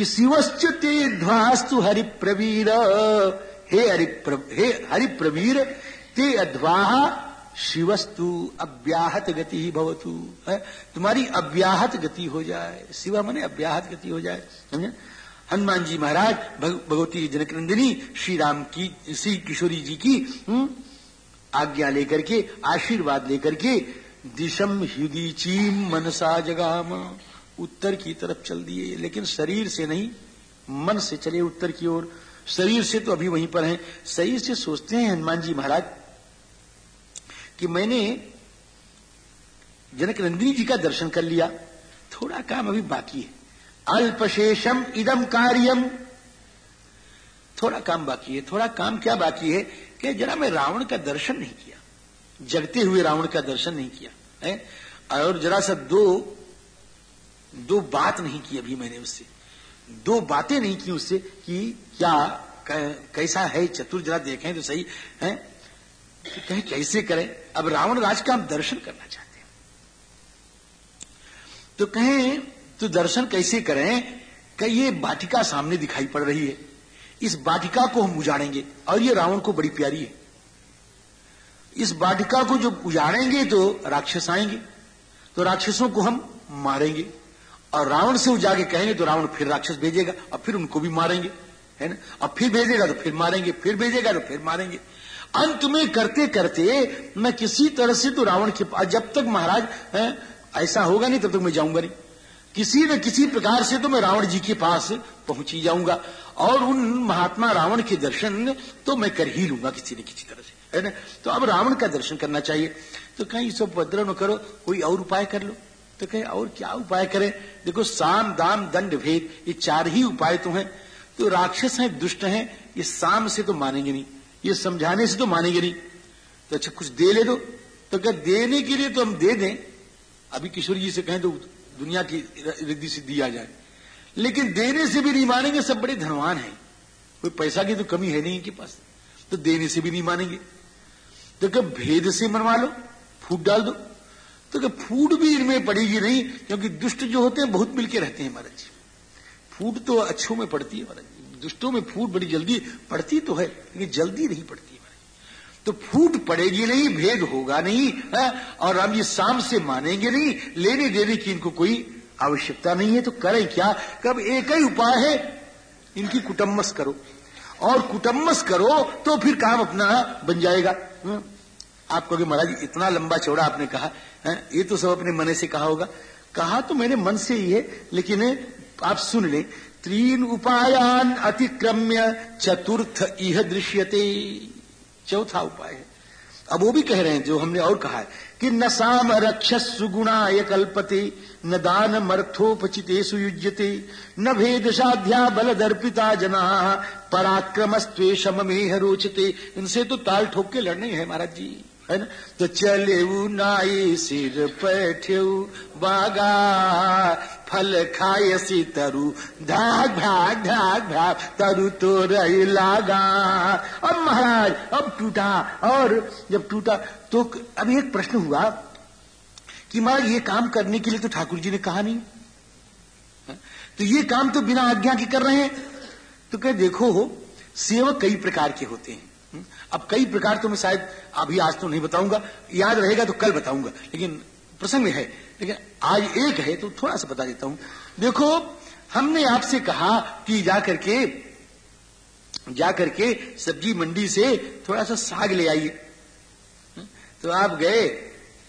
कि शिवश्च ते ध्वास्तु हरि प्रवीर हे हरि हे हरि प्रवीर ते अध्वाह शिवस्तु अव्याहत गति ही? भवतु तुम्हारी अव्याहत गति हो जाए। शिवा मने अव्याहत गति हो जाए। समझे? हनुमान जी महाराज भगवती जनक नंदिनी श्री राम की, श्री किशोरी जी की हुँ? आज्ञा लेकर के, आशीर्वाद लेकर के दिशम हृदीचीम मनसा जगाम। उत्तर की तरफ़ चल दिए, लेकिन शरीर से नहीं, मन से चले उत्तर की ओर। शरीर से तो अभी वहीं पर हैं। शरीर से सोचते हैं हनुमान जी महाराज कि मैंने जनक नंदिनी जी का दर्शन कर लिया। थोड़ा काम अभी बाकी है। अल्पशेषम इदम कार्यम। थोड़ा काम बाकी है। थोड़ा काम क्या बाकी है कि जरा मैं रावण का दर्शन नहीं किया। जगते हुए रावण का दर्शन नहीं किया, है? और जरा सा दो दो बात नहीं की अभी मैंने उससे। दो बातें नहीं की उससे कि क्या कैसा है, चतुर जरा देखें तो सही, है? तो कहें कैसे करें? अब रावण राज का हम दर्शन करना चाहते हैं। तो कहें तो दर्शन कैसे करें? कि ये बाटिका सामने दिखाई पड़ रही है। इस बाटिका को हम उजाड़ेंगे। और ये रावण को बड़ी प्यारी है। इस बाटिका को जब उजाड़ेंगे तो राक्षस आएँगे। तो राक्षसों को हम मारेंगे। और रावण से वो जाके कहेंगे तो रावण फिर राक्षस भेजेगा और फिर उनको भी मारेंगे, है ना? और फिर भेजेगा तो फिर मारेंगे, फिर भेजेगा तो फिर मारेंगे। अंत में करते करते मैं किसी तरह से तो रावण के पास, जब तक महाराज ऐसा होगा नहीं तब तक मैं जाऊँगा नहीं। किसी न किसी प्रकार से तो मैं रावण जी के पास पहुँच ही जाऊँगा और उन महात्मा रावण के दर्शन तो मैं कर ही लूँगा किसी न किसी तरह से, है ना? तो अब रावण का दर्शन करना चाहिए। तो कहीं सब भद्र न करो, कोई और उपाय कर लो। तो कहीं, और क्या उपाय करें? देखो, साम, दाम, दंड, भेद, ये चार ही उपाय तो हैं। तो राक्षस हैं, दुष्ट हैं, ये साम से तो मानेंगे नहीं, ये समझाने से तो मानेंगे नहीं। तो अच्छा कुछ दे ले दो। तो क्या देने के लिए तो हम दे दें? अभी किशोर जी से कहें तो दुनिया की रिद्धि सिद्धि आ जाए। लेकिन देने से भी नहीं मानेंगे, सब बड़े धनवान हैं। कोई पैसा की तो कमी है नहीं इनके पास। तो देने से भी नहीं मानेंगे। तो क्या भेद से मनवा लो, फूट डाल दो। तो फूट भी इनमें पड़ेगी नहीं, क्योंकि दुष्ट जो होते हैं बहुत मिलके रहते हैं महाराज जी। फूट तो अच्छों में पड़ती है महाराज जी। दुष्टों में फूट बड़ी जल्दी पड़ती तो है, लेकिन जल्दी नहीं पड़ती महाराज तो फूट पड़ेगी नहीं, भेद होगा नहीं, है? और हम ये शाम से मानेंगे नहीं, लेने देने की इनको कोई आवश्यकता नहीं है तो करें क्या? कब एक ही उपाय है, इनकी कुटम्बस करो। और कुटम्बस करो तो फिर काम अपना बन जाएगा आप कहोगे महाराज इतना लंबा चौड़ा आपने कहा है? ये तो सब अपने मन से कहा होगा। कहा तो मेरे मन से ही है, लेकिन आप सुन लें। तीन उपायान अतिक्रम्य चतुर्थ इह दृश्यते। चौथा उपाय है। अब वो भी कह रहे हैं, जो हमने और कहा है, कि न साम रक्षस सुगुणाय कल्पते, न दान मर्थोपचिते सुयुज्यते न भेद साध्या बल दर्पिता जना पराक्रमस्वेशम में रोचते। इनसे तो ताल ठोक के लड़ने है, महाराज जी। है ना? तो चले नाई सिर पैठे बागा, फल खाए सी तरु। धाग भाग धाग भाग तरु तो रही लागा। अब महाराज, अब टूटा, और जब टूटा तो अभी एक प्रश्न हुआ कि महाराज, ये काम करने के लिए तो ठाकुर जी ने कहा नहीं? तो ये काम तो बिना आज्ञा के कर रहे हैं। तो कह, देखो सेवक कई प्रकार के होते हैं। अब कई प्रकार तो मैं शायद अभी आज तो नहीं बताऊँगा, याद रहेगा तो कल बताऊँगा, लेकिन प्रसंग है, लेकिन आज एक है तो थोड़ा सा बता देता हूँ। देखो, हमने आपसे कहा कि जा करके जा करके सब्ज़ी मंडी से थोड़ा सा साग ले आइए। तो आप गए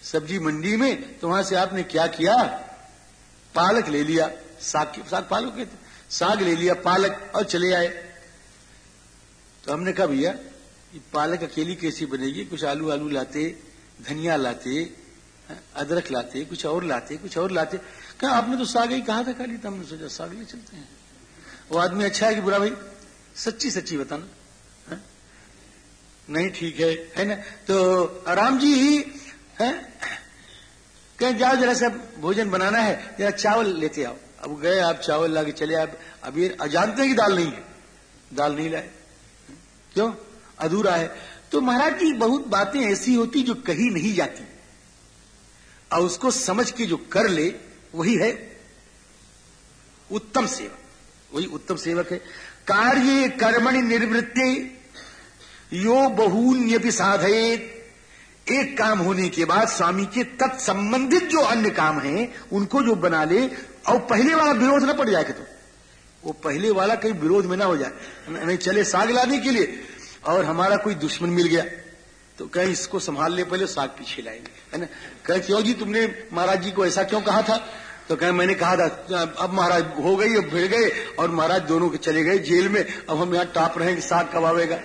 सब्ज़ी मंडी में तो वहाँ से आपने क्या किया? पालक ले लिया, साग साग पालक साग ले लिया, पालक और चले आए। तो हमने कहा, भैया पालक अकेली कैसी बनेगी? कुछ आलू आलू लाते, धनिया लाते अदरक लाते, कुछ और लाते, कुछ और लाते। कहा, आपने तो साग ही कहा था खाली तो हमने सोचा साग ले चलते हैं। वो आदमी अच्छा है कि बुरा? भाई, सच्ची सच्ची बताना। है? नहीं, ठीक है है ना? तो राम जी ही, है? कहीं, जाओ जरा सा भोजन बनाना है, जरा चावल लेते आओ। अब गए आप चावल ला के चले, आप अब ये जानते हैं कि दाल नहीं है। दाल नहीं लाए। क्यों? अधूरा है। तो महाराज जी, बहुत बातें ऐसी होती जो कही नहीं जाती। और उसको समझ के जो कर ले, वही है उत्तम सेवा वही उत्तम सेवक है। कार्य कर्मणि निर्वृत्ति, यो बहुन्यपि साधयेत। एक काम होने के बाद स्वामी के तत्संबंधित जो अन्य काम हैं, उनको जो बना ले, और पहले वाला विरोध ना पड़ जाए तो। वो पहले वाला कहीं विरोध में ना हो जाए। नहीं चले साग लाने के लिए। और हमारा कोई दुश्मन मिल गया तो कहीं इसको संभाल ले पहले साग पीछे लाएँगे है ना? कहे क्यों जी तुमने महाराज जी को ऐसा क्यों कहा था? तो कहे मैंने कहा था अब महाराज हो गई अब भिड़ गए और महाराज दोनों के चले गए जेल में अब हम यहाँ टाप रहे हैं साग कब आवेगा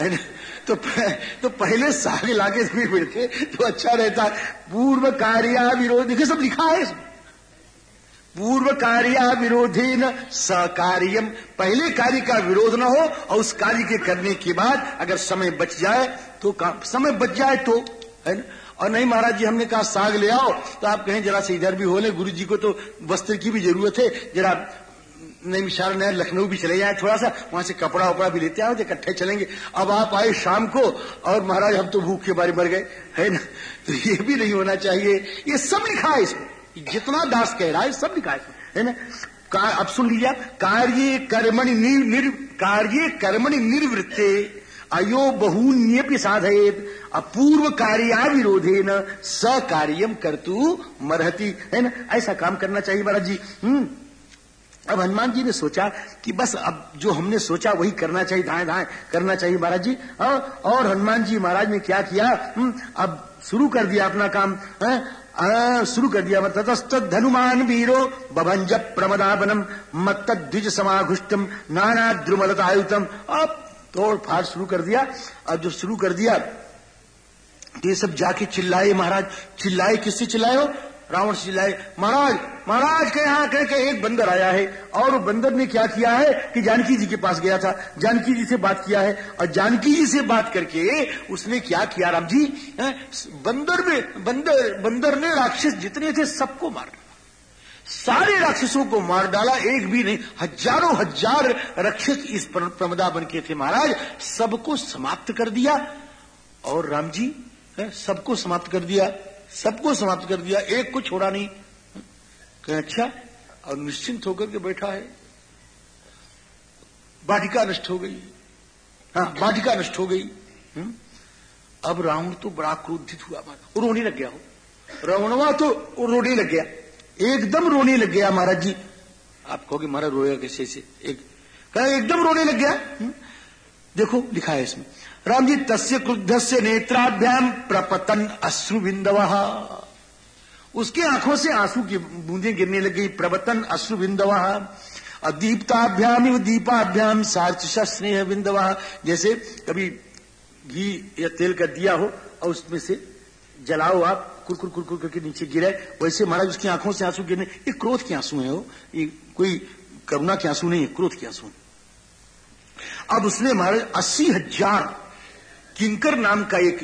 है ना? तो पह, तो पहले साग लाके भी मिलते तो अच्छा रहता पूर्व कार्या विरोध देखिए सब लिखा है इसमें। पूर्व कार्या विरोधी न सकार्यम पहले कार्य का विरोध न हो और उस कार्य के करने के बाद अगर समय बच जाए तो काम समय बच जाए तो है ना? और नहीं महाराज जी, हमने कहा साग ले आओ तो आप कहें जरा से इधर भी हो ले गुरु जी को तो वस्त्र की भी ज़रूरत है। जरा नहीं, विशाल नया लखनऊ भी चले जाए थोड़ा सा, वहाँ से कपड़ा वपड़ा भी लेते आओ इकट्ठे चलेंगे। अब आप आए शाम को, और महाराज, हम तो भूख के बारे मर गए, है ना? तो ये भी नहीं होना चाहिए। ये सब लिखा है इसमें। जितना दास कह रहा है सब लिखा है है ना? अब सुन लीजिए कार्य कर्मणि निर, कार्य कर्मणि निर्वृत्ते अयो बहुन्यपि साधयेत अपूर्व कार्या विरोधे न सकार्यम करतु मरहती। है ना? ऐसा काम करना चाहिए महाराज जी हम्म। अब हनुमान जी ने सोचा कि बस अब जो हमने सोचा वही करना चाहिए धाए धाए करना चाहिए महाराज जी और हनुमान जी महाराज ने क्या किया? हम्म, अब शुरू कर दिया अपना काम। शुरू कर दिया ततस्त धनुमान वीरो बभंज प्रमदावनम मत्त द्विज समाघुष्टम नाना द्रुमलतायुतम अब तोड़ फाड़ शुरू कर दिया। अब जो शुरू कर दिया ये सब जाके चिल्लाए महाराज, चिल्लाए किससे चिल्लाए हो? रावण से चिल्लाए, महाराज महाराज के यहाँ, कह के एक बंदर आया है। और वो बंदर ने क्या किया है कि जानकी जी के पास गया था। जानकी जी से बात किया है और जानकी जी से बात करके उसने क्या किया, राम जी? बंदर में, बंदर बंदर ने राक्षस जितने थे सबको मार सारे राक्षसों को मार डाला, एक भी नहीं, हज़ारों हज़ार राक्षस इस प्रमदा बन के थे महाराज। सबको समाप्त कर दिया। और राम जी सबको समाप्त कर दिया। सबको समाप्त कर दिया, एक को छोड़ा नहीं। कहें अच्छा और निश्चिंत होकर के बैठा है। बाटिका नष्ट हो गई। हाँ बाटिका नष्ट हो गई। हुँ? अब रावण तो बड़ा क्रोधित हुआ वो रोने लग गया हो। रावणवा तो रोने लग गया। एकदम रोने लग गया, महाराज जी। आप कहोगे, महाराज रोएगा कैसे एक एकदम रोने लग गया। हुँ? देखो, लिखा है इसमें। राम जी तस्य क्रुद्ध से नेत्राभ्याम प्रपतन अश्रु बिंदव उसके आँखों से आँसू की बूंदे गिरने लग गई। प्रवतन अश्रु बिंदव दीपाभ्याम सार्चिश स्नेह बिंदव जैसे कभी घी या तेल का दिया हो, और उसमें से जलाओ आप कुरकुर कुरकुर करके नीचे गिरे वैसे महाराज, उसकी आँखों से आँसू गिरने, ये क्रोध के आँसू है वो। ये कोई करुणा के आँसू नहीं है, क्रोध के आँसू अब उसने महाराज, अस्सी हज़ार किंकर नाम का एक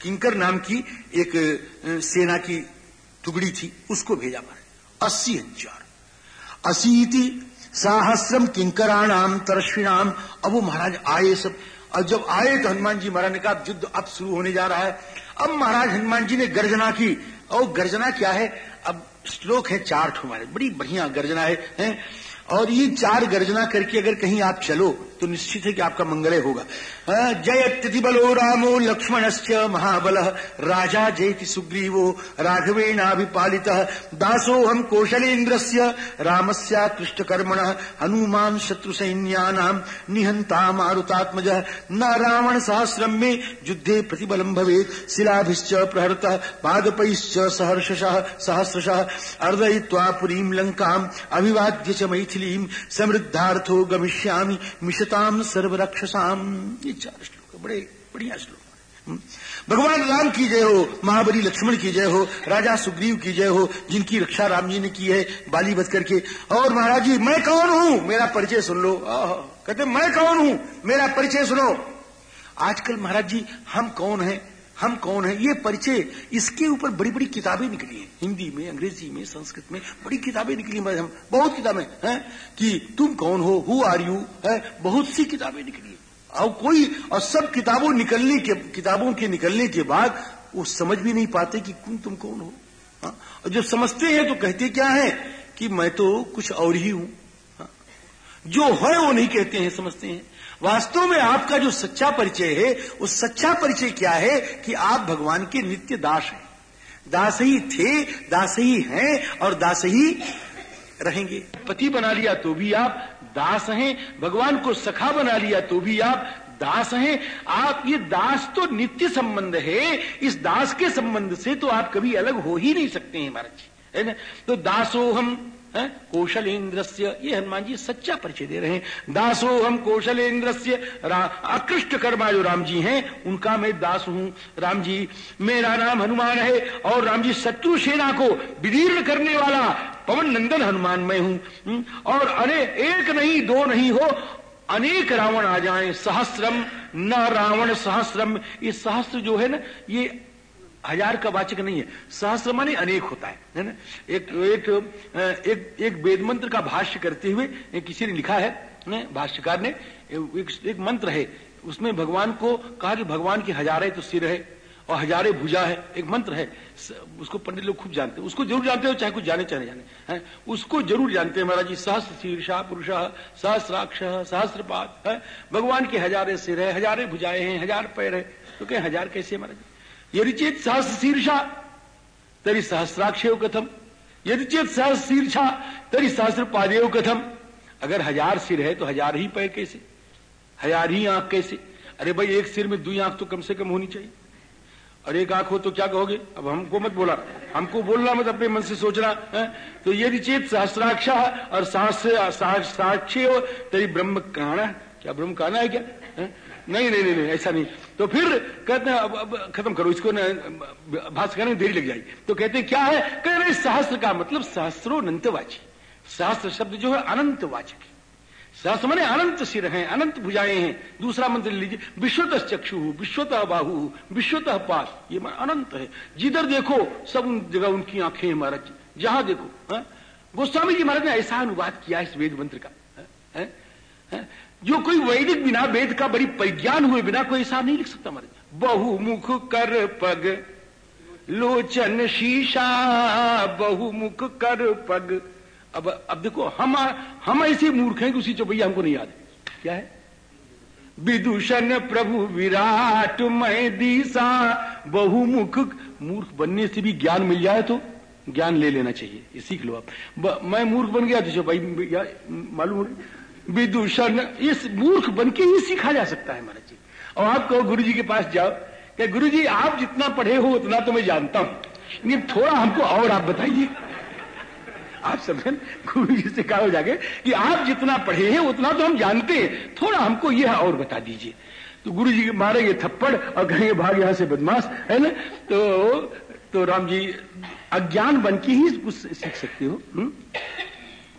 किंकर नाम की एक सेना की टुकड़ी थी उसको भेजा मारे। अस्सी हज़ार अशीति सहस्रम किंकराणाम तरस्विणाम अब वो महाराज आए सब। और जब आए तो हनुमान जी महाराज ने कहा युद्ध अब शुरू होने जा रहा है। अब महाराज हनुमान जी ने गर्जना की। और गर्जना क्या है? अब श्लोक है चार ठो हमारे। बड़ी बढ़िया गर्जना है, है? और ये चार गर्जना करके अगर कहीं आप चलो तो निश्चित है कि आपका मंगल होगा। जय बलो रामो लक्ष्मणश्च महाबल। राजा जयति सुग्रीवो, राघवेणाभिपालित। दासो हम कौशलेन्द्र से रामस्य कर्मण हनुमान शत्रु सैन्यानाम निहंता मारुतात्मज न रावण सहस्रम में युद्धे प्रतिबलम भवे शिलाभिश्च प्रहृत, पादपैश्च सहर्ष सहस्रश। अर्दयित्वा पुरीं लंकाम अभिवाद्य च मैथिलीं समृद्धार्थो गमिष्यामि, मिशताम सर्वरक्षसाम। ये चार श्लोक बड़े बढ़िया श्लोक हम्म। भगवान राम की जय हो, महाबली लक्ष्मण की जय हो, राजा सुग्रीव की जय हो, जिनकी रक्षा राम जी ने की है बाली बच करके। और महाराज जी, मैं कौन हूँ? मेरा परिचय सुन लो। कहते, मैं कौन हूँ? मेरा परिचय सुनो। आजकल महाराज जी, हम कौन हैं? हम कौन है? ये परिचय इसके ऊपर बड़ी बड़ी किताबें निकली हैं। हिंदी में, अंग्रेज़ी में, संस्कृत में बड़ी किताबें निकली हम बहुत किताबें हैं कि तुम कौन हो? हु आर यू है, बहुत सी किताबें निकली और कोई, और सब किताबों निकलने के, किताबों के निकलने के बाद वो समझ भी नहीं पाते कि तुम तुम कौन हो। हाँ? और जब समझते हैं तो कहते क्या है कि मैं तो कुछ और ही हूँ। हाँ? जो है वो नहीं कहते हैं, समझते हैं। वास्तव में आपका जो सच्चा परिचय है वो सच्चा परिचय क्या है कि आप भगवान के नित्य दास हैं। दास ही थे, दास ही हैं और दास ही रहेंगे। पति बना लिया तो भी आप दास हैं, भगवान को सखा बना लिया तो भी आप दास हैं। आप, ये दास तो नित्य संबंध है, इस दास के संबंध से तो आप कभी अलग हो ही नहीं सकते हैं, महाराज जी। है ना? तो दासो हम कौशलेन्द्र ये हनुमान जी सच्चा परिचय दे रहे हैं। दासो हम कौशल से अकृष्ट कर्मा जो राम जी हैं। उनका मैं दास हूँ। राम जी मेरा नाम हनुमान है और राम जी शत्रु सेना को विदीर्ण करने वाला पवन नंदन हनुमान मैं हूँ। हम्म, और अरे एक नहीं दो नहीं हो। अनेक रावण आ जाए। सहस्रम न रावण सहस्रम ये सहस्त्र जो है ना ये हज़ार का वाचक नहीं है सहस्र माने अनेक होता है है ना? एक एक एक एक वेद मंत्र का भाष्य करते हुए किसी ने लिखा है भाष्यकार ने एक, एक मंत्र है उसमें भगवान को कहा कि भगवान की हजारे तो सिर है और हजारे भुजा है एक मंत्र है उसको पंडित लोग खूब जानते हैं उसको ज़रूर जानते हो चाहे कुछ जाने चाहे जाने हैं? उसको ज़रूर जानते हैं महाराज जी सहस्त्र शीर्षा पुरुष सहस्राक्ष सहस्त्रपात है? भगवान के हजारे सिर है हजारे भुजाए हैं हज़ार पैर है तो क्या हज़ार कैसे महाराज यदि चेत सहस्र शीर्षा तरी सहस्राक्षेव कथम। यदि चेत सहस्र शीर्षा तरी सहस्र पादेव कथम। अगर हज़ार सिर है तो हज़ार ही पैर कैसे? हज़ार ही आँख कैसे? अरे भाई, एक सिर में दुई आँख तो कम से कम होनी चाहिए। और एक आँख हो तो क्या कहोगे? अब हमको मत बोला। हमको बोलना मत, अपने मन से सोचना, है? तो यदि चेत सहस्राक्षा और सहस्र साक्षी हो तरी ब्रह्म कहना क्या ब्रह्म कहना है क्या? है? नहीं नहीं नहीं, नहीं ऐसा नहीं। तो फिर कहते हैं अब, अब खत्म करो इसको भाष करने में देरी लग जाएगी। तो कहते हैं क्या है? कह रहे सहस्त्र का मतलब सहस्रो अनंतवाची सहस्त्र शब्द जो है अनंत वाचक सहस्त्र मैंने अनंत सिर हैं अनंत भुजाएँ हैं। दूसरा मंत्र लीजिए विश्वत चक्षु विश्वतः बाहु विश्वतः पास ये अनंत है। जिधर देखो सब उन जगह उनकी आँखें हैं महाराज जहाँ देखो हाँ? गोस्वामी जी महाराज ने ऐसा अनुवाद किया इस वेद मंत्र का। है? हाँ? जो कोई वैदिक बिना वेद का बड़ी परिज्ञान हुए बिना कोई ऐसा नहीं लिख सकता महाराज। बहुमुख कर पग, लोचन शीशा, बहुमुख कर पग। अब अब देखो, हम हम ऐसे मूर्ख हैं कि उसी चौपैया हमको नहीं याद क्या है? विदूषण प्रभु विराट मैं दीसा बहुमुख मूर्ख बनने से भी ज्ञान मिल जाए तो ज्ञान ले लेना चाहिए। सीख लो आप। मैं मूर्ख बन गया तो भाई मालूम विदूषण, इस मूर्ख बन के ही सीखा जा सकता है महाराज जी। और आप कहो गुरु जी के पास जाओ कि गुरु जी आप जितना पढ़े हो उतना तो मैं जानता हूँ। लेकिन थोड़ा हमको और आप बताइए। आप समझे गुरु जी से कहा जाके कि आप जितना पढ़े हैं उतना तो हम जानते हैं। थोड़ा हमको यह और बता दीजिए। तो गुरु जी मारेंगे थप्पड़ और कहेंगे, भाग यहाँ से बदमाश, है ना? तो तो राम जी, अज्ञान बन के ही कुछ सीख सकते हो हुँ? हम्म?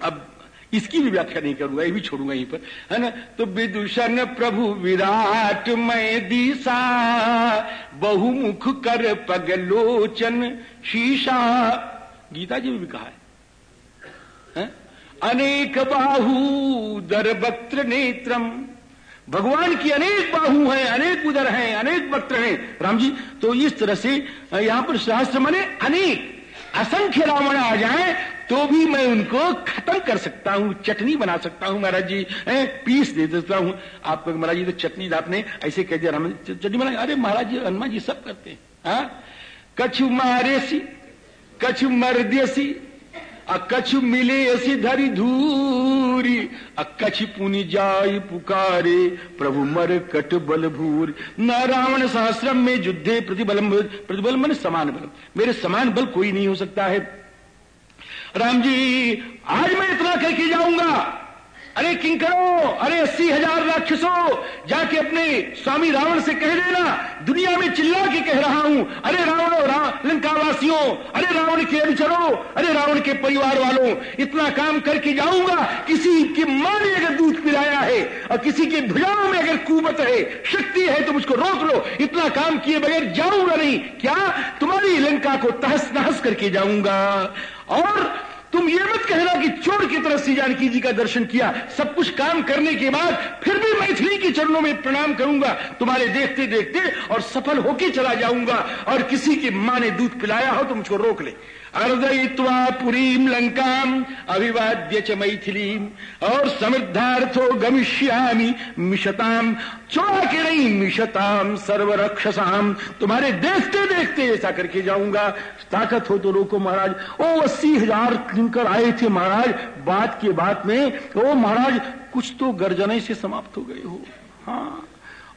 अब इसकी भी व्याख्या नहीं करूँगा ये भी छोड़ूँगा यहीं पर। है ना? तो विदूषण प्रभु विराट मैं दिशा बहुमुख कर पगलोचन शीशा। गीता जी भी कहा है, है? अनेक बाहू दर वक्त्र नेत्रम। भगवान की अनेक बाहू हैं अनेक उदर हैं अनेक वक्त्र हैं। राम जी तो इस तरह से यहाँ पर शास्त्र मने अनेक असंख्य रावण आ जाए तो भी मैं उनको खत्म कर सकता हूँ चटनी बना सकता हूँ महाराज जी ए, पीस दे देता हूँ। आप महाराज जी तो चटनी आपने ऐसे कह दिया चटनी बना अरे महाराज जी हनुमान जी सब करते हैं हाँ? कछु मारे सी कछु मर्द्यसी अकछु मिले ऐसी धरी धूरी अकछ पुनि जाय पुकारे प्रभु मर कट बल भूर न रावण सहस्रम में युद्धे प्रतिबल प्रतिबल मन समान बल। मेरे समान बल कोई नहीं हो सकता है। राम जी आज मैं इतना कह के जाऊँगा। अरे किंकरो अरे अस्सी हज़ार राक्षसों जाके अपने स्वामी रावण से कह देना। दुनिया में चिल्ला के कह रहा हूँ। अरे रावण रा, लंकावासियों अरे रावण के अनुचरो अरे रावण के परिवार वालों इतना काम करके जाऊँगा। किसी की माँ ने अगर दूध पिलाया है और किसी के भुजाओं में अगर कुबत है शक्ति है तो मुझको रोक लो। इतना काम किए बगैर जाऊँगा नहीं। क्या? तुम्हारी लंका को तहस नहस करके जाऊँगा। और तुम ये मत कहना कि चोर की तरह श्री जानकी जी का दर्शन किया, सब कुछ काम करने के बाद फिर भी मैथिली के चरणों में प्रणाम करूँगा। तुम्हारे देखते देखते और सफल होके चला जाऊँगा। और किसी की माँ ने दूध पिलाया हो तो मुझको रोक ले। अर्दयित्वा पुरीम लंकाम अभिवाद्य च मैथिलीम। और समृद्धार्थो गमिष्यामी मिशताम नहीं मिशताम सर्वरक्षसाम। तुम्हारे देखते देखते ऐसा करके जाऊँगा। ताकत हो तो रोको महाराज। ओ, अस्सी हज़ार किंकर आए थे महाराज। बात के बात में, ओ महाराज, कुछ तो गर्जने से समाप्त हो गए हो। हाँ।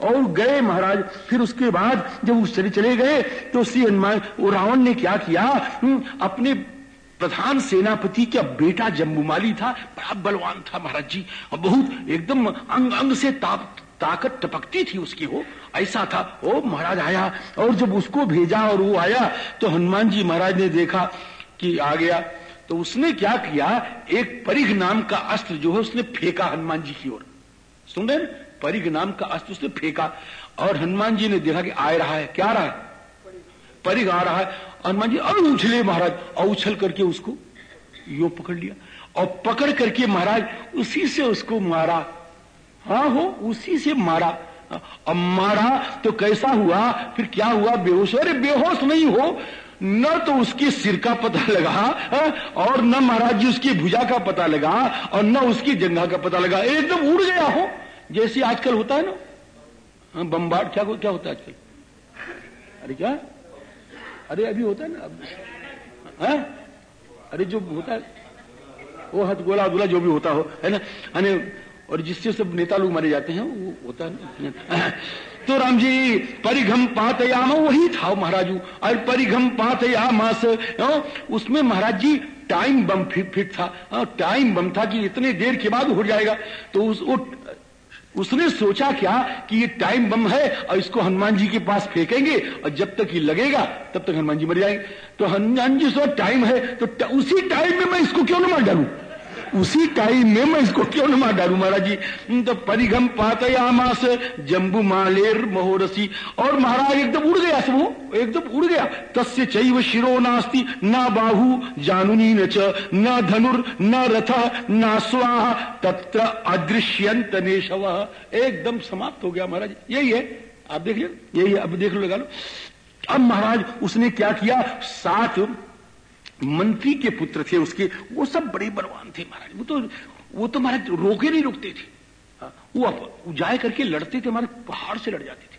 और गए महाराज। फिर उसके बाद जब उस चले चले गए तो श्री हनुमान रावण ने क्या किया? हम्म, अपने प्रधान सेनापति का बेटा जम्बूमाली था बड़ा बलवान था महाराज जी। और बहुत एकदम अंग अंग से ताप ताकत टपकती थी उसकी हो ऐसा था। ओ महाराज आया और जब उसको भेजा और वो आया तो हनुमान जी महाराज ने देखा कि आ गया। तो उसने क्या किया? एक परिघ नाम का अस्त्र जो है उसने फेंका हनुमान जी की ओर। सुन रहे परिघ नाम का अस्त्र उसने फेंका और हनुमान जी ने देखा कि आ रहा है। क्या रहा है? परिघ आ रहा है। हनुमान जी अब उछले महाराज। और उछल करके उसको यो पकड़ लिया और पकड़ करके महाराज उसी से उसको मारा। हाँ हो उसी से मारा। अब मारा तो कैसा हुआ? फिर क्या हुआ? बेहोश। अरे बेहोश नहीं हो। न तो उसके सिर का पता लगा हाँ, और न महाराज जी उसकी भुजा का पता लगा और न उसकी जंगा का पता लगा। एकदम उड़ गया हो। जैसे आजकल होता है ना? हाँ, बम्बार्ड क्या क्या होता है आजकल? अरे क्या? अरे अभी होता है ना अब है? अरे जो होता है वो हथगोला अदुला जो भी होता हो है ना? अने और जिससे सब नेता लोग मारे जाते हैं वो होता है ना? तो राम जी परिघम पातयाम वही था महाराजू। और परिघम पातयामास उसमें महाराज जी टाइम बम फिट था। टाइम बम था कि इतने देर के बाद हो जाएगा। तो उस उसने सोचा क्या कि ये टाइम बम है और इसको हनुमान जी के पास फेंकेंगे और जब तक ये लगेगा, तब तक हनुमान जी मर जाएँगे। तो हनुमान जी सो टाइम है तो उसी टाइम में मैं इसको क्यों न मार डालू? उसी टाइम में मैं इसको क्यों न मार डालू महाराज जी? तो परिगम पातयामास, जम्बू मालेर महोरसी। और महाराज एकदम उड़ गया सब एकदम उड़ गया। तस्य चैव शिरो नास्ति, न बाहु जानुनी न च, न धनुर, न रथ, न स्वाह, तत्र अदृश्यंत नेशव। एकदम समाप्त हो गया महाराज यही है। आप देख लिया यही अब देख लो, लगा लो। अब महाराज, उसने क्या किया? सात मंत्री के पुत्र थे उसके वो सब बड़े बलवान थे महाराज। वो तो वो तो महाराज रोके नहीं रुकते थे। हाँ, वो जाए करके लड़ते थे हमारे पहाड़ से लड़ जाते थे।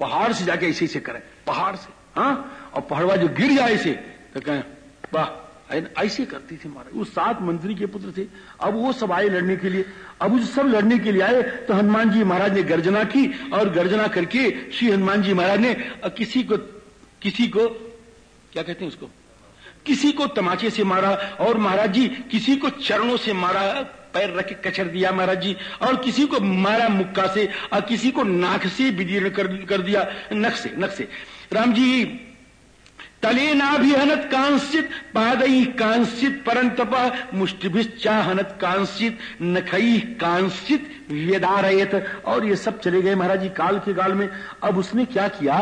पहाड़ से जाके ऐसे ऐसे करें पहाड़ से हाँ? और पहाड़वा जो गिर जाए ऐसे तो कहें वाह ऐसे करते थे महाराज। वो सात मंत्री के पुत्र थे। अब वो सब आए लड़ने के लिए। अब वो सब लड़ने के लिए आए तो हनुमान जी महाराज ने गर्जना की और गर्जना करके श्री हनुमान जी महाराज ने किसी को किसी को क्या कहते हैं उसको? किसी को तमाचे से मारा और महाराज जी किसी को चरणों से मारा पैर रख कचर दिया महाराज जी और किसी को मारा मुक्का से और किसी को नाक से विदीर्ण कर, कर दिया नख से नख से। राम जी तले नाभिहनत कांसित पादई कांसित परंतप मुष्टिभिश्चाहनत कांसित नखई कांसित व्यदारयत। और ये सब चले गए महाराज जी काल के काल में। अब उसने क्या किया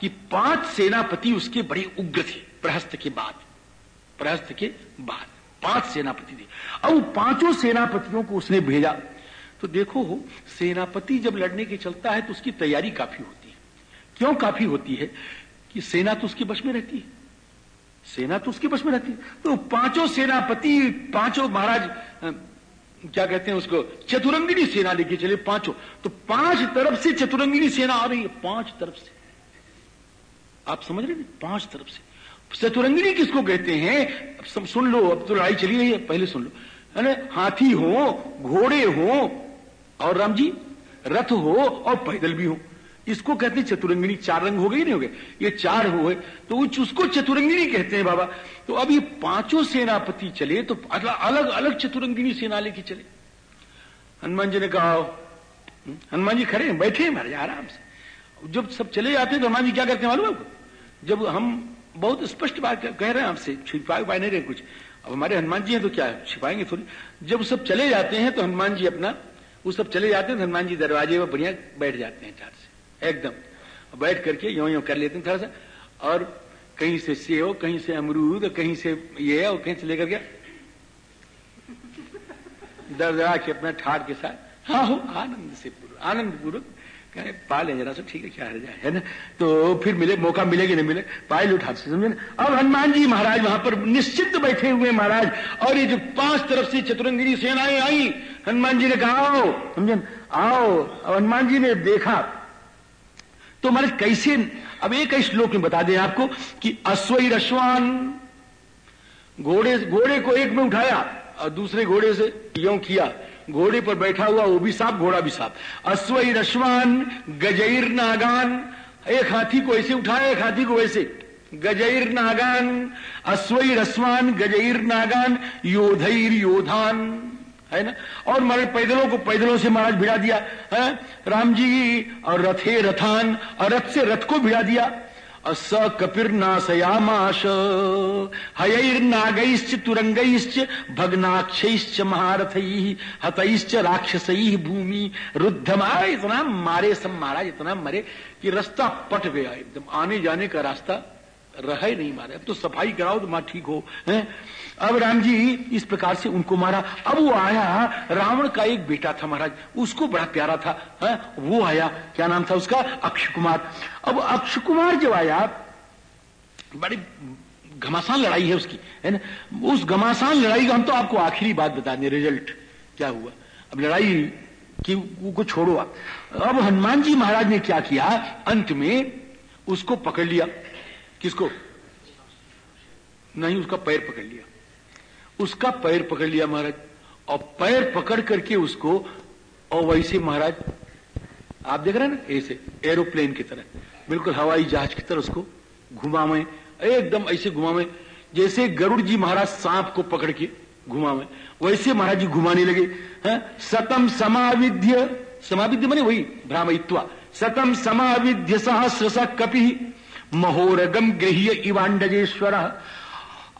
कि पाँच सेनापति उसके बड़े उग्र थे प्रहस्त के बाद। प्रहस्त के बाद पाँच सेनापति थे। अब पाँचों सेनापतियों को उसने भेजा। तो देखो, सेनापति जब लड़ने के चलता है तो उसकी तैयारी काफ़ी होती है। क्यों काफ़ी होती है? कि सेना तो उसके बस में रहती है। सेना तो उसके बस में रहती है। तो पाँचों सेनापति, पाँचों महाराज क्या कहते हैं उसको, चतुरंगिनी सेना लेके चले पाँचों। तो पाँच तरफ़ से चतुरंगिनी सेना आ रही है। पाँच तरफ़ से। आप समझ रहे हैं? पाँच तरफ़ से। चतुरंगिनी किसको कहते हैं? सुन लो अब तो लड़ाई चली रही है पहले सुन लो। है ना? हाथी हो घोड़े हो और राम जी रथ हो और पैदल भी हो। इसको कहते हैं चतुरंगिनी। चार रंग हो गए नहीं हो गए? ये चार हो गए। तो उसको चतुरंगिनी कहते हैं बाबा। तो अब ये पाँचों सेनापति चले तो अलग अलग चतुरंगिनी सेना लेके चले। हनुमान जी ने कहा हम्म, हनुमान जी खड़े बैठे महाराज आराम से। जब सब चले जाते हैं तो हनुमान जी क्या करते हैं मालूम आपको? जब हम बहुत स्पष्ट बात कह रहे हैं आपसे छिपा उपाय नहीं रहे कुछ। अब हमारे हनुमान जी हैं तो क्या छिपाएँगे थोड़ी। जब सब चले जाते हैं तो हनुमान जी अपना, वो सब चले जाते हैं तो हनुमान जी दरवाजे में बढ़िया बैठ जाते हैं चार से, एकदम। बैठ करके यो यो कर लेते हैं थोड़ा सा। और कहीं से सेव, कहीं से अमरूद, कहीं से ये और कहीं से लेकर गया। दरदरा के अपना ठाट के साथ। हाँ हो, आनंद से पूर्व आनंद पूर्वक कहे पा ले जरा सा ठीक है, क्या रह जाए है ना? तो फिर मिले, मौका मिलेगी, नहीं मिले, पायल उठा से समझे ना? अब हनुमान जी महाराज वहाँ पर निश्चित बैठे हुए महाराज, और ये जो पाँच तरफ़ से चतुरंगिनी सेनाएँ आई, हनुमान जी ने कहा, आओ, समझे आओ हनुमान जी ने देखा तो महाराज कैसे, अब एक श्लोक में बता दें आपको, कि अश्वई रश्वान, घोड़े घोड़े को एक में उठाया, और दूसरे घोड़े से यो किया। घोड़े पर बैठा हुआ वो भी सांप घोड़ा भी सांप अश्वई रश्वान, गजैर नागान। एक हाथी को ऐसे उठाया, एक हाथी को वैसे। गजैर नागान अश्वई रश्वान, गजैर नागान, योधैर योधान। है ना? और महाराज पैदलों को पैदलों से महाराज भिड़ा दिया, है? राम जी, और रथे रथान, और रथ से रथ को भिड़ा दिया। स कपिर्नाशयामाश। हयैर्नागैश्च, तुरंगैश्च, भग्नाक्षैश्च महारथ, हतैश्च राक्षसई भूमि। रुद्धमा इतना मारे, सब महाराज इतना मरे कि रास्ता पट गया एकदम। आने जाने का रास्ता रहे नहीं मारे। अब तो सफ़ाई कराओ तो माँ ठीक हो, है? अब राम जी इस प्रकार से उनको मारा। अब वो आया, रावण का एक बेटा था महाराज, उसको बड़ा प्यारा था, है? वो आया, क्या नाम था उसका? अक्षय कुमार अब अक्ष कुमार जब आया, बड़ी घमासान लड़ाई है उसकी, है ना? उस घमासान लड़ाई का हम तो आपको आखिरी बात बता दें रिज़ल्ट क्या हुआ? अब लड़ाई की को छोड़ो आप। अब हनुमान जी महाराज ने क्या किया? अंत में उसको पकड़ लिया। किसको? नहीं, उसका पैर पकड़ लिया। उसका पैर पकड़ लिया महाराज। और पैर पकड़ करके उसको, और वैसे महाराज, आप देख रहे हैं ना, ऐसे एरोप्लेन की तरह, बिल्कुल हवाई जहाज़ की तरह उसको घुमावे, एकदम ऐसे घुमावे, जैसे गरुड़ जी महाराज सांप को पकड़ के घुमावे, वैसे महाराज जी घुमाने लगे, हैं? सतम समाविध्य समाविध्य मने वही भ्रामित्वा सतम समाविध्य सहस्र सा कपि महोरगम गृह इवांडजेश्वर।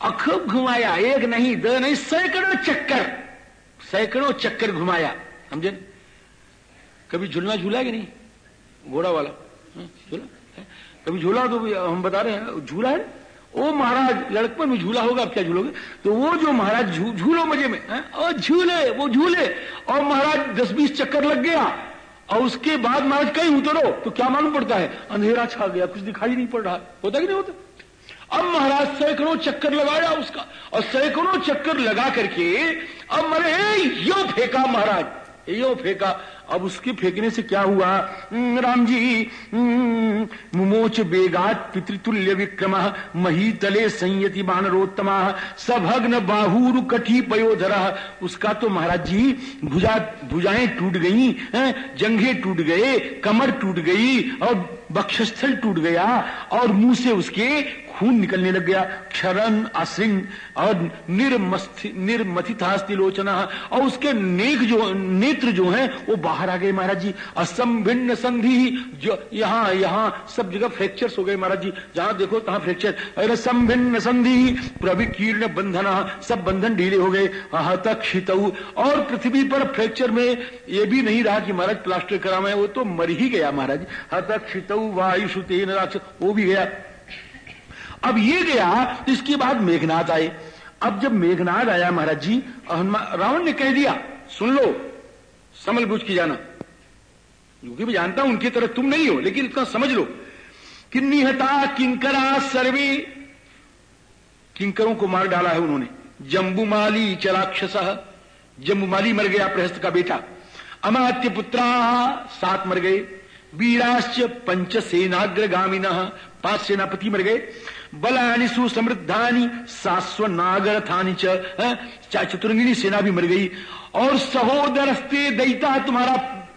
अख घुमाया एक नहीं दो नहीं सैकड़ों चक्कर। सैकड़ों चक्कर घुमाया समझे? कभी झूलना झूला कि नहीं? घोड़ा वाला। हाँ, झूला? कभी झूला तो हम बता रहे हैं झूला है? ओ महाराज लड़कपन में झूला होगा अब क्या झूलोगे? तो वो जो महाराज झूलो मज़े में और झूले वो झूले। और महाराज दस बीस चक्कर लग गया। और उसके बाद महाराज कहीं उतरो तो क्या मालूम पड़ता है? अंधेरा छा गया, कुछ दिखाई नहीं पड़ रहा। होता कि नहीं होता? अब महाराज सैकड़ों चक्कर लगाया उसका, और सैकड़ों चक्कर लगा करके अब मरे, यो फेंका महाराज, यो फेंका। अब उसके फेंकने से क्या हुआ? हम्म, राम जी हम्म, मुमोच बेगात पितृतुल्य विक्रम मही तले संयति बानरोत्तमा सभग्न बाहुर कठी पयोधर। उसका तो महाराज जी भुजा भुजाएँ टूट गई जंघे टूट गए कमर टूट गई और बक्षस्थल टूट गया और मुँह से उसके खून निकलने लग गया। क्षरण, असिंग और निर्मथितास्ति लोचना। और उसके नेक जो नेत्र जो हैं, वो बाहर आ गए महाराज जी। असंभिन्न संधि। जो यहाँ यहाँ सब जगह फ्रैक्चर्स हो गए महाराज जी। जहाँ देखो, तहां फ्रैक्चर। अरे संभिन्न संधि, प्रविकीर्ण बंधन। सब बंधन ढीले हो गए। हतक्षित और पृथ्वी पर फ्रैक्चर में ये भी नहीं रहा कि महाराज प्लास्टर करा मैं वो तो मर ही गया महाराज। हत हतक्षित वायु तेन वो भी गया। अब ये गया तो इसके बाद मेघनाथ आए। अब जब मेघनाथ आया महाराज जी रावण ने कह दिया, सुन लो समझ बुझ की जाना। क्योंकि मैं जानता हूँ उनकी तरह तुम नहीं हो, लेकिन इतना समझ लो। कि निहता किंकरा सर्वे। किंकरों को मार डाला है उन्होंने। जम्बुमाली चलाक्षस जम्बुमाली मर गया प्रहस्त का बेटा। अमात्य पुत्रा सात मर गए। वीराश्च पंच सेनाग्रगामिन पाँच सेनापति मर गए। बलानी सुसमृद्धानी सास्व नागरथानी चतुरंगिनी सेना भी मर गई। और सहोदरस्ते दैता तुम्हारा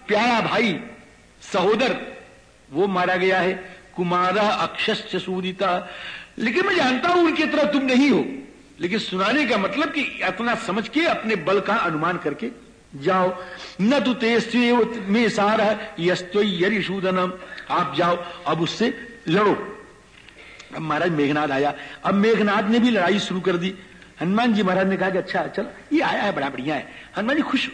प्यारा भाई। सहोदर, वो मारा गया है। कुमार अक्षस्य सूदिता। लेकिन मैं जानता हूँ उनकी तरह तुम नहीं हो। लेकिन सुनाने का मतलब कि इतना समझ के, अपने बल का अनुमान करके जाओ। न तो तेस्व में सार है यस्तो यरिशूदनम आप जाओ, अब उससे लड़ो। अब महाराज मेघनाथ आया। अब मेघनाथ ने भी लड़ाई शुरू कर दी। हनुमान जी महाराज ने कहा कि अच्छा चलो, ये आया है, बड़ा बढ़िया है। हनुमान जी खुश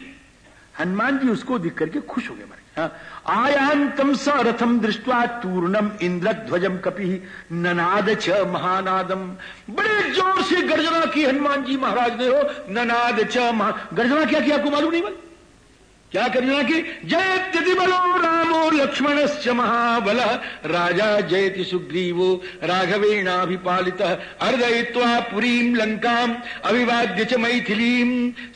हनुमान जी उसको दिख करके खुश हो गए महाराज। हाँ। आयांतम स रथम दृष्टवा तूर्णम इंद्र ध्वजम कपि ननाद च महानादम। बड़े ज़ोर से गर्जना की हनुमान जी महाराज ने हो ननाद च महा, गर्जना क्या किया आपको मालूम नहीं क्या करना कि जयत्यति बलो रामो लक्ष्मण महाबल। राजा जयति सुग्रीवो राघवेणाभिपालित। अर्दय्वा पुरीं लंकाम अभिवाद्य च मैथिलीम।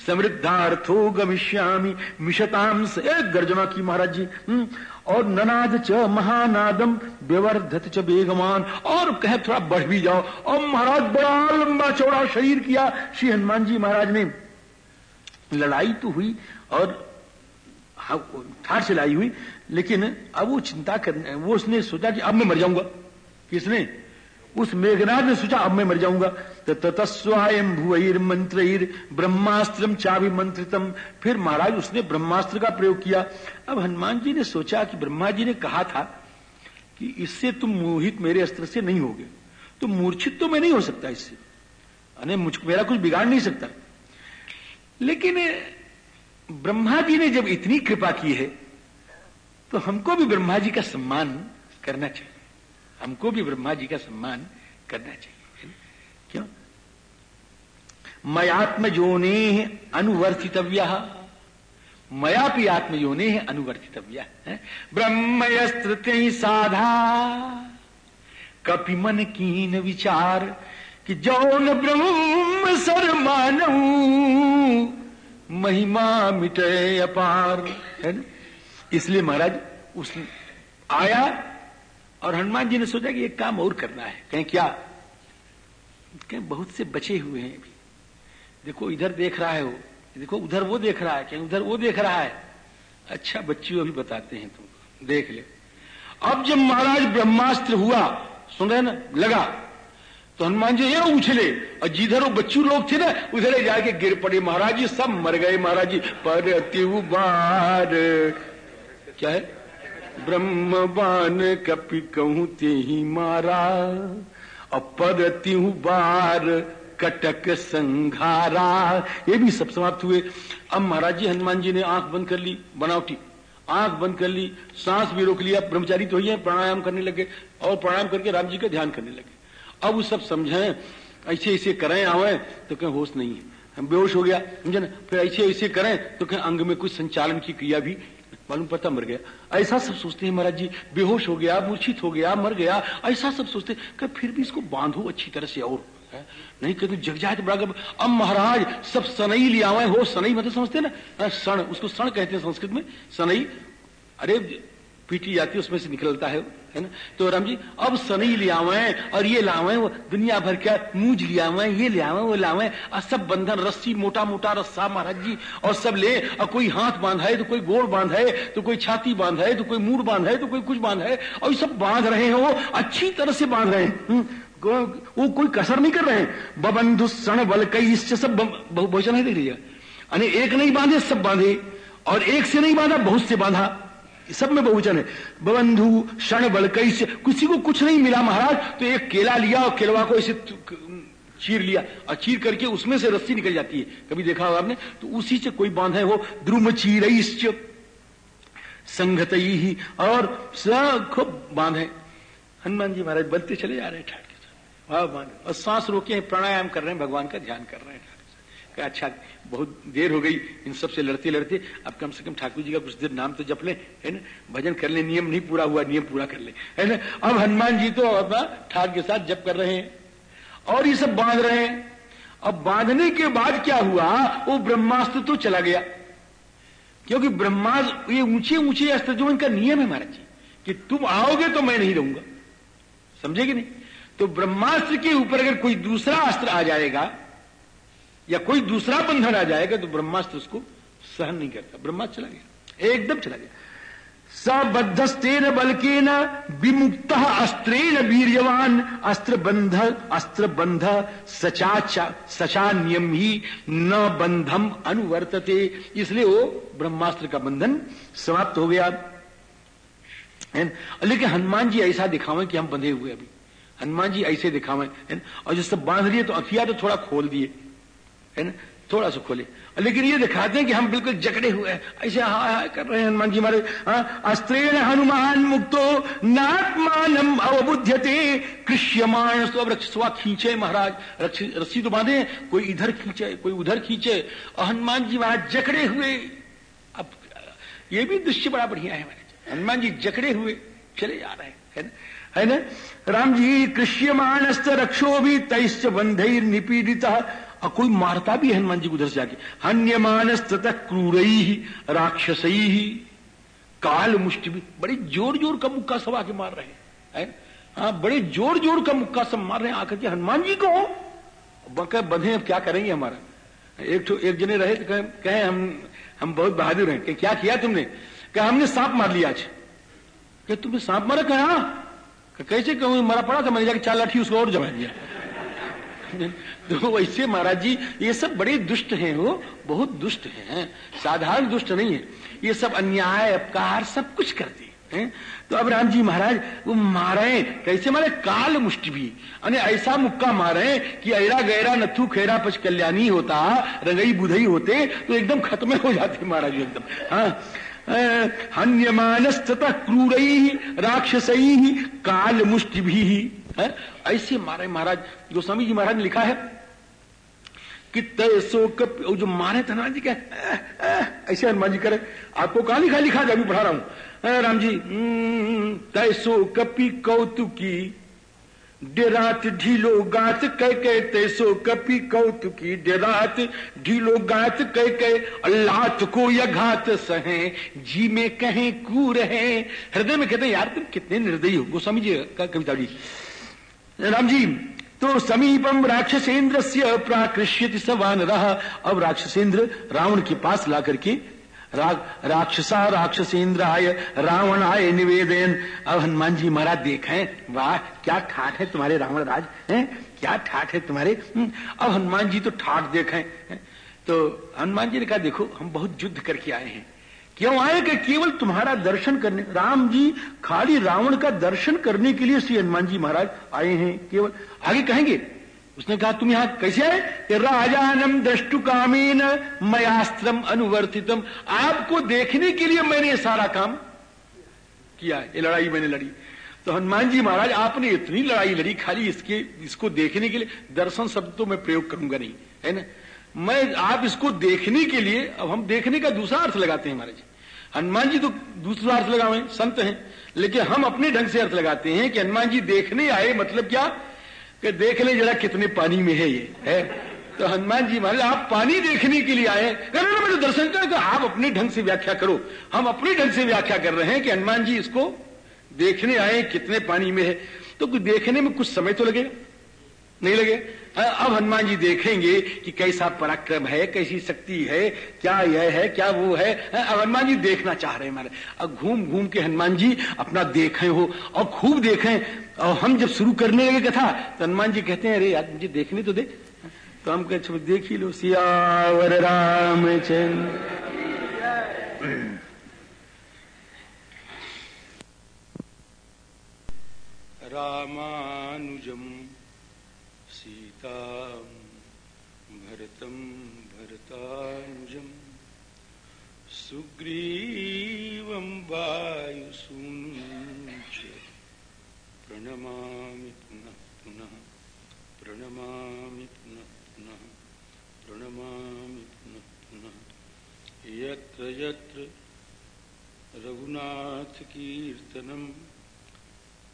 समृद्धार्थो गमिष्यामि मिशताम से। गर्जना की महाराज जी हम्म, और ननाद च महानादम व्यवर्धत च बेगमान और कहे थोड़ा बढ़ भी जाओ। और महाराज बड़ा लंबा चौड़ा शरीर किया। श्री हनुमान जी महाराज ने। लड़ाई तो हुई और ठाठ से लाई हुई, लेकिन अब वो चिंता करने वो उसने सोचा कि अब मैं मर जाऊँगा। किसने? उस मेघनाथ ने सोचा, अब मैं मर जाऊँगा। तो तत्स्वायम भुवैर मंत्र ब्रह्मास्त्रम चावि मंत्रितम फिर महाराज उसने ब्रह्मास्त्र का प्रयोग किया। अब हनुमान जी ने सोचा कि ब्रह्मा जी ने कहा था कि इससे तुम मोहित मेरे अस्त्र से नहीं होगे। तो मूर्छित तो मैं नहीं हो सकता इससे। अने मुझको मेरा कुछ बिगाड़ नहीं सकता। लेकिन ब्रह्मा जी ने जब इतनी कृपा की है तो हमको भी ब्रह्मा जी का सम्मान करना चाहिए। हमको भी ब्रह्मा जी का सम्मान करना चाहिए क्यों? मयात्म जोने अनुवर्तितव्य। मयापि आत्म योने अनुवर्तितव्य ब्रह्मयस्त्र साधा। कपि मन कीन विचार कि जौन ब्रह्म सर मानू महिमा मिटे अपार, है ना? इसलिए महाराज, उस आया और हनुमान जी ने सोचा कि एक काम और करना है। कहें, क्या? कहें, बहुत से बचे हुए हैं अभी। देखो, इधर देख रहा है वो। देखो, उधर वो देख रहा है। कहीं, उधर वो देख रहा है। अच्छा बच्ची अभी बताते हैं तुम देख ले। अब जब महाराज ब्रह्मास्त्र हुआ, सुन रहे ना, लगा। तो हनुमान जी ये उछले। और जिधर वो बच्चू लोग थे ना, उधर जाके गिर पड़े। महाराज जी सब मर गए महाराज। जी पर बार क्या है? ब्रह्म बान कपि कहूँ ते ही मारा। और पर बार कटक संघारा। ये भी सब समाप्त हुए। अब महाराज जी हनुमान जी ने आँख बंद कर ली, बनावटी। आँख बंद कर ली, सांस भी रोक लिया। ब्रह्मचारी तो ही है, प्राणायाम करने लगे और प्राणायाम करके राम जी का ध्यान करने लगे। अब वो सब समझें ऐसे ऐसे करें आवे तो कहीं होश नहीं है। हम बेहोश हो गया, समझे ना? फिर ऐसे ऐसे करें तो कहीं अंग में कुछ संचालन की क्रिया भी मालूम पता मर गया। ऐसा सब सोचते हैं महाराज जी, बेहोश हो गया, मूर्छित हो गया, मर गया, ऐसा सब सोचते कि फिर भी इसको बांधो अच्छी तरह से और, है? नहीं कहते जग जाए तो बड़ा अब महाराज, सब सनई लिया हुआ हो सनई मतलब समझते ना? सण, उसको सण कहते हैं संस्कृत में, सनई, अरे, पीटी जाती है, उसमें से निकलता है है ना? तो राम जी अब सनी ले आवे और ये लावे वो दुनिया भर का मूज ले आवे ये ले आवे वो लावे और सब बंधन रस्सी मोटा मोटा रस्सा महाराज जी और सब ले और कोई हाथ बांधा है तो कोई गोड़ बांधा है तो कोई छाती बांधा है तो कोई मूड बांधा है तो कोई कुछ बांधा है और सब बाँध रहे हैं वो अच्छी तरह से बाँध रहे हैं। हम्म, वो कोई कसर नहीं कर रहे हैं। बबंधु सण बल कई इससे सब बहुवचन है देख लीजिए एक नहीं बांधे सब बांधे और एक से नहीं बांधा बहुत से बांधा। सब में बहुवचन है। बंधु क्षण बल कैसे किसी को कुछ नहीं मिला महाराज तो एक केला लिया और केलवा को ऐसे चीर लिया और चीर करके उसमें से रस्सी निकल जाती है। कभी देखा होगा आपने? तो उसी से कोई बांधा हो द्रुम चीर संगत ही और खूब बांधे हनुमान जी महाराज बनते चले जा रहे हैं के साथ और सांस रोके प्राणायाम कर रहे हैं, भगवान का ध्यान कर रहे हैं। अच्छा बहुत देर हो गई इन सबसे लड़ते लड़ते अब कम से कम ठाकुर जी का कुछ देर नाम तो जप ले, है ना? भजन कर ले, नियम नहीं पूरा हुआ, नियम पूरा कर ले, है ना? अब हनुमान जी तो अपना ठाक के साथ जप कर रहे हैं और ये सब बाँध रहे हैं। अब बांधने के बाद क्या हुआ? वो ब्रह्मास्त्र तो चला गया। क्योंकि ब्रह्मास्त्र ये ऊँचे ऊँचे अस्त्र जो इनका नियम है महाराज जी, कि तुम आओगे तो मैं नहीं रहूँगा। समझेगी नहीं? तो ब्रह्मास्त्र के ऊपर अगर कोई दूसरा अस्त्र आ जाएगा या कोई दूसरा बंधन आ जाएगा तो ब्रह्मास्त्र उसको सहन नहीं करता। ब्रह्मास्त्र चला गया। एकदम चला गया। सबद्धस्तेन बलकेन विमुक्त अस्त्रेण वीर्यवान। अस्त्र बंध अस्त्र बंध सचाचा सचान्यम ही न बंधम अनुवर्तते। इसलिए वो ब्रह्मास्त्र का बंधन समाप्त हो गया। लेकिन हनुमान जी ऐसा दिखावे कि हम बंधे हुए अभी। हनुमान जी ऐसे दिखावे। और जो सब बाँध लिए तो अखिया तो थोड़ा खोल दिए। है ना? थोड़ा सा खोले लेकिन ये दिखाते हैं कि हम बिल्कुल जकड़े हुए हैं। ऐसे हा हा कर रहे हैं हनुमान जी हमारे अस्त्रेण हनुमान मुक्तो नात्मान अवबुध्यते कृष्यमाण स्वा खींचे महाराज। रस्सी तो बांधे, कोई इधर खींचे, कोई उधर खींचे। और हनुमान जी वहाँ जकड़े हुए। अब, ये भी दृश्य बड़ा बढ़िया है हमारे हनुमान जी जकड़े हुए चले जा रहे हैं, है ना? है ना? राम जी कृष्यमाणस्त रक्षो भी तैश्च बंधई निपीड़ित और कोई मारता भी हनुमान जी को उधर से जाके हन्यमानस तथा क्रूर ही राक्षस ही काल मुष्टि भी। बड़ी ज़ोर ज़ोर का मुक्का सब आके मार रहे हैं। हाँ? बड़े ज़ोर ज़ोर का मुक्का सब मार रहे हैं। आकर के हनुमान जी को बकर बंधे अब क्या करेंगे हमारा? एक तो एक जने रहे कहे, कहे हम हम बहुत बहादुर हैं। कि क्या किया तुमने? क्या हमने सांप मार लिया आज। क्या तुमने सांप मारा? कहा कैसे? कहूँ मरा पड़ा था मैंने जाकर चार लाठी उसको और जमा दिया। तो वैसे महाराज जी, ये सब बड़े दुष्ट हैं वो, बहुत दुष्ट हैं, साधारण दुष्ट नहीं है। ये सब अन्याय, अपकार, सब कुछ करते हैं तो अब राम जी महाराज, वो मारे, कैसे मारे? काल मुष्टि भी। अने ऐसा मुक्का मारे कि ऐरा गैरा नथु खेरा पच कल्याणी होता, रंगई बुधई होते तो एकदम खत्म हो जाते महाराज एकदम। हाँ। हन्यमानस्तः क्रूर, राक्षस, काल मुष्टि भी। ऐसे मारे महाराज, गोस्वामी जी महाराज ने लिखा है कि तैसो कप जो मारे थे जी क्या? ऐसे हनुमान जी करे। आपको कहा लिखा लिखा अभी पढ़ा रहा हूँ। राम जी हम्म, तैसो कपी कौतुकी। डेरात ढीलो गात कह कह तैसो कपी कौतुकी। डेरात ढीलो गात कह कह अल्लाह को या घात सहे। जी में कहें कूर है। हृदय में कहते हैं यार तुम कितने निर्दयी हो। गोस्वामी जी का कविता जी। राम जी तो समीपम राक्षसेंद्र से प्राकृष्यति सवान रहा अब राक्षसेंद्र रावण के पास ला करके रा, राक्षसा राक्षसेंद्र आय रावण आय निवेदन अब हनुमान जी महाराज देखें वाह क्या ठाठ है तुम्हारे रावण राज है? क्या ठाठ है तुम्हारे हम्म, अब हनुमान जी तो ठाठ देखें तो हनुमान जी ने कहा देखो हम बहुत युद्ध करके आए हैं। क्यों आए कि केवल तुम्हारा दर्शन करने, राम जी, खाली रावण का दर्शन करने के लिए श्री हनुमान जी महाराज आए हैं, केवल। आगे कहेंगे, उसने कहा, तुम यहाँ कैसे आए? राजानम दृष्टु कामीन, मयास्त्रम अनुवर्तितम। आपको देखने के लिए मैंने ये सारा काम किया, ये लड़ाई मैंने लड़ी। तो हनुमान जी महाराज, आपने इतनी लड़ाई लड़ी, खाली इसके, इसको देखने के लिए, दर्शन शब्द तो मैं प्रयोग करूँगा नहीं, है ना? मैं, आप इसको देखने के लिए, अब हम देखने का दूसरा अर्थ लगाते हैं, महाराज। हनुमान जी तो दूसरा अर्थ लगावे संत हैं। लेकिन हम अपने ढंग से अर्थ लगाते हैं कि हनुमान जी देखने आए मतलब क्या? कि देख ले जरा कितने पानी में है ये, है? तो हनुमान जी महाराज, आप पानी देखने के लिए आए ना मैं तो दर्शन कर आप अपने ढंग से व्याख्या करो। हम अपने ढंग से व्याख्या कर रहे हैं कि हनुमान जी इसको देखने आए कितने पानी में है। तो देखने में कुछ समय तो लगेगा। नहीं लगे? अब हनुमान जी देखेंगे कि कैसा पराक्रम है, कैसी शक्ति है, क्या यह है, क्या वो है। अब हनुमान जी देखना चाह रहे हैं हमारे। अब घूम घूम के हनुमान जी अपना देखे हो और खूब देखें। और हम जब शुरू करने लगे कथा तो हनुमान जी कहते हैं, अरे यार, मुझे देखने तो दे। तो हम कहते देख ही लो, सियावर रामचंद्र। रामानुजम सीता भरतं भरतानुजम् सुग्रीवं वायुसूनुञ्च प्रणमामि पुनः पुनः, प्रणमामि पुनः पुनः, प्रणमामि पुनः पुनः। यत्र यत्र रघुनाथकीर्तनम्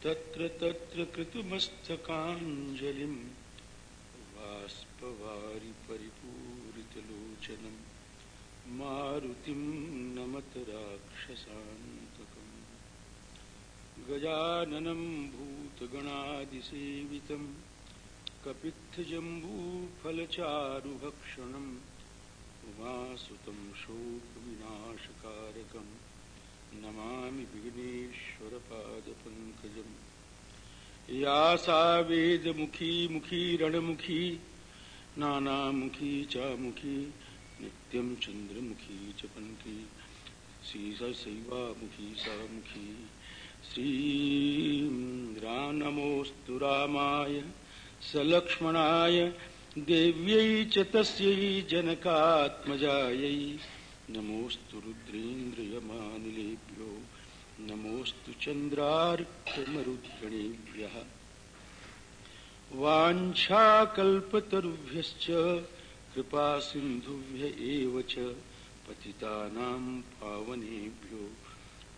तत्र तत्र कृतमस्तकाञ्जलिम्। बाष्पवारि परिपूरितलोचनम् मारुतिं नमत राक्षसान्तकम् गजाननं भूतगणादिसेवितं कपित्थजम्बूफलचारुभक्षणम् उमासुतं शोकविनाशकारकम्। नमामि विघ्नेश्वरपादपङ्कजम्। या सा वेदमुखी मुखी रणमुखी नानामुखी चामुखी, नित्यं चन्द्रमुखी च पन्थी श्रीसैवामुखी सा मुखी श्रीरानमोऽस्तु रामाय, सलक्ष्मणाय, देव्यै च तस्यै जनकात्मजायै। नमोऽस्तु रुद्रेन्द्रयमानिलेभ्यो, नमोऽस्तु चन्द्रार्कमरुद्गणेभ्यः। वाञ्छाकल्पतरुभ्यश्च कृपासिन्धुभ्य एव च पतितानां पावनेभ्यो।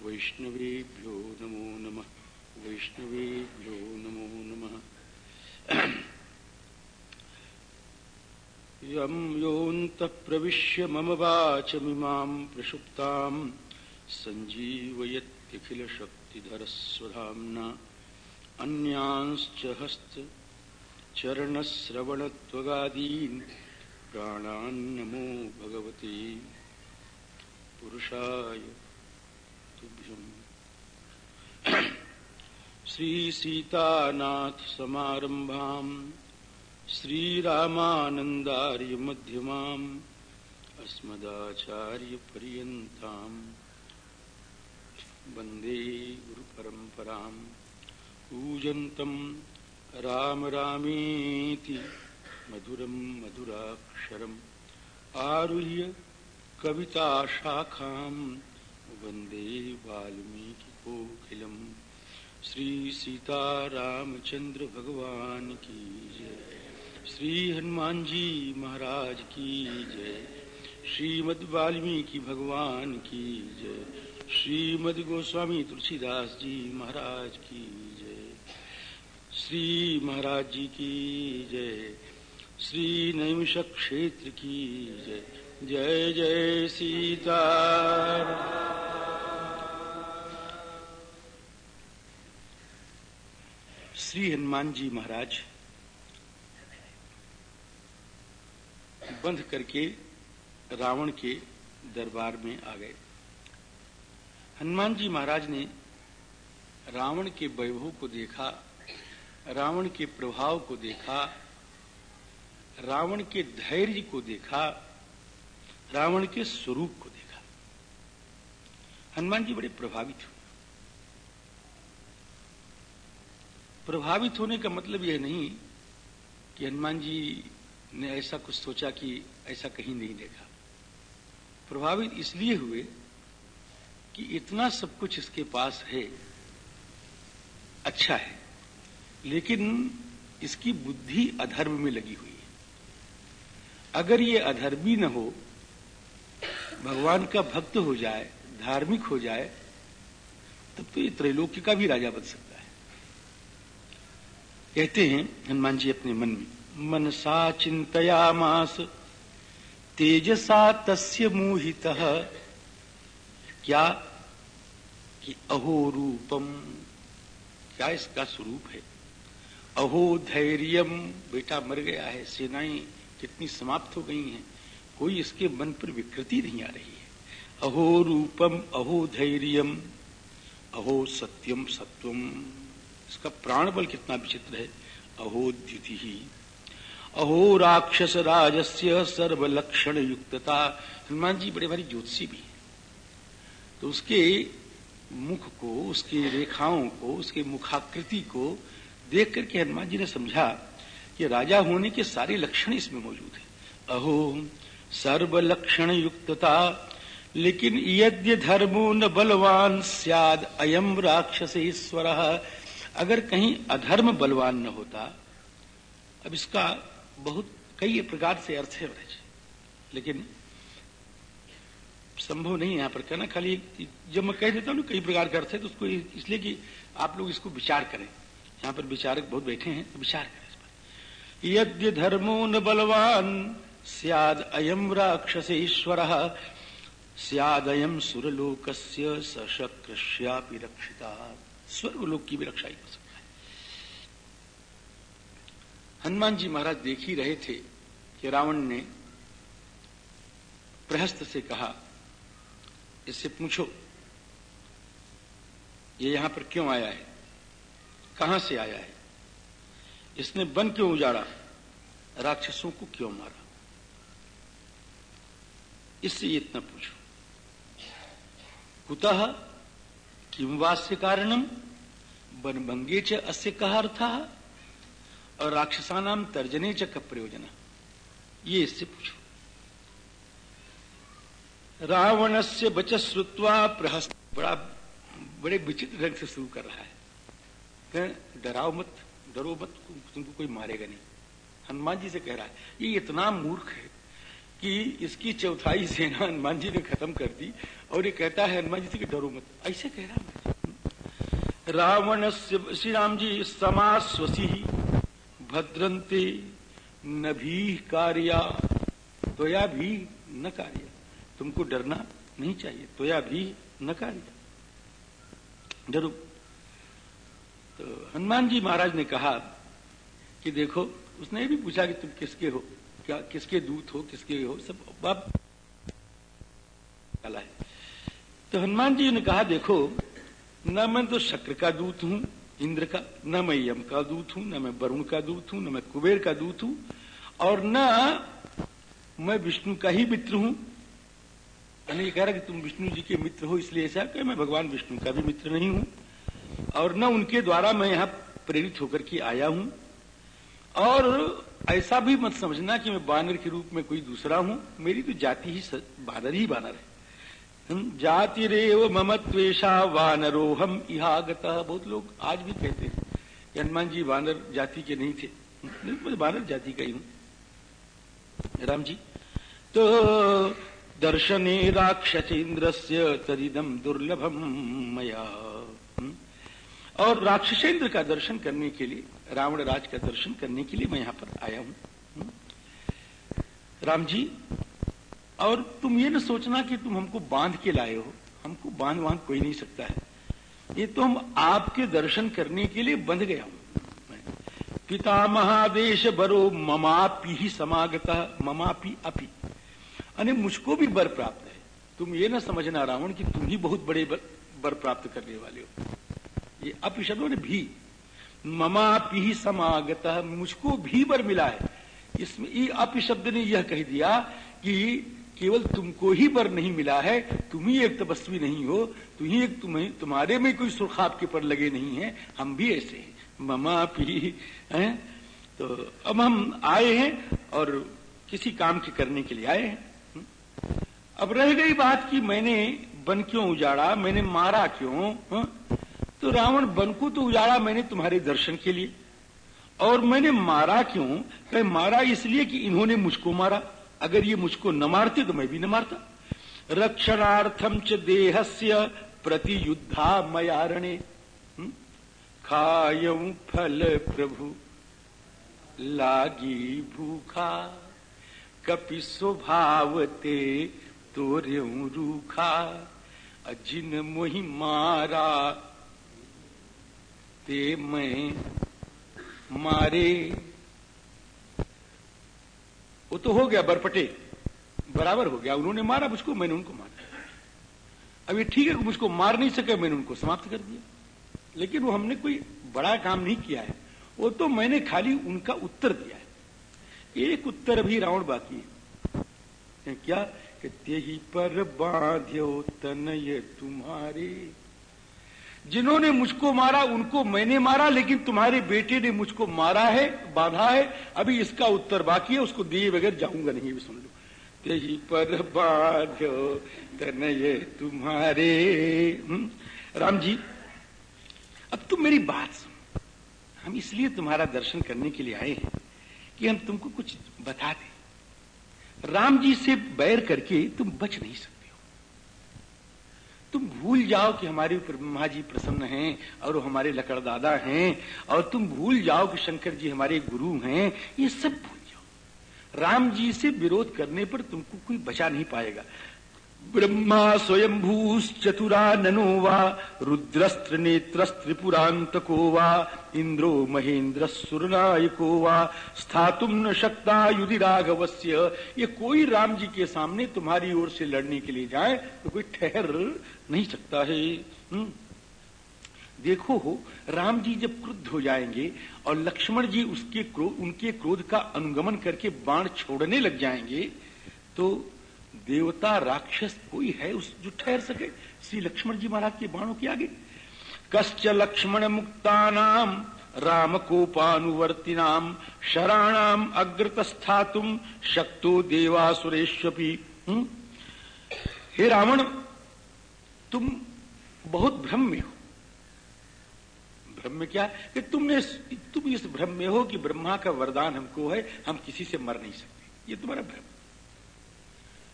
वैष्णवेभ्यो नमो नमः। वैष्णवेभ्यो नमो नमः। यं योऽन्तः प्रविश्य मम वाचमिमां प्रसुप्तां सञ्जीवयत्यखिलशक्तिधरस्वधाम्ना। अन्यांश्च हस्तचरणश्रवणत्वगादीन् प्राणान्नमो भगवते। पुरुषाय तुभ्यम्। श्रीसीतानाथसमारम्भाम् श्रीरामानन्दार्यमध्यमाम् अस्मदाचार्यपर्यन्ताम्। वंदे गुरुपरम्पराम्। पूजन्तम् राम रामेति मधुरं मधुराक्षरम् आरुह्य वाल्मीकिकोकिलम्। श्री सीतारामचंद्र भगवान की जय। श्री हनुमान जी महाराज की जय। श्रीमद वाल्मीकि भगवान की जय। श्रीमद गोस्वामी तुलसीदास जी महाराज की जय। श्री महाराज जी की जय। श्री नैमिष क्षेत्र की जय। जय जय सीता। श्री हनुमान जी महाराज, बंध करके रावण के दरबार में आ गए। हनुमान जी महाराज ने रावण के वैभव को देखा रावण के प्रभाव को देखा, रावण के धैर्य को देखा, रावण के स्वरूप को देखा। हनुमान जी बड़े प्रभावित हुए। प्रभावित होने का मतलब यह नहीं कि हनुमान जी ने ऐसा कुछ सोचा कि ऐसा कहीं नहीं देखा। प्रभावित इसलिए हुए कि इतना सब कुछ इसके पास है अच्छा है। लेकिन इसकी बुद्धि अधर्म में लगी हुई है। अगर ये अधर्मी न हो, भगवान का भक्त हो जाए, धार्मिक हो जाए, तब तो ये त्रैलोक्य का भी राजा बन सकता है। कहते हैं, हनुमान जी अपने मन में, मनसा चिंतयामास तेजसा तस्य मोहित, क्या कि अहो रूपम, क्या इसका स्वरूप है? अहो धैर्यम, बेटा मर गया है, सेनाएँ कितनी समाप्त हो गई हैं, कोई इसके मन पर विकृति नहीं आ रही है। अहो रूपम, अहो धैर्यम, अहो सत्यम, सत्वम। इसका प्राण बल कितना विचित्र है। अहो द्युति ही। अहो राक्षस राजस्य सर्वलक्षण युक्तता। हनुमान जी बड़े भारी ज्योतिषी भी तो उसके मुख को, उसकी रेखाओं को, उसके मुखाकृति को देख करके हनुमान जी ने समझा कि राजा होने के सारे लक्षण इसमें मौजूद है। अहो सर्वलक्षण युक्तता लेकिन यद्य धर्मो न बलवान, सियाद अयम राक्षस ईश्वर अगर कहीं अधर्म बलवान न होता, अब इसका बहुत कई प्रकार से अर्थ है लेकिन संभव नहीं यहाँ पर कहना, खाली जब मैं कह देता हूँ कई प्रकार का अर्थ है तो उसको इसलिए कि आप लोग इसको विचार करें। यहाँ पर विचारक बहुत बैठे हैं तो विचार करें इस पर। यद्य धर्मो न बलवान, सियाद अयम राक्षस ईश्वर सियादयम सुरलोक सशक्रश्यापि रक्षिता। स्वर्ग लोक की भी रक्षा ही कर सकता है। हनुमान जी महाराज देख ही रहे थे कि रावण ने प्रहस्त से कहा, इससे पूछो, ये यहाँ पर क्यों आया है? कहाँ से आया है? इसने बन क्यों उजाड़ा? राक्षसों को क्यों मारा? इससे इतना पूछो। कुतः किम वास्य कारणम बनभंगे च अस्य कहा अर्थ? और राक्षसानाम तर्जने च प्रयोजन? ये इससे पूछो। रावण से बच श्रुत्वा प्रहस्त बड़ा बड़े विचित्र ढंग से शुरू कर रहा है। डराओ मत, डरो मत तुमको कोई मारेगा नहीं। हनुमान जी से कह रहा है, ये इतना मूर्ख है कि इसकी चौथाई सेना हनुमान जी ने खत्म कर दी और ये कहता है हनुमान जी से कि डरो मत। ऐसे कह रहा है। रावण श्री राम जी समास्वसी भद्रंते न भी कार्या, तोया भी न कार्य। तुमको डरना नहीं चाहिए, तोया भी न कार्य। डरो। तो हनुमान जी महाराज ने कहा कि देखो, उसने भी पूछा कि तुम किसके हो? क्या, किसके दूत हो, किसके हो? सब बाप है। तो हनुमान जी ने कहा, देखो, न मैं तो शक्र का दूत हूँ, इंद्र का, न मैं यम का दूत हूँ, न मैं वरुण का दूत हूँ, न मैं कुबेर का दूत हूँ, और न मैं विष्णु का ही मित्र हूँ। यानी कह रहा कि तुम विष्णु जी के मित्र हो, इसलिए ऐसा कि मैं भगवान विष्णु का भी मित्र नहीं हूँ। और न उनके द्वारा मैं यहाँ प्रेरित होकर के आया हूँ। और ऐसा भी मत समझना कि मैं बानर के रूप में कोई दूसरा हूँ। मेरी तो जाति ही बानर ही बानर है। जाति रेव मम वानरो, हम इहागत बहुत लोग आज भी कहते हैं कि हनुमान जी वानर जाति के नहीं थे। मैं बानर जाति का ही हूँ। राम जी तो दर्शने राक्षसेन्द्र से तदिदम दुर्लभम मया। और राक्षसेंद्र का दर्शन करने के लिए रावण राज का दर्शन करने के लिए मैं यहाँ पर आया हूँ। राम जी और तुम ये न सोचना कि तुम हमको बाँध के लाए हो। हमको बाँध बाँध कोई नहीं सकता है। ये तो हम आपके दर्शन करने के लिए बंध गया हूँ। पिता महादेश बरो ममापी ही समागता ममापी अपी। अने मुझको भी बर प्राप्त है। तुम ये ना समझना रावण कि तुम ही बहुत बड़े बर, बर प्राप्त करने वाले हो। ये अपी शब्दों ने भी ममापी ही समागत मुझको भी बर मिला है। इसमें ये अपी शब्द ने यह कह दिया कि केवल तुमको ही बर नहीं मिला है, तुम ही एक तपस्वी नहीं हो, तुम ही एक तुम्हें, तुम्हारे में कोई सुर्ख आपके पर लगे नहीं है, हम भी ऐसे हैं। ममा पी हैं? तो अब हम आए हैं और किसी काम के करने के लिए आए हैं। अब रह गई बात कि मैंने बन क्यों उजाड़ा, मैंने मारा क्यों? हा? तो रावण बन को तो उजाड़ा मैंने तुम्हारे दर्शन के लिए। और मैंने मारा क्यों? मैं मारा इसलिए कि इन्होंने मुझको मारा। अगर ये मुझको न मारते तो मैं भी न मारता। रक्षणार्थम च देहस्य प्रति युद्धा मयारणे खाय फल प्रभु, लागी भूखा। कपि स्वभावते तोर्यू रूखा। अजिन मोहि मारा ते मैं मारे। वो तो हो गया बरपटे। बराबर हो गया। उन्होंने मारा, मुझको मैंने उनको मारा। अब ये ठीक है मुझको मार नहीं सके, मैंने उनको समाप्त कर दिया। लेकिन वो हमने कोई बड़ा काम नहीं किया है। वो तो मैंने खाली उनका उत्तर दिया है। एक उत्तर अभी रावण बाकी है। क्या? ते ही, पर बांध्यो तनय तुम्हारे जिन्होंने मुझको मारा, उनको मैंने मारा, लेकिन तुम्हारे बेटे ने मुझको मारा है, बाधा है। अभी इसका उत्तर बाकी है, उसको दिए बगैर जाऊँगा नहीं सुन लो। ते ही पर बांध्यो तनय तुम्हारे। हम्म? राम जी, अब तुम मेरी बात सुनो। हम इसलिए तुम्हारा दर्शन करने के लिए आए हैं कि हम तुमको कुछ बता दें। राम जी से बैर करके तुम बच नहीं सकते तुम भूल जाओ कि हमारे ऊपर ब्रह्मा जी प्रसन्न हैं और हमारे लकड़दादा हैं, और तुम भूल जाओ कि शंकर जी हमारे गुरु हैं, ये सब भूल जाओ। राम जी से विरोध करने पर तुमको कोई बचा नहीं पाएगा। ब्रह्मा स्वयंभूश्चतुरा ननो वा रुद्रस्त्र नेत्रस्त्रिपुरान्तको वा इंद्रो महेन्द्र सुरनायको वा स्थातुम न शक्ता युधि राघवस्य ये कोई राम जी के सामने तुम्हारी ओर से लड़ने के लिए जाए तो कोई ठहर नहीं सकता है हुँ? देखो हो राम जी जब क्रुद्ध हो जाएँगे और लक्ष्मण जी उसके क्रोध उनके क्रोध का अनुगमन करके बाण छोड़ने लग जाएँगे तो देवता राक्षस कोई है उस जो ठहर सके? श्री लक्ष्मण जी महाराज के बाणों के आगे। कश्च लक्ष्मण मुक्ता नाम, राम कोपानुवर्तिनाम शराणाम अग्रतस्थातुम शक्तो देवासुरेश्वपी? हे? रावण, तुम बहुत भ्रम में हो। भ्रम में क्या? कि तुमने तुम इस भ्रम में हो कि ब्रह्मा का वरदान हमको है, हम किसी से मर नहीं सकते। ये तुम्हारा भ्रम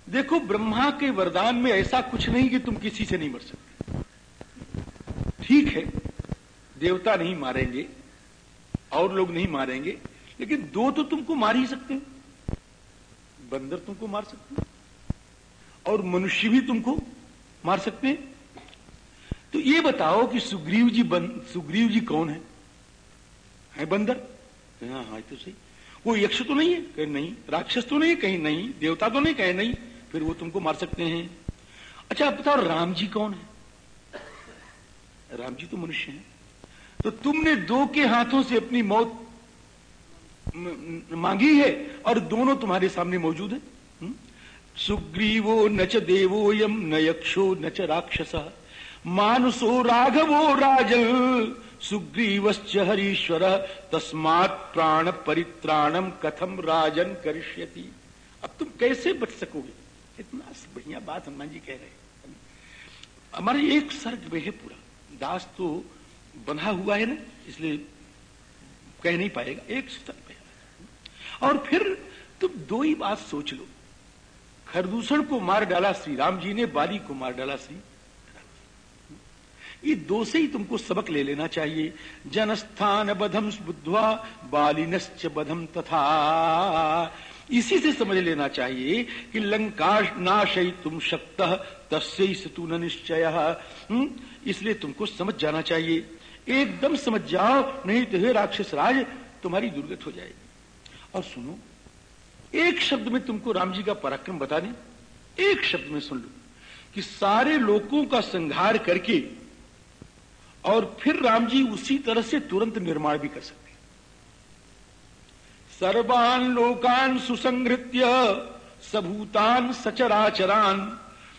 देखो ब्रह्मा के वरदान में ऐसा कुछ नहीं कि तुम किसी से नहीं मर सकते। ठीक है देवता नहीं मारेंगे और लोग नहीं मारेंगे लेकिन दो तो तुमको मार ही सकते हैं। बंदर तुमको मार सकते हैं और मनुष्य भी तुमको मार सकते हैं। तो ये बताओ कि सुग्रीव जी बन, सुग्रीव जी कौन है? है बंदर? हाँ हाँ तो सही। वो यक्ष तो नहीं है? कहीं नहीं। राक्षस तो नहीं है? कहीं नहीं। देवता तो नहीं कहीं नहीं। फिर वो तुमको मार सकते हैं। अच्छा आप बताओ, राम जी कौन है? राम जी तो मनुष्य हैं। तो तुमने दो के हाथों से अपनी मौत मांगी है और दोनों तुम्हारे सामने मौजूद है? सुग्रीवो न च देवोयम न यक्षो न च राक्षस। मानुसो राघवो राजल, सुग्रीवश्च हरीश्वर, तस्मात् प्राण परित्राणम कथम राजन करिष्यति। अब तुम कैसे बच सकोगे? इतना बढ़िया बात हनुमान जी कह रहे हमारे एक सर्ग में है पूरा। दास तो बंधा हुआ है ना, इसलिए कह नहीं पाएगा। एक सर्ग में। और फिर तुम दो ही बात सोच लो। खरदूषण को मार डाला श्री राम जी ने, बाली को मार डाला श्री ये दो से ही तुमको सबक ले लेना चाहिए। जनस्थान बधम बुद्धवा बालिनश्च बधम तथा। इसी से समझ लेना चाहिए कि लंका नाशई तुम शक्त, तस्य सतु न निश्चय। हम्म? इसलिए तुमको समझ जाना चाहिए। एकदम समझ जाओ, नहीं तो हे राक्षस राज, तुम्हारी दुर्गत हो जाएगी। और सुनो, एक शब्द में तुमको राम जी का पराक्रम बता दें एक शब्द में सुन लो कि सारे लोगों का संहार करके और फिर राम जी उसी तरह से तुरंत निर्माण भी कर सकते सर्वान लोकान सुसंगृत्य सबूतान सचराचरान।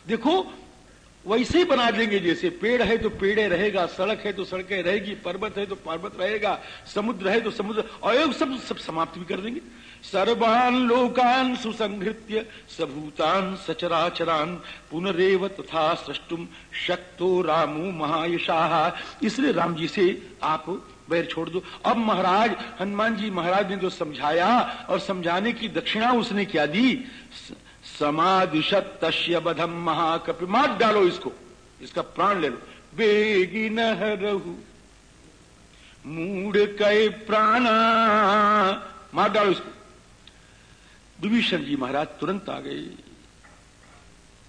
देखो, वैसे ही बना देंगे जैसे। पेड़ है तो पेड़े रहेगा, सड़क है तो सड़कें रहेगी, पर्वत है तो पर्वत रहेगा, समुद्र है तो समुद्र। और सब सब समाप्त भी कर देंगे। सर्वान लोकान सुसंहृत्य सबूतान सचराचरान। पुनरेव तथा सृष्टुम शक्तो रामो महायशाह इसलिए राम जी से आप बैर छोड़ दो। अब महाराज, हनुमान जी महाराज ने जो समझाया और समझाने की दक्षिणा उसने क्या दी? समाधिशत तस्य बधम महाकपि। मार डालो इसको। इसका प्राण ले लो। बेगी न रहू। मूड कई प्राणा। मार डालो इसको। विभीषण जी महाराज तुरंत आ गए।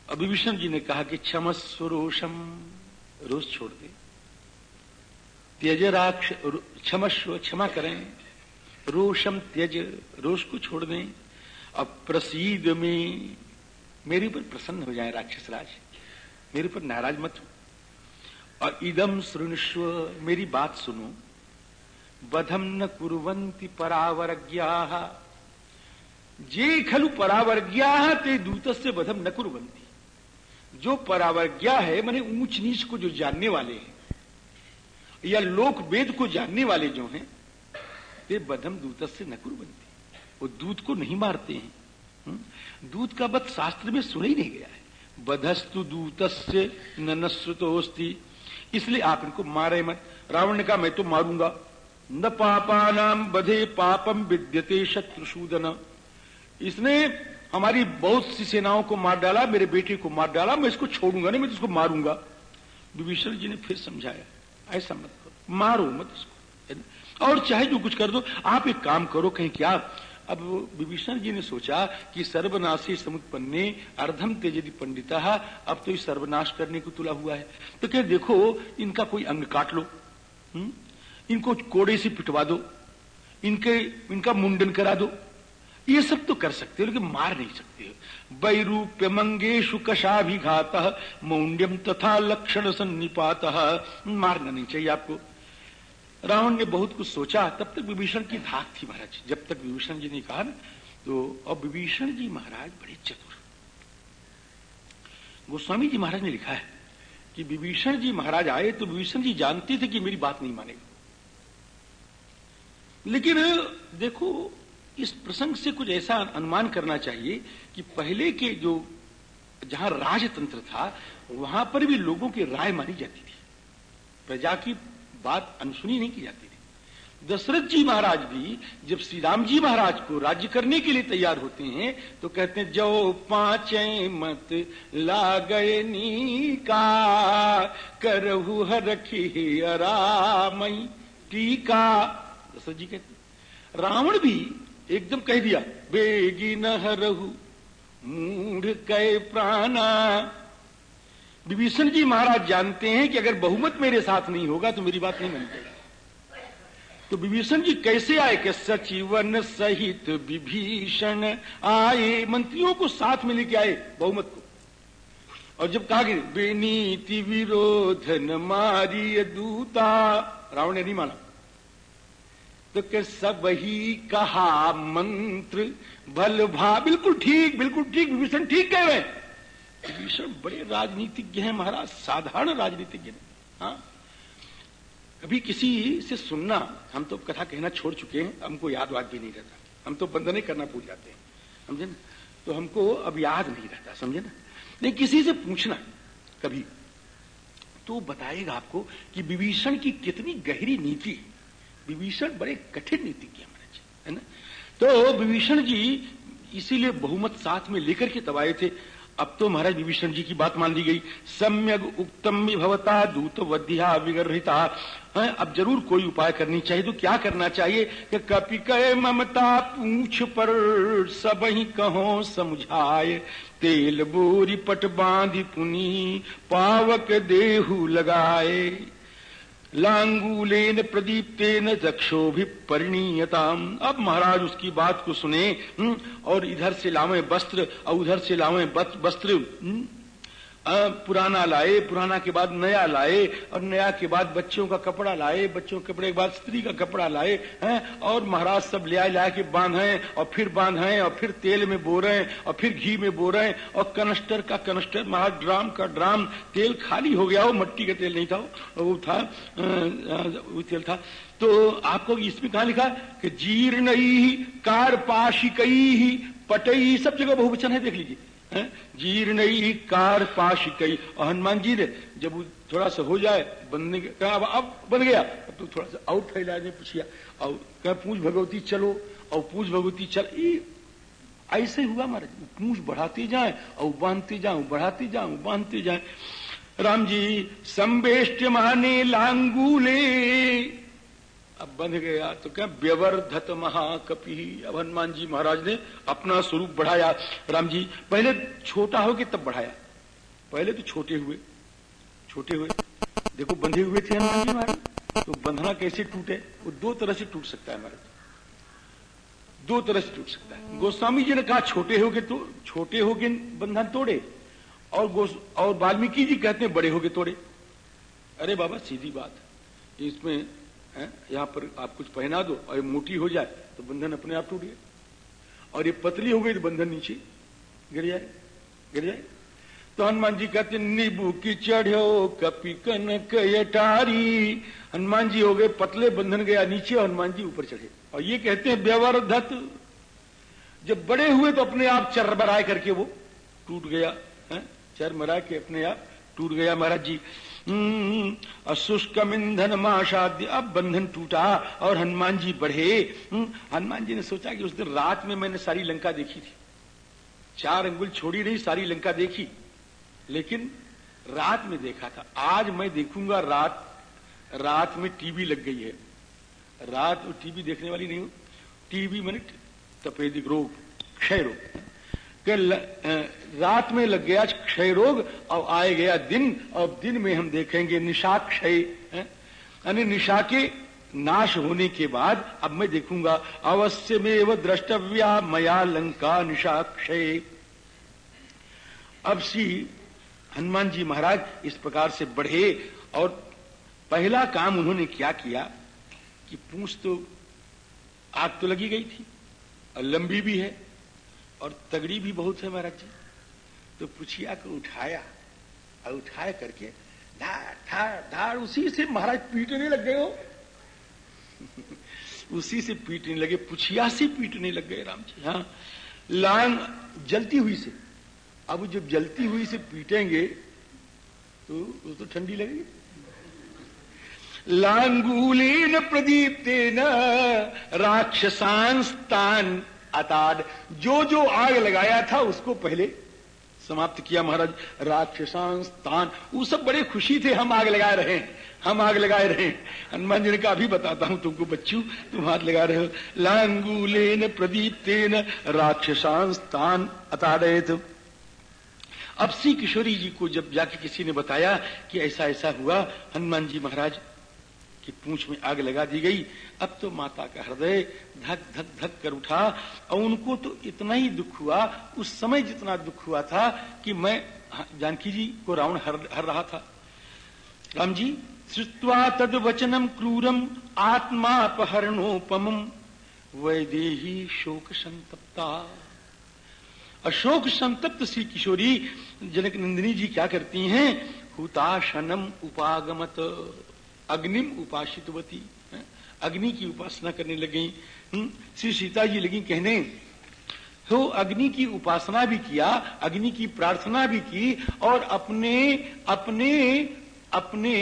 और विभीषण जी ने कहा कि क्षमस्व रोषम रोष छोड़ दे। त्यज राक्ष क्षमस्व क्षमा करें। रोषम त्यज, रोष को छोड़ दें। अब प्रसीद में मेरे ऊपर प्रसन्न हो जाए राक्षस राज मेरे ऊपर नाराज़ मत हो। और इदम श्रृणस्व मेरी बात सुनो। बधम न कुरंती परावरज्ञा जे खलु परावर्ज्ञा ते दूत से बधम न कुरंती जो परावर्ज्ञा है, मैंने ऊंच नीच को जो जानने वाले हैं। या लोक वेद को जानने वाले जो हैं, वे बधम दूत से न कुरबंती वो दूध को नहीं मारते हैं? दूध का बद शास्त्र में सुना ही नहीं गया है। बधस्तु दूत से नश्रुतोस्ती इसलिए आप इनको मारे मत। रावण ने कहा, मैं तो मारूँगा। न पापा नाम बधे पापम विद्यते शत्रुशूदन इसने हमारी बहुत सी सेनाओं को मार डाला, मेरे बेटे को मार डाला, मैं इसको छोड़ूँगा नहीं, मैं तो इसको मारूँगा। विभीषण जी ने फिर समझाया ऐसा मत करो। मारो मत इसको। और चाहे जो कुछ कर दो, आप एक काम करो, कहीं क्या अब विभीषण जी ने सोचा कि सर्वनाशी समुत्पन्ने अर्धम तेजदी पंडिता, अब तो इस सर्वनाश करने को तुला हुआ है। तो क्या देखो, इनका कोई अंग काट लो। हुँ? हम्म? इनको कोड़े से पिटवा दो। इनके इनका मुंडन करा दो। ये सब तो कर सकते हो, लेकिन मार नहीं सकते हो। वैरूप्य मंगेशु कशाभिघात मौंड्यम तथा लक्षण सन्निपात। मारना नहीं चाहिए आपको। रावण ने बहुत कुछ सोचा, तब तक विभीषण की धाक थी महाराज। जब तक विभीषण जी ने कहा ना तो अब विभीषण जी महाराज बड़े चतुर। गोस्वामी जी महाराज ने लिखा है कि विभीषण जी महाराज आए तो विभीषण जी जानते थे कि मेरी बात नहीं मानेगा। लेकिन देखो इस प्रसंग से कुछ ऐसा अनुमान करना चाहिए कि पहले के जो, जहाँ राजतंत्र था, वहाँ पर भी लोगों की राय मानी जाती थी। प्रजा की बात अनसुनी नहीं की जाती थी। दशरथ जी महाराज भी, जब श्री राम जी महाराज को राज्य करने के लिए तैयार होते हैं तो कहते हैं जो पाँच मत ला गए नी का करहु रखी अरामई टीका। दशरथ जी कहते रावण भी एकदम कह दिया, बेगी न हरहु मूढ़ कै प्राणा। विभीषण जी महाराज जानते हैं कि अगर बहुमत मेरे साथ नहीं होगा तो मेरी बात नहीं मानी तो विभीषण जी कैसे आए कि सचिवन सहित विभीषण आए, मंत्रियों को साथ में लेके आए बहुमत को? और जब कहा कि बेनीति विरोधन मारी दूता, रावण ने नहीं माना। तो क्या सब ही कहा मंत्र। भल भा, बिल्कुल ठीक बिल्कुल ठीक, विभीषण ठीक कह रहे विभीषण बड़े राजनीतिज्ञ हैं महाराज, साधारण राजनीतिज्ञ हाँ? कभी किसी से सुनना, हम तो कथा कहना छोड़ चुके हैं, हमको याद वाद भी नहीं रहता। हम तो बंधने करना भूल जाते हैं, समझे ना? तो हमको अब याद नहीं रहता, समझे ना? नहीं, किसी से पूछना कभी तो बताएगा आपको कि विभीषण की कितनी गहरी नीति है। विभीषण बड़े कठिन नीतिज्ञ महाराज है ना? तो विभीषण जी इसीलिए बहुमत साथ में लेकर के तब आए थे। अब तो महाराज विभीषण जी की बात मान ली गई। सम्यक उत्तम भवता दूत वध्या विगर्ता अब ज़रूर कोई उपाय करनी चाहिए तो क्या करना चाहिए? कि कपि कहे ममता पूछ पर सब ही कहो समझाए। तेल बोरी पट बांधी पुनी, पावक देहू लगाए। लांगूलेन प्रदीप्तेन भी परिणीयता अब महाराज उसकी बात को सुने हम्म, और इधर से लावे वस्त्र और उधर से लावे वस्त्र हम्म, पुराना लाए, पुराना के बाद नया लाए, और नया के बाद बच्चों का कपड़ा लाए, बच्चों के कपड़े के बाद स्त्री का कपड़ा लाए, हैं, और महाराज सब ले आए, लाए के बांधे और फिर बांधे और फिर तेल में बो रहे और फिर घी में बो रहे और कनस्टर का कनस्टर, महाराज ड्राम का ड्राम, तेल खाली हो गया हो, मट्टी का तेल नहीं था, वो था वो तेल था। तो आपको इसमें कहा लिखा कि जीर्ण कारपाशिकई पटई सब जगह बहुवचन है, देख लीजिए। जीर्ण कार, पाश, कई। हनुमान जी ने जब थोड़ा सा हो जाए, बनने कहा, अब अब बन गया। अब तो थोड़ा सा और फैला ने पूछिया। और कह, पूछ भगवती, चलो। और पूछ भगवती, चल। ऐसे हुआ महाराज। पूछ बढ़ाते जाए, और बांधते जाऊँ बढ़ाते जाऊँ बांधते जाए। राम जी संबेष्ट माने लांगूले। अब बंध गया। तो क्या व्यवर्धत महाकपि? अब हनुमान जी महाराज ने अपना स्वरूप बढ़ाया। राम जी, पहले छोटा हो के तब बढ़ाया। पहले तो छोटे हुए। छोटे हुए। देखो, बंधे हुए थे हनुमान जी महाराज। तो बंधना कैसे टूटे? वो दो तरह से टूट सकता है महाराज। दो तरह से टूट सकता है। गोस्वामी जी ने कहा, छोटे हो गए तो छोटे हो गए बंधन तोड़े। और और वाल्मीकि जी कहते हैं, बड़े हो गए तोड़े। अरे बाबा, सीधी बात। इसमें यहाँ पर आप कुछ पहना दो और ये मोटी हो जाए तो बंधन अपने आप टूट गए और ये पतली हो गई तो बंधन नीचे गिर जाए गिर जाए। तो हनुमान जी कहते नींबू की चढ़ो, कपी कनक यटारी हनुमान जी हो गए, पतले बंधन गया नीचे हनुमान जी ऊपर चढ़े। और ये कहते हैं व्यवरधत जब बड़े हुए तो अपने आप चरबराए करके वो टूट गया चरमरा के अपने आप टूट गया महाराज जी। अशुष्कम ईंधन माशाद्य अब बंधन टूटा और हनुमान जी बढ़े। हम्म, हनुमान जी ने सोचा कि उस दिन रात में मैंने सारी लंका देखी थी। चार अंगुल छोड़ी नहीं सारी लंका देखी। लेकिन रात में देखा था। आज मैं देखूँगा रात रात में टीवी लग गई है। रात में टीवी देखने वाली नहीं हूँ। टीवी मैंने तपेदिक रोग क्षय रोग। रात में लग गया क्षय रोग और आए गया दिन और दिन में हम देखेंगे निशा क्षय यानी निशा के नाश होने के बाद, अब मैं देखूँगा अवश्य में वह द्रष्टव्या मया लंका निशा क्षय अब श्री हनुमान जी महाराज इस प्रकार से बढ़े, और पहला काम उन्होंने क्या किया, कि पूछ तो आग तो लगी गई थी, और लंबी भी है। और तगड़ी भी बहुत है महाराज जी। तो पुछिया को उठाया, और उठाया करके धार धार धार उसी से महाराज पीटने लग गए हो। उसी से पीटने लगे, पुछिया से पीटने लग गए राम जी हाँ। लांग जलती हुई से। अब जब जलती हुई से पीटेंगे तो वो तो ठंडी लगेगी। लांगूलेन प्रदीप्तेन राक्षसांस्तान अताड जो जो आग लगाया था उसको पहले समाप्त किया महाराज। राक्षसांस्तान वो सब बड़े खुशी थे, हम आग लगा रहे हैं, हम आग लगाए रहे हनुमान जी ने कहा, अभी बताता हूँ तुमको, बच्चू, तुम हाथ लगा रहे हो। लांगुल प्रदीप तेन लांगूलेन प्रदीप्तेन राक्षसांस्तान अताड़ित। अब श्री किशोरी जी को जब जाके किसी ने बताया कि ऐसा ऐसा हुआ, हनुमान जी महाराज की पूंछ में आग लगा दी गई। अब तो माता का हृदय धक धक धक कर उठा और उनको तो इतना ही दुख हुआ उस समय जितना दुख हुआ था कि मैं जानकी जी को रावण हर, हर रहा था। राम जी श्रुवा तद वचनम क्रूरम आत्मापहरणोपम वैदेही शोक संतप्ता अशोक संतप्त श्री किशोरी जनक नंदिनी जी क्या करती हैं? हुताशनम उपागमत। अग्निम उपासितवती अग्नि की उपासना करने लगी हम्म, श्री सीता जी लगी कहने तो अग्नि की उपासना भी किया अग्नि की प्रार्थना भी की और अपने अपने अपने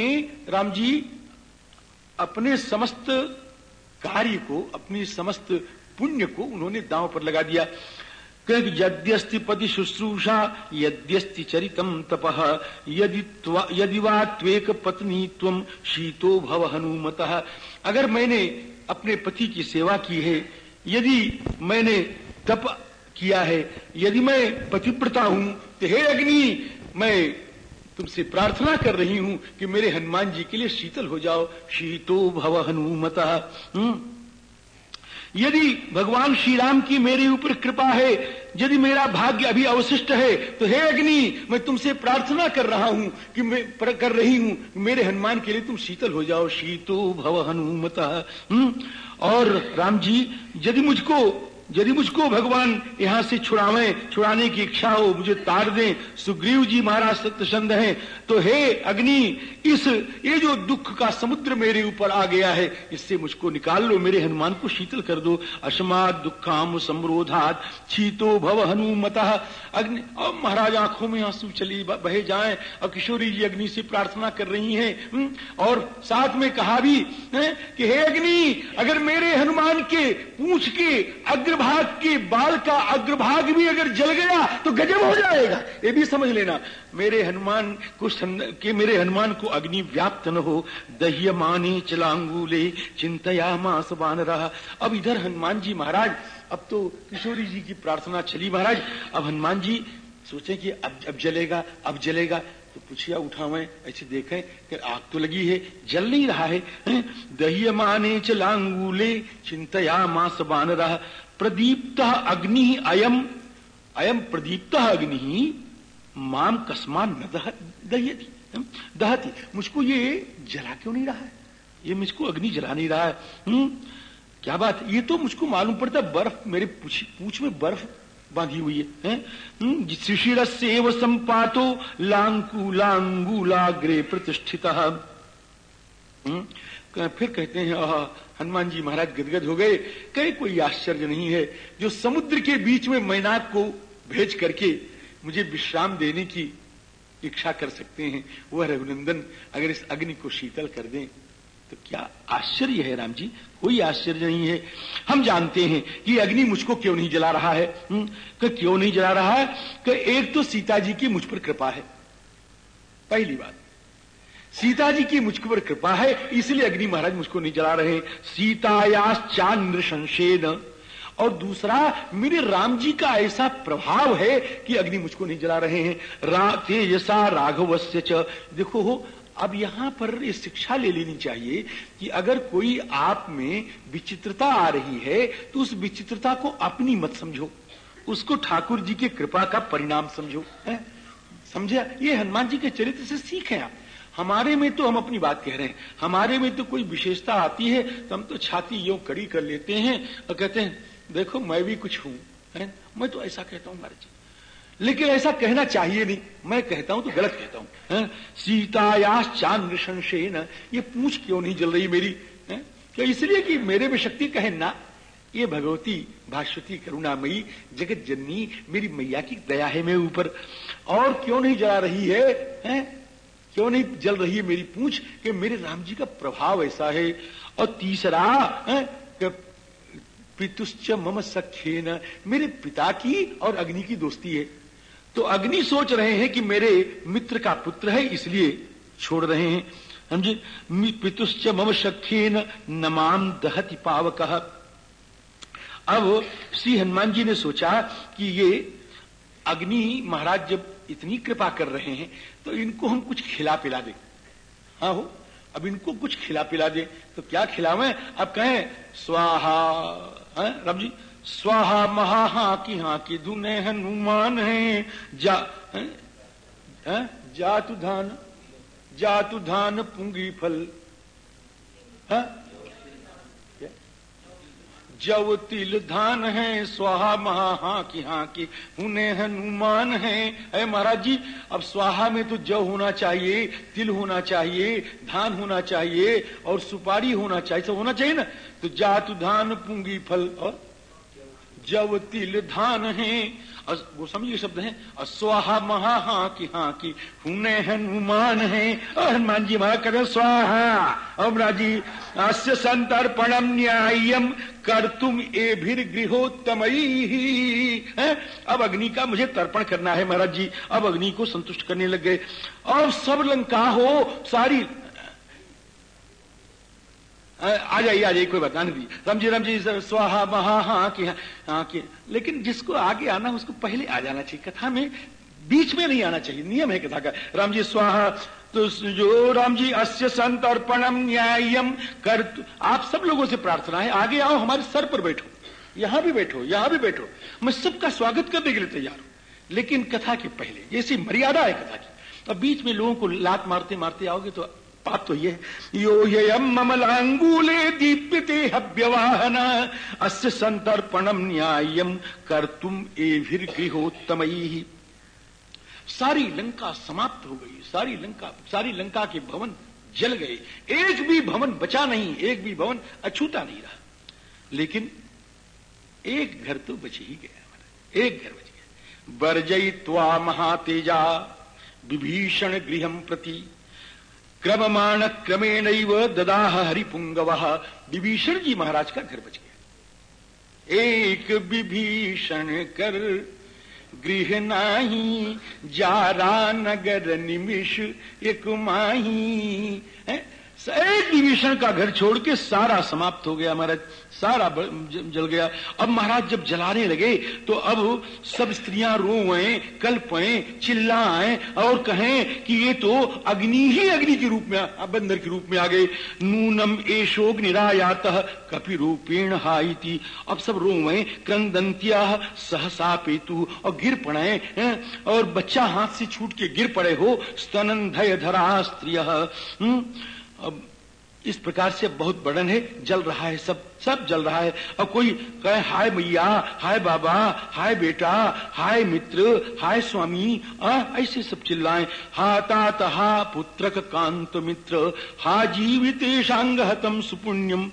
राम जी अपने समस्त कार्य को अपनी समस्त पुण्य को उन्होंने दांव पर लगा दिया। यद्यस्ति पति शुश्रूषा, यद्यस्ति चरितम तप, यदि यदि वा त्वेक पत्नी तुम शीतो भव हनुमत। अगर मैंने अपने पति की सेवा की है, यदि मैंने तप किया है, यदि मैं पतिव्रता हूँ तो हे अग्नि, मैं तुमसे प्रार्थना कर रही हूँ कि मेरे हनुमान जी के लिए शीतल हो जाओ, शीतो भव हनुमत। हम्म? यदि भगवान श्री राम की मेरे ऊपर कृपा है, यदि मेरा भाग्य अभी अवशिष्ट है तो हे अग्नि, मैं तुमसे प्रार्थना कर रहा हूँ कि मैं कर रही हूँ मेरे हनुमान के लिए तुम शीतल हो जाओ शीतो भव हनुमता हम्म? और राम जी, यदि मुझको यदि मुझको भगवान यहाँ से छुड़ावे छुड़ाने की इच्छा हो मुझे तार दें सुग्रीव जी महाराज सत्यसंध हैं तो हे अग्नि इस ये जो दुख का समुद्र मेरे ऊपर आ गया है इससे मुझको निकाल लो मेरे हनुमान को शीतल कर दो। अशमात दुखाम समरोधात शीतो भव हनुमत। अग्नि और महाराज आँखों में आँसू चली बहे जाए और किशोरी जी अग्नि से प्रार्थना कर रही हैं हम्म, और साथ में कहा भी है कि हे अग्नि अगर मेरे हनुमान के पूछ के अग्र अग्रभाग के बाल का अग्रभाग भी अगर जल गया तो गजब हो जाएगा। ये भी समझ लेना। मेरे हनुमान को के मेरे हनुमान को अग्नि व्याप्त न हो, दह्य माने चलांगूले, चिंतया मास बान रहा। अब इधर हनुमान जी महाराज, अब तो किशोरी जी की प्रार्थना चली महाराज। अब हनुमान जी सोचे कि अब अब जलेगा अब जलेगा। तो पुछिया उठावे ऐसे देखें, कि आग तो लगी है, जल नहीं रहा है? दहिय माने चलांगूले, चिंतया मास बान रहा। प्रदीप्त अग्नि अयम। अयम प्रदीप्त अग्नि माम कस्मान न दह, दहती दहती। मुझको ये जला क्यों नहीं रहा है? ये मुझको अग्नि जला नहीं रहा है। हम्म क्या बात ये तो मुझको मालूम पड़ता है बर्फ़ मेरे पूछ पूछ में बर्फ़ बांधी हुई है, है? शिशिर से संपातो लांकू लांगूलाग्रे प्रतिष्ठित। फिर कहते हैं हनुमान जी महाराज गदगद हो गए। कहीं कोई आश्चर्य नहीं है जो समुद्र के बीच में मैनाक को भेज करके मुझे विश्राम देने की इच्छा कर सकते हैं? वह रघुनंदन अगर इस अग्नि को शीतल कर दें तो क्या आश्चर्य है राम जी कोई आश्चर्य नहीं है। हम जानते हैं कि अग्नि मुझको क्यों नहीं जला रहा है? हम्म, कि क्यों नहीं जला रहा है? कि एक तो सीता जी की मुझ पर कृपा है। पहली बात सीता जी की मुझ पर कृपा है, इसलिए अग्नि महाराज मुझको नहीं जला रहे सीतायास चांद्र संशेद और दूसरा, मेरे राम जी का ऐसा प्रभाव है कि अग्नि मुझको नहीं जला रहे हैं। रा, तेजसा राघवस्य च। देखो हो अब यहाँ पर ये शिक्षा ले लेनी चाहिए कि अगर कोई आप में विचित्रता आ रही है तो उस विचित्रता को अपनी मत समझो। उसको ठाकुर जी की कृपा का परिणाम समझो। समझे? ये हनुमान जी के चरित्र से सीखें आप। हमारे में तो हम अपनी बात कह रहे हैं। हमारे में तो कोई विशेषता आती है तो हम तो छाती यो कड़ी कर लेते हैं और कहते हैं देखो मैं भी कुछ हूँ है? मैं तो ऐसा कहता हूँ महाराज लेकिन ऐसा कहना चाहिए नहीं। मैं कहता हूँ तो गलत कहता हूँ सीताया चांद्र संशय ये पूछ क्यों नहीं जल रही मेरी है? क्या इसलिए कि मेरे में शक्ति कहे ना? ये भगवती भास्वती करुणामयी जगत जननी मेरी मैया की दया है मेरे ऊपर। और क्यों नहीं जला रही है, है? क्यों नहीं जल रही है मेरी पूछ कि मेरे राम जी का प्रभाव ऐसा है? और तीसरा पितुश्च मम सख्य न मेरे पिता की और अग्नि की दोस्ती है। तो अग्नि सोच रहे हैं कि मेरे मित्र का पुत्र है, इसलिए छोड़ रहे हैं। समझे पितुश्च मम सख्य नमाम दहति पावक। अब श्री हनुमान जी ने सोचा कि ये अग्नि महाराज जब इतनी कृपा कर रहे हैं तो इनको हम कुछ खिला पिला दें हाँ हो, अब इनको कुछ खिला पिला दे तो क्या खिलावे अब कहें, स्वाहा, है, राम जी, स्वाहा महा हा की हा की धुने हनुमान है, जा, है? है? जातु धान जातु धान, पुंगी फल, है? जव तिल धान है, स्वाहा महा हा की हाँ की उन्हें हनुमान है। अरे महाराज जी, अब स्वाहा में तो जव होना चाहिए, तिल होना चाहिए, धान होना चाहिए और सुपारी होना चाहिए, सब होना चाहिए ना? तो जातु धान, पुंगी फल, और? जव तिल धान है वो समझिए शब्द है स्वाहा महा हा की हा की हुने हनुमान है हनुमान जी महा करें स्वाहा। अमरा जी अस्य संतर्पणम न्यायम कर तुम ए भीर गृहोत्तम अब अग्नि का मुझे तर्पण करना है महाराज जी। अब अग्नि को संतुष्ट करने लग गए। और सब लंका हो, सारी आ जाइए आ जाइए, कोई बात नहीं दी रामजी रामजी स्वाहा महा हाँ की हाँ की लेकिन जिसको आगे आना, उसको पहले आ जाना चाहिए। कथा में बीच में नहीं आना चाहिए, नियम है कथा का। राम जी स्वाहा तो जो राम जी अस्य संत अर्पणम न्यायम कर आप सब लोगों से प्रार्थना है, आगे आओ, हमारे सर पर बैठो। यहाँ भी बैठो, यहाँ भी बैठो। मैं सबका स्वागत करने के लिए तैयार हूँ। लेकिन कथा के पहले, जैसी मर्यादा है कथा की अब बीच में लोगों को लात मारते मारते आओगे तो बात तो ये यो यम ममलांगूले दीप्यते हव्यवाहन। अस्य संतर्पणम न्यायम कर तुम एभिर्गृहोत्तम। सारी लंका समाप्त हो गई। सारी लंका सारी लंका के भवन जल गए। एक भी भवन बचा नहीं, एक भी भवन अछूता नहीं रहा। लेकिन एक घर तो बच ही गया एक घर बच गया। बरजई त्वा महातेजा, विभीषण गृहम प्रति क्रममाण क्रमेण ददाह हरिपुंगव विभीषण जी महाराज का घर बच गया। एक विभीषण कर, गृह नाही, जारा नगर निमिष एक माही एक विभीषण का घर छोड़ के सारा समाप्त हो गया महाराज। सारा जल गया। अब महाराज जब जलाने लगे तो अब सब स्त्रियाँ रोए कल्पे चिल्लाए और कहें कि ये तो अग्नि ही अग्नि के रूप में बंदर के रूप में आ गए। नूनम एशोग निरायात कपि रूपेण हाई अब सब रोए क्रंदंतिया सहसा पेतु। और गिर पड़े और बच्चा हाथ से छूट के गिर पड़े हो स्तन धय धरा स्त्रिय हम्म, अब इस प्रकार से बहुत बड़न है जल रहा है सब सब जल रहा है। और कोई कहे हाय मैया हाय बाबा हाय बेटा हाय मित्र हाय स्वामी आ, ऐसे सब चिल्लाए। हा तात हा पुत्र कांत मित्र हा जीवित शांग हतम सुपुण्यम।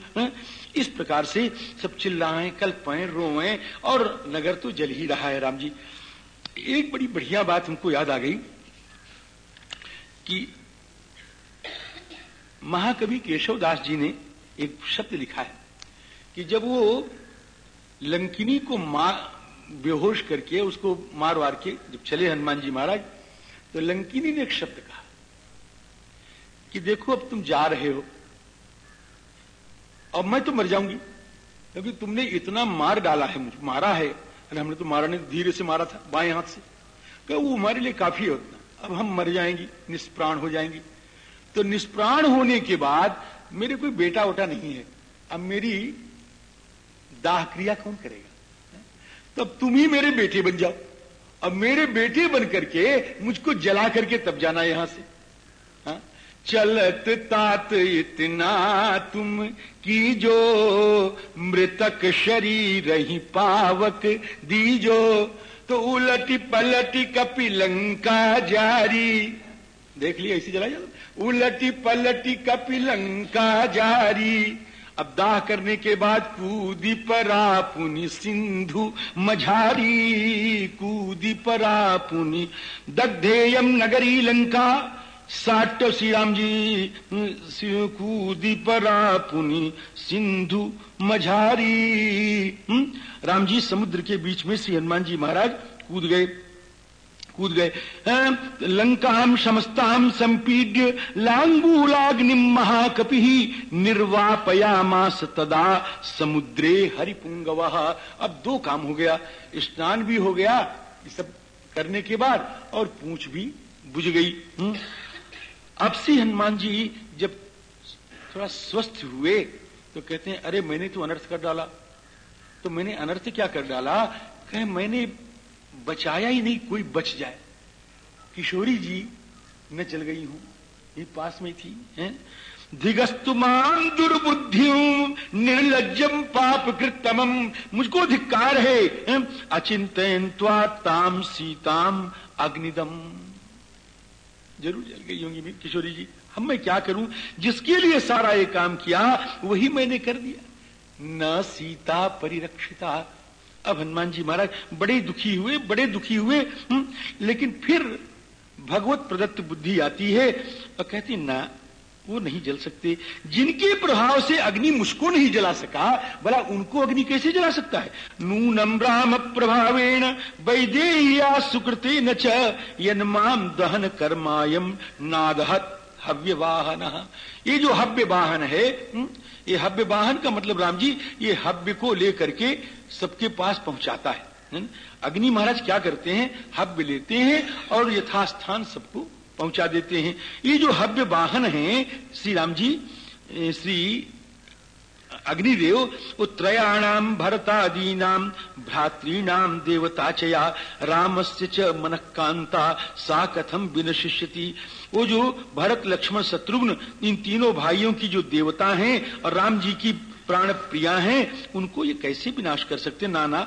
इस प्रकार से सब चिल्लाए कल्पें रोए और नगर तो जल ही रहा है राम जी। एक बड़ी बढ़िया बात हमको याद आ गई कि महाकवि केशवदास जी ने एक शब्द लिखा है कि जब वो लंकिनी को मार बेहोश करके, उसको मार वार के जब चले हनुमान जी महाराज तो लंकिनी ने एक शब्द कहा कि देखो, अब तुम जा रहे हो, अब मैं तो मर जाऊँगी, क्योंकि तो तुमने इतना मार डाला है मुझे, मारा है, अरे हमने तो मारा नहीं धीरे से मारा था, बाएँ हाथ से क्या वो हमारे लिए काफ़ी है उतना। अब हम मर जाएँगी, निष्प्राण हो जाएँगी। तो निष्प्राण होने के बाद मेरे कोई बेटा वोटा नहीं है। अब मेरी दाह क्रिया कौन करेगा? तब तुम ही मेरे बेटे बन जाओ। अब मेरे बेटे बन करके मुझको जला करके तब जाना यहाँ से। हा? चलत तात इतना तुम की जो मृतक शरीर ही पावक दीजो। तो उलटी पलटी कपि लंका जारी। देख लिया ऐसी जला जाओ उलटी पलटी कपिलंका जारी। अब दाह करने के बाद कूदी परा पुनि सिंधु मझारी। कूदी परा पुनि दग्धेयम नगरी लंका। साट श्री राम जी कूदी परा पुनी सिंधु मझारी। राम जी, समुद्र के बीच में श्री हनुमान जी महाराज कूद गए। कूद गए। लंकाम समस्ताम संपीड्य लांगूलाग्नि महाकपि निर्वापयामास तदा समुद्रे हरिपुंगव। अब दो काम हो गया, स्नान भी हो गया, ये सब करने के बाद और पूछ भी बुझ गई। हम्म। अब से हनुमान जी जब थोड़ा स्वस्थ हुए तो कहते हैं, अरे, मैंने तो अनर्थ कर डाला। तो मैंने अनर्थ क्या कर डाला? कहे, मैंने बचाया ही नहीं, कोई बच जाए। किशोरी जी, मैं चल गई हूँ। ये पास में थी, हैं? धिगस्तुमान दुर्बुद्धियों निर्लजम पाप कृतम मुझको धिक्कार है अचिंतन ताम सीताम अग्निदम ज़रूर जल गई होंगी किशोरी जी। हम मैं क्या करूँ? जिसके लिए सारा ये काम किया, वही मैंने कर दिया। न सीता परिरक्षिता अब हनुमान जी महाराज बड़े दुखी हुए, बड़े दुखी हुए हुँ? लेकिन फिर भगवत प्रदत्त बुद्धि आती है और कहती ना, वो नहीं जल सकते जिनके प्रभाव से अग्नि मुझको नहीं जला सका, भला उनको अग्नि कैसे जला सकता है नूनम राम प्रभावेण वैदेया सुकृते न दहन कर्मायम नादहत हव्य वाहन ये जो हव्य वाहन है ये हव्य वाहन का मतलब राम जी, ये हव्य को लेकर के सबके पास पहुंचाता है अग्नि महाराज क्या करते हैं? हव्य लेते हैं और यथास्थान सबको पहुँचा देते हैं। ये जो हव्य वाहन है, श्री राम जी श्री अग्निदेव, वो त्रयाणाम भरतादीनाम भ्रातृणाम देवताचया, रामस्य च मन कांता सा कथम विनशिष्यति। वो जो भरत, लक्ष्मण, शत्रुघ्न, इन तीनों भाइयों की जो देवता हैं और राम जी की प्राण प्रिया हैं, उनको ये कैसे विनाश कर सकते नाना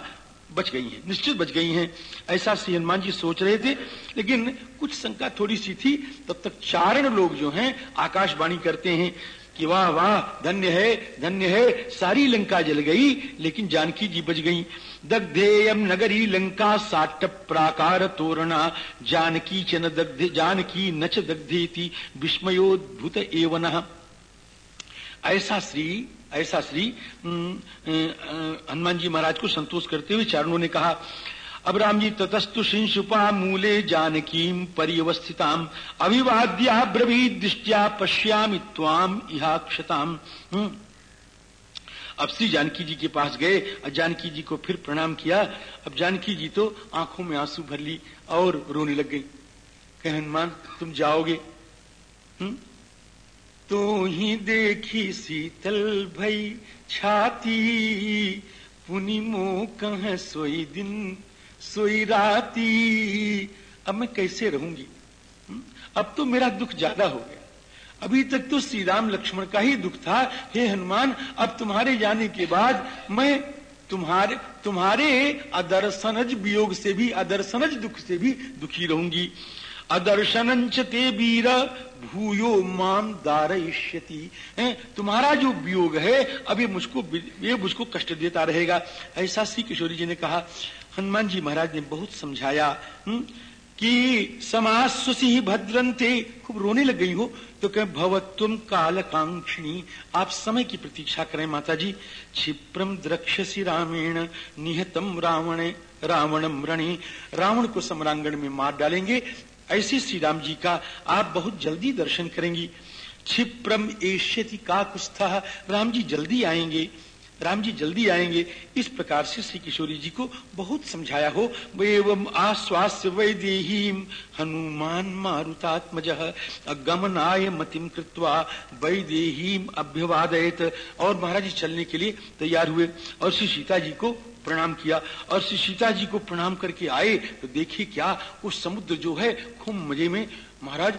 बच गई हैं, निश्चित बच गई हैं। ऐसा श्री हनुमान जी सोच रहे थे, लेकिन कुछ शंका थोड़ी सी थी। तब तक चारण लोग जो हैं, आकाशवाणी करते हैं कि वाह वाह, धन्य है धन्य है, सारी लंका जल गई, लेकिन जानकी जी बच गई। दग्धेयम नगरी लंका साट प्राकार तोरणा। जानकी चन दग्धे, जानकी नच दग्धेति विस्मयोद्भुत एवन। ऐसा श्री ऐसा श्री हनुमान जी महाराज को संतोष करते हुए चारणों ने कहा अब राम जी ततस्तु शिंशुपा मूले जानकी परिवस्थिताम अभिवाद्या ब्रवी दृष्टिया पश्यामि त्वाम इहाक्षताम। अब श्री जानकी जी के पास गए और जानकी जी को फिर प्रणाम किया। अब जानकी जी तो आँखों में आँसू भर ली और रोने लग गई। कह, हनुमान, तुम जाओगे? हम्म? तो ही देखी शीतल भई छाती पुनि मो कह सोई दिन, सोई राती। अब मैं कैसे रहूँगी? हम्म? अब तो मेरा दुख ज़्यादा हो गया। अभी तक तो श्री राम लक्ष्मण का ही दुख था। हे हनुमान, अब तुम्हारे जाने के बाद मैं तुम्हारे तुम्हारे अदर्शनज वियोग से भी, अदर्शनज दुख से भी दुखी रहूँगी। अदर्शन ते वीर भूयो माम दारयिष्यति। तुम्हारा जो वियोग है अभी मुझको, ये मुझको कष्ट देता रहेगा। ऐसा श्री किशोरी जी ने कहा। हनुमान जी महाराज ने बहुत समझाया। हुँ? कि समाज सुशी ही भद्रंते खूब रोने लग गई हो तो कह काल कांक्षिणी आप समय की प्रतीक्षा करें माता जी क्षिप्रम द्रक्षसी रामेण निहतम रावण रावणम रणे, रावण को सम्रांगण में मार डालेंगे। ऐसे श्री राम जी का आप बहुत जल्दी दर्शन करेंगी। क्षिप्रम एष्यति का कुस्था राम जी जल्दी आएँगे। राम जी जल्दी आएँगे। इस प्रकार से श्री किशोरी जी को बहुत समझाया हो। एवं आश्वास्य वैदेहीम, हनुमान मारुतात्मज गमनाय मतिम कृत्वा वैदेहीम अभ्यवादयत। और महाराज जी चलने के लिए तैयार हुए और श्री सीता जी को प्रणाम किया। और श्री सीता जी को प्रणाम करके आए तो देखिए क्या, उस समुद्र जो है खूब मज़े में। महाराज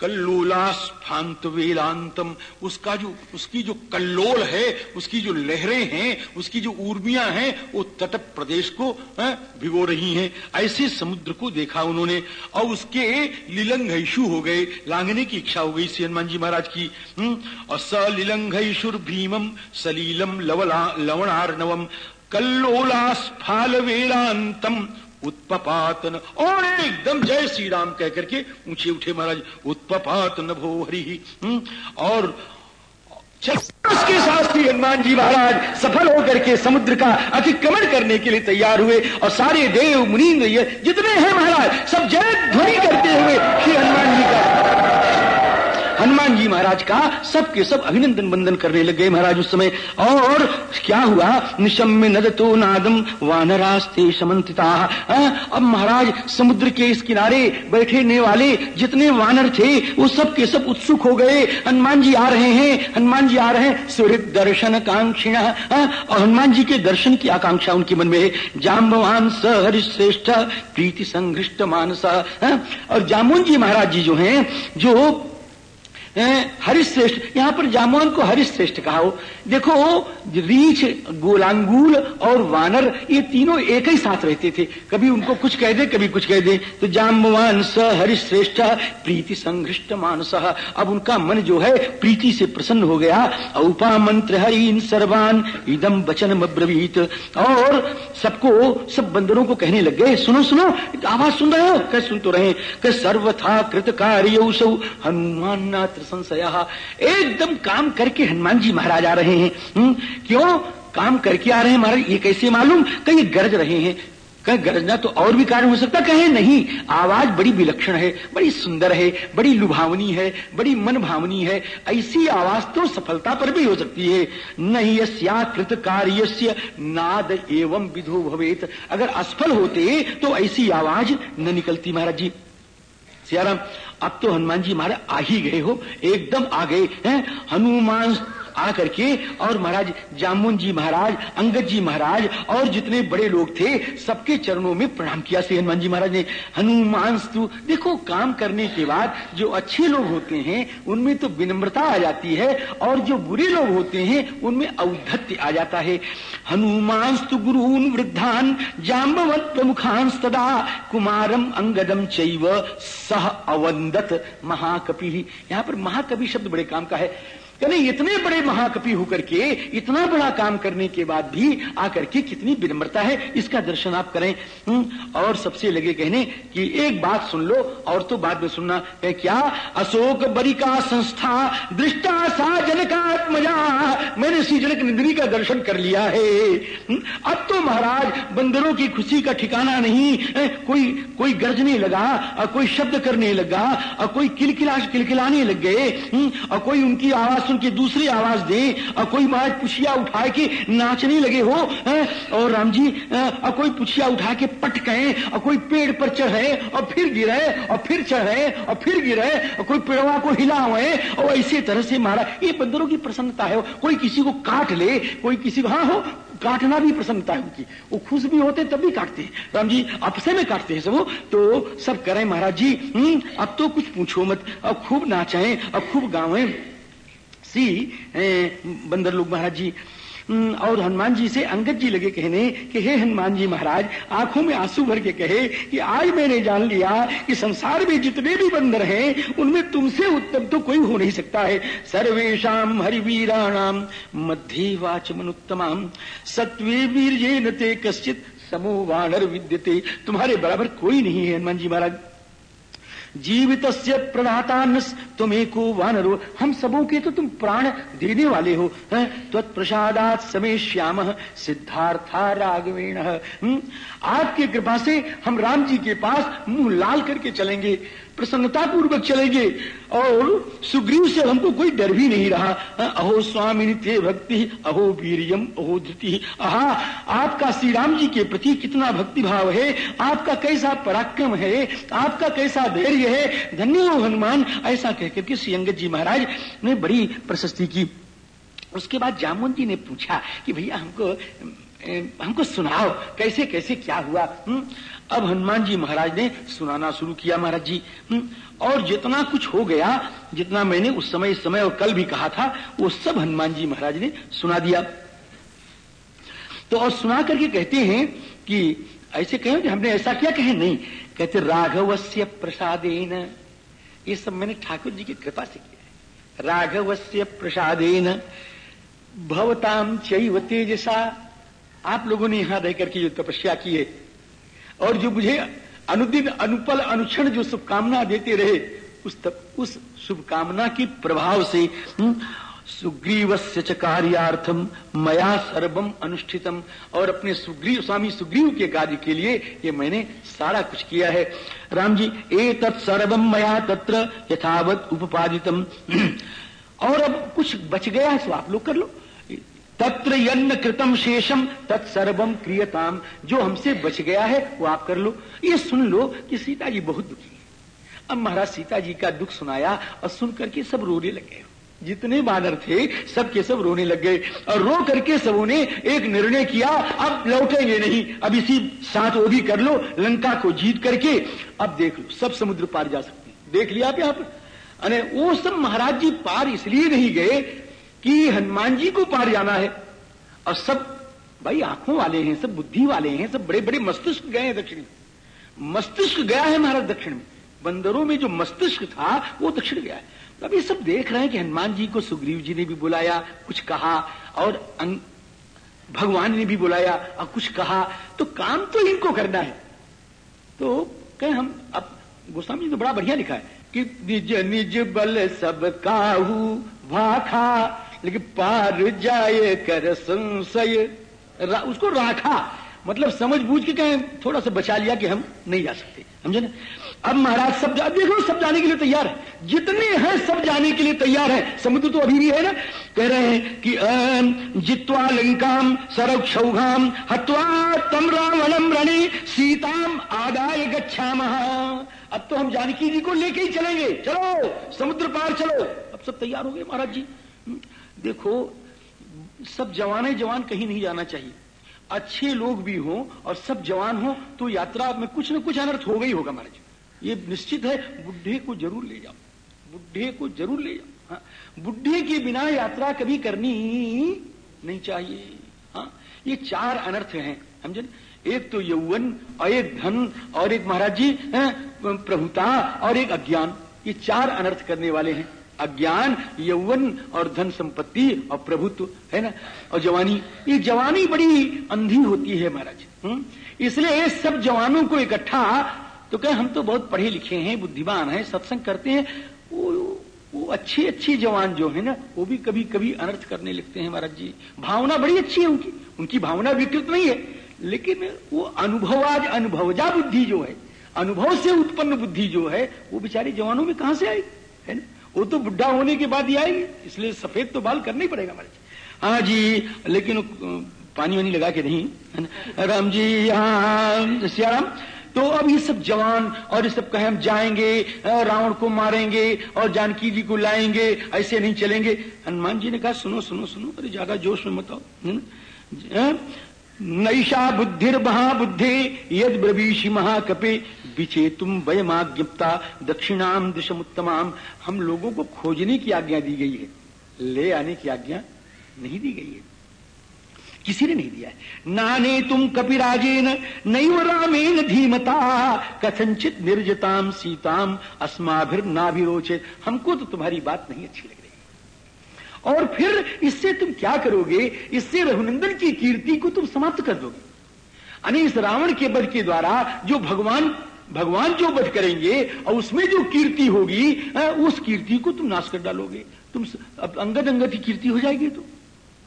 कल्लोलास्फांत वेलांतम उसका जो उसकी जो कल्लोल है उसकी जो लहरें हैं उसकी जो उर्मियाँ हैं वो तट प्रदेश को भिगो रही हैं। ऐसे समुद्र को देखा उन्होंने। और उसके लिलंघुर हो गए। लांगने की इच्छा हो गई श्री हनुमान जी महाराज की। हम्म, और सलिलंघुर भीमम सलीलम लवला लवणार्णवम। कल्लोलास्फाल वेलांतम उत्पपातन। और एकदम जय श्री राम कह करके ऊँचे उठे महाराज उत्पपातन भो हरि। हम्म, और उसके साथ ही हनुमान जी महाराज सफल होकर के समुद्र का अतिक्रमण करने के लिए तैयार हुए और सारे देव मुनीन्द्र जितने हैं महाराज सब जय ध्वनि करते हुए श्री हनुमान जी का हनुमान जी महाराज का सबके सब अभिनंदन वंदन करने लग गए महाराज उस समय। और क्या हुआ? निशम्य नदतो नादम वानरास्ते समन्तिता अब महाराज, समुद्र के इस किनारे बैठे वाले जितने वानर थे, वो सब के सब उत्सुक हो गए। हनुमान जी आ रहे हैं, हनुमान जी आ रहे हैं। सूर्य दर्शन कांक्षिण। और हनुमान जी के दर्शन की आकांक्षा उनके मन में है। जाम्बवान स हरिश्रेष्ठ, प्रीति संघृष्ट मानस। और जामुन जी महाराज जी जो हैं, जो हरिश्रेष्ठ। यहाँ पर जामुन को हरिश्रेष्ठ कहा हो। देखो, रीछ, गोलांगूल और वानर, ये तीनों एक ही साथ रहते थे। कभी उनको कुछ कह दे, कभी कुछ कह दे। तो जामवान स हरिश्रेष्ठ, प्रीति संघृष्ट मानस। अब उनका मन जो है, प्रीति से प्रसन्न हो गया। उपा मंत्र हरिन सर्वान इदम वचन अब्रवीत। और सबको, सब बंदरों को कहने लग गए, सुनो सुनो आवाज़ सुन रहे हो? कैसे सुन तो रहे सर्वथा कृत कार्य हनुमान नाथ संशय एकदम काम करके हनुमान जी महाराज आ रहे हैं। हम्म, क्यों? काम करके आ रहे हैं महाराज ये कैसे मालूम? कहीं गरज रहे हैं। कहीं गरजना तो और भी कारण हो सकता कहे नहीं आवाज़ बड़ी विलक्षण है बड़ी सुंदर है बड़ी लुभावनी है बड़ी मन भावनी है। ऐसी आवाज़ तो सफलता पर भी हो सकती है। नहीं यस्याकृत कार्य नाद एवं विधो भवेत। अगर असफल होते तो ऐसी आवाज़ न निकलती महाराज जी। सियाराम, अब तो हनुमान जी महाराज आ ही गए हो, एकदम आ गए हैं। हनुमान आकर के और महाराज जामुन जी महाराज, अंगद जी महाराज और जितने बड़े लोग थे, सबके चरणों में प्रणाम किया। श्री हनुमान जी महाराज ने हनुमान स्तु देखो काम करने के बाद जो अच्छे लोग होते हैं, उनमें तो विनम्रता आ जाती है और जो बुरे लोग होते हैं, उनमें औद्धत्य आ जाता है। हनुमान स्तु गुरुन वृद्धान जाम्बवत प्रमुखान सदा, कुमारम अंगदम चैव सह अवंदत महाकपि। यहाँ पर महाकवि शब्द बड़े काम का है। यानी इतने बड़े महाकपि होकर के इतना बड़ा काम करने के बाद भी आकर के कितनी विनम्रता है इसका दर्शन आप करें। हम्म, और सबसे लगे कहने कि एक बात सुन लो और तो बाद में सुनना है क्या अशोक बरी का संस्था दृष्टा सा जनकात्मजा मैंने श्री जनक नंदिनी का दर्शन कर लिया है। हम्म, अब तो महाराज बंदरों की खुशी का ठिकाना नहीं कोई कोई गरजने लगा और कोई शब्द करने लगा और कोई किलकिला किलकिलाने लग गए हम्म, और कोई उनकी आवाज़ सुन के दूसरी आवाज़ दे और कोई महाराज पुछिया उठा के नाचने लगे हो है? और राम जी और कोई पुछिया उठा के पट गए और कोई पेड़ पर चढ़े और फिर गिरे और फिर चढ़े और फिर गिरे और कोई पेड़वा को हिला हुए और इसी तरह से मारा ये बंदरों की प्रसन्नता है। कोई किसी को काट ले कोई किसी को हाँ हो काटना भी प्रसन्नता है उनकी। वो खुश भी होते तब भी काटते। हैं राम जी आपसे में काटते हैं सब तो सब करें महाराज जी हम्म, अब तो कुछ पूछो मत अब खूब नाचें अब खूब गावें। सी बंदर लोग महाराज जी। और हनुमान जी से अंगद जी लगे कहने कि हे हनुमान जी महाराज, आँखों में आँसू भर के कहे कि आज मैंने जान लिया कि संसार में जितने भी बंदर हैं, उनमें तुमसे उत्तम तो कोई हो नहीं सकता है। सर्वेशम हरिवीराणाम मध्य वाचमन उत्तमाम सत्वे वीर नते कश्चित समूह वानर विद्यते। तुम्हारे बराबर कोई नहीं है हनुमान जी महाराज। जीवित प्रणाता को वान वानरो। हम सबों के तो तुम प्राण देने वाले हो तत्प्रसादात समय श्याम, सिद्धार्था राघवेण आपके आपकी कृपा से हम राम जी के पास मुँह लाल करके चलेंगे। प्रसन्नता पूर्वक चले गए और सुग्रीव से हमको कोई डर भी नहीं रहा। अहो स्वामी थे भक्ति, अहो वीरियम, अहो धृति। आहा, आपका श्री राम जी के प्रति कितना भक्ति भाव है। आपका कैसा पराक्रम है। आपका कैसा धैर्य है। धन्य हो हनुमान, ऐसा कहकर के श्री अंगद जी महाराज ने बड़ी प्रशस्ति की। उसके बाद जामुन जी ने पूछा कि भैया हमको हमको सुनाओ, कैसे कैसे, क्या हुआ? हुँ? अब हनुमान जी महाराज ने सुनाना शुरू किया महाराज जी। हम्म? और जितना कुछ हो गया, जितना मैंने उस समय इस समय और कल भी कहा था, वो सब हनुमान जी महाराज ने सुना दिया। तो और सुना करके कहते हैं कि ऐसे कहें कि हमने ऐसा किया, कहे नहीं। कहते, राघवस्य प्रसादेन। ये सब मैंने ठाकुर जी की कृपा से किया राघवस्य प्रसादेन। भवताम चैव तेजसा। आप लोगों ने यहाँ रह करके जो तपस्या की है और जो मुझे अनुदिन अनुपल अनुक्षण जो शुभकामना देते रहे उस तब उस शुभकामना के प्रभाव से हम्म, सुग्रीव से कार्यार्थम मया सर्वम अनुष्ठितम और अपने सुग्रीव स्वामी सुग्रीव के कार्य के लिए ये मैंने सारा कुछ किया है। राम जी ए तत्सर्वम मया तत्र यथावत उपादितम। और अब कुछ बच गया है तो आप लोग कर लो। तत्र यन्न कृतम शेषम तत्सर्वम क्रियताम। जो हमसे बच गया है, वो आप कर लो। ये सुन लो कि सीता जी बहुत दुखी है। अब महाराज सीता जी का दुख सुनाया और सुन करके सब रोने लगे जितने बानर थे सब के सब रोने लग गए। और रो करके सबों ने एक निर्णय किया, अब लौटेंगे नहीं। अब इसी साथ वो भी कर लो, लंका को जीत करके। अब देख लो, सब समुद्र पार जा सकते देख लिया आप यहाँ पर? अरे, वो सब महाराज जी पार इसलिए नहीं गए कि हनुमान जी को पार जाना है। और सब भाई आँखों वाले हैं, सब बुद्धि वाले हैं, सब बड़े बड़े मस्तिष्क गए हैं दक्षिण में। मस्तिष्क गया है महाराज दक्षिण में। बंदरों में जो मस्तिष्क था, वो दक्षिण गया है। अब ये सब देख रहे हैं कि हनुमान जी को सुग्रीव जी ने भी बुलाया, कुछ कहा, और भगवान ने भी बुलाया, और कुछ कहा। तो काम तो इनको करना है। तो कहें हम, अब गोस्वामी जी तो बड़ा बढ़िया लिखा है कि निज निज बल सब काहू भाखा लेकिन पार जाए कर संशय। रा, उसको राखा मतलब समझ बूझ के कहें थोड़ा सा बचा लिया कि हम नहीं जा सकते। समझे ना? अब महाराज सब जा देखो सब जाने के लिए तैयार है। जितने हैं सब जाने के लिए तैयार है। समुद्र तो अभी भी है ना? कह रहे हैं कि जित्वा लंकाम सरव क्षौघाम हत्वा तम रावणम रणि सीताम आदाय गच्छा अब तो हम जानकी जी को लेके ही चलेंगे। चलो समुद्र पार चलो। अब सब तैयार हो गए महाराज जी। हम्म, देखो सब जवान जवान कहीं नहीं जाना चाहिए। अच्छे लोग भी हों और सब जवान हो तो यात्रा में कुछ न कुछ अनर्थ ही होगा महाराज। ये निश्चित है बुढ़े को ज़रूर ले जाओ। बुढ़े को ज़रूर ले जाओ। हाँ बुढ़े के बिना यात्रा कभी करनी नहीं चाहिए। हाँ ये चार अनर्थ हैं समझे? एक तो यौवन और एक धन और एक महाराज जी प्रभुता और एक अज्ञान। ये चार अनर्थ करने वाले हैं। अज्ञान, यौवन और धन संपत्ति और प्रभुत्व, है ना? और जवानी, ये जवानी बड़ी अंधी होती है महाराज हम्म? इसलिए सब जवानों को इकट्ठा तो कहे हम तो बहुत पढ़े लिखे हैं, बुद्धिमान हैं, सत्संग करते हैं, वो वो अच्छे अच्छे जवान जो है ना, वो भी कभी कभी अनर्थ करने लगते हैं महाराज जी। भावना बड़ी अच्छी है उनकी उनकी भावना विकृत नहीं है, लेकिन वो अनुभवाज अनुभवजा बुद्धि जो है, अनुभव से उत्पन्न बुद्धि जो है, वो बेचारे जवानों में कहाँ से आई, है ना? वो तो बुढ़ा होने के बाद ही आएगी इसलिए सफ़ेद तो बाल करना ही पड़ेगा महाराज। हाँ जी, लेकिन पानी वानी लगा के नहीं राम जी हाँ श्याम तो अब ये सब जवान और ये सब कहे हम जाएँगे रावण को मारेंगे और जानकी जी को लाएँगे, ऐसे नहीं चलेंगे। हनुमान जी ने कहा, सुनो सुनो सुनो, अरे ज़्यादा जोश में मत आओ नैषा बुद्धिर महाबुद्धि यद ब्रवीषि महाकपे। बिचे तुम वयमाज्ञप्ता दक्षिणाम दिशमुत्तमाम हम लोगों को खोजने की आज्ञा दी गई है। ले आने की आज्ञा नहीं दी गई है। किसी ने नहीं दिया है। नाने तुम कपिराजेन, नैव रामेन धीमता। कथनचित निर्जताम सीताम अस्माभिर नाभिरोचित हमको तो तुम्हारी बात नहीं अच्छी लग। और फिर इससे तुम क्या करोगे? इससे रघुनंदन की कीर्ति को तुम समाप्त कर दोगे। यानी इस रावण के बध के द्वारा जो भगवान भगवान जो वध करेंगे और उसमें जो कीर्ति होगी उस कीर्ति को तुम नाश कर डालोगे। तुम अब अंगद अंगद की कीर्ति हो जाएगी तो।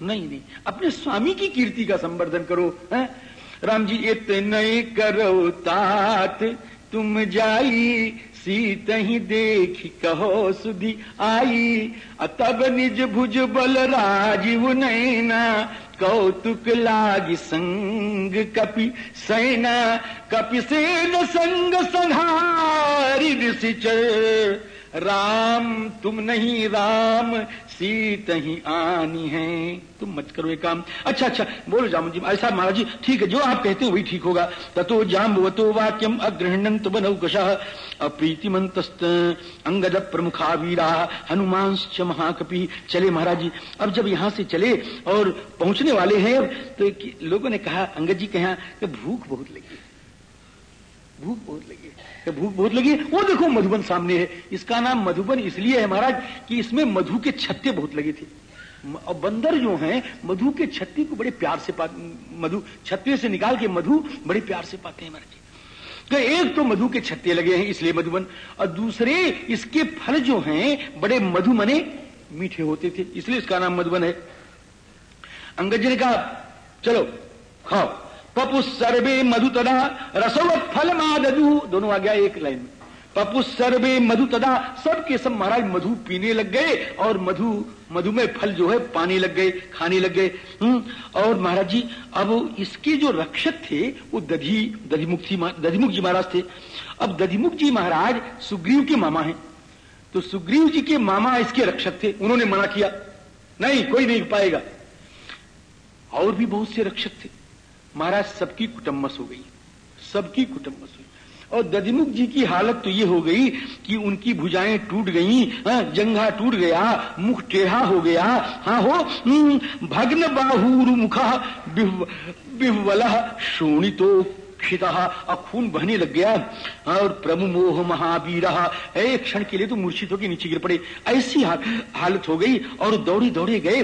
नहीं नहीं, अपने स्वामी की कीर्ति का संवर्धन करो है? राम जी, इतने करो तात, तुम जाई सीत ही देख कहो सुधी आई। तब निज भुज बल राजीव नैना। कौतुक लाग संग कपि सेना। कपि सेन संग संहारी ऋषि राम, तुम नहीं राम, सीत ही आनी है। तुम मत करो ये काम। अच्छा अच्छा बोलो जाम जी, ऐसा महाराज जी, ठीक है, जो आप कहते हो वही ठीक होगा। तथो जाम्बवतो वाक्यम अग्रहणंत बनौकश अप्रीतिमंत अंगद प्रमुखा वीरा हनुमान महाकपि। चले महाराज जी, अब जब यहाँ से चले और पहुँचने वाले हैं तो लोगों ने कहा, अंगद जी कहा भूख बहुत लगी। भूख बहुत लगी। भूख बहुत लगी वो देखो, मधुबन सामने है। इसका नाम मधुबन इसलिए है महाराज कि इसमें मधु के छत्ते बहुत लगे थे। और बंदर जो हैं, मधु के छत्ते को बड़े प्यार से मधु, छत्ते से निकाल के मधु बड़े प्यार से पाते हैं महाराज तो एक तो मधु के छत्ते लगे हैं, इसलिए मधुबन। और दूसरे, इसके फल जो हैं, बड़े मधु मने मीठे होते थे, इसलिए इसका नाम मधुबन है। अंगद जी ने कहा, चलो, खाओ। पपु सर्वे मधु तदा रसवत फल मादू दोनों आ गया एक लाइन में। पपु सर्वे मधु तदा सब के सब महाराज मधु पीने लग गए और मधु मधु में फल जो है पाने लग गए खाने लग गए। हम्म, और महाराज जी अब इसके जो रक्षक थे वो दधी दधिमुख जी दधिमुख जी महाराज थे। अब दधिमुख जी महाराज सुग्रीव के मामा हैं। तो सुग्रीव जी के मामा इसके रक्षक थे उन्होंने मना किया। नहीं कोई नहीं पाएगा। और भी बहुत से रक्षक थे। महाराज सबकी कुटम्मस हो गई सबकी कुटम्मस हुई। और दधिमुख जी की हालत तो ये हो गई कि उनकी भुजाएँ टूट गई हाँ, जंघा टूट गया मुख टेढ़ा हो गया हाँ हो हम्म, भग्न बाहूर मुखा बिहवल शोणितो क्षिता और खून बहने लग गया। और प्रभु मोह महावीर एक क्षण के लिए तो मूर्छित होकर नीचे गिर पड़े। ऐसी हालत हो गई और दौड़ी दौड़े गए।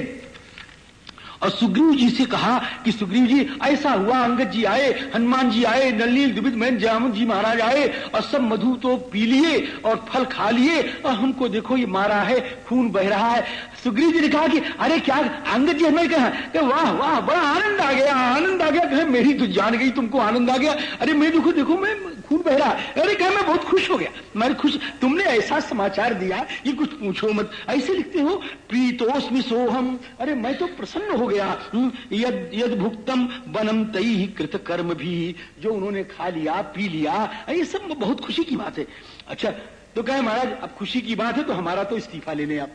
और सुग्रीव जी से कहा कि सुग्रीव जी, ऐसा हुआ, अंगद जी आए, हनुमान जी आए नलील दुबित मैन जामुन जी महाराज आए और सब मधु तो पी लिए और फल खा लिए और हमको देखो ये मारा है, खून बह रहा है। सुग्रीव जी ने कहा कि अरे क्या अंगद जी हमें कहा कि वाह वाह बड़ा आनंद आ गया आनंद आ गया। कहे मेरी तो जान गई तुमको आनंद आ गया। अरे मैं देखो देखो मैं खून बह रहा अरे कहे मैं बहुत खुश हो गया। मैं खुश तुमने ऐसा समाचार दिया ये कुछ पूछो मत। ऐसे लिखते हो प्रीतोस्मी सोहम अरे मैं तो प्रसन्न हो गया हम्म, यद यद भुक्तम बनम तई ही कृत कर्म भी। जो उन्होंने खा लिया पी लिया ये सब बहुत खुशी की बात है। अच्छा तो कहे महाराज अब खुशी की बात है तो हमारा तो इस्तीफा लेने आप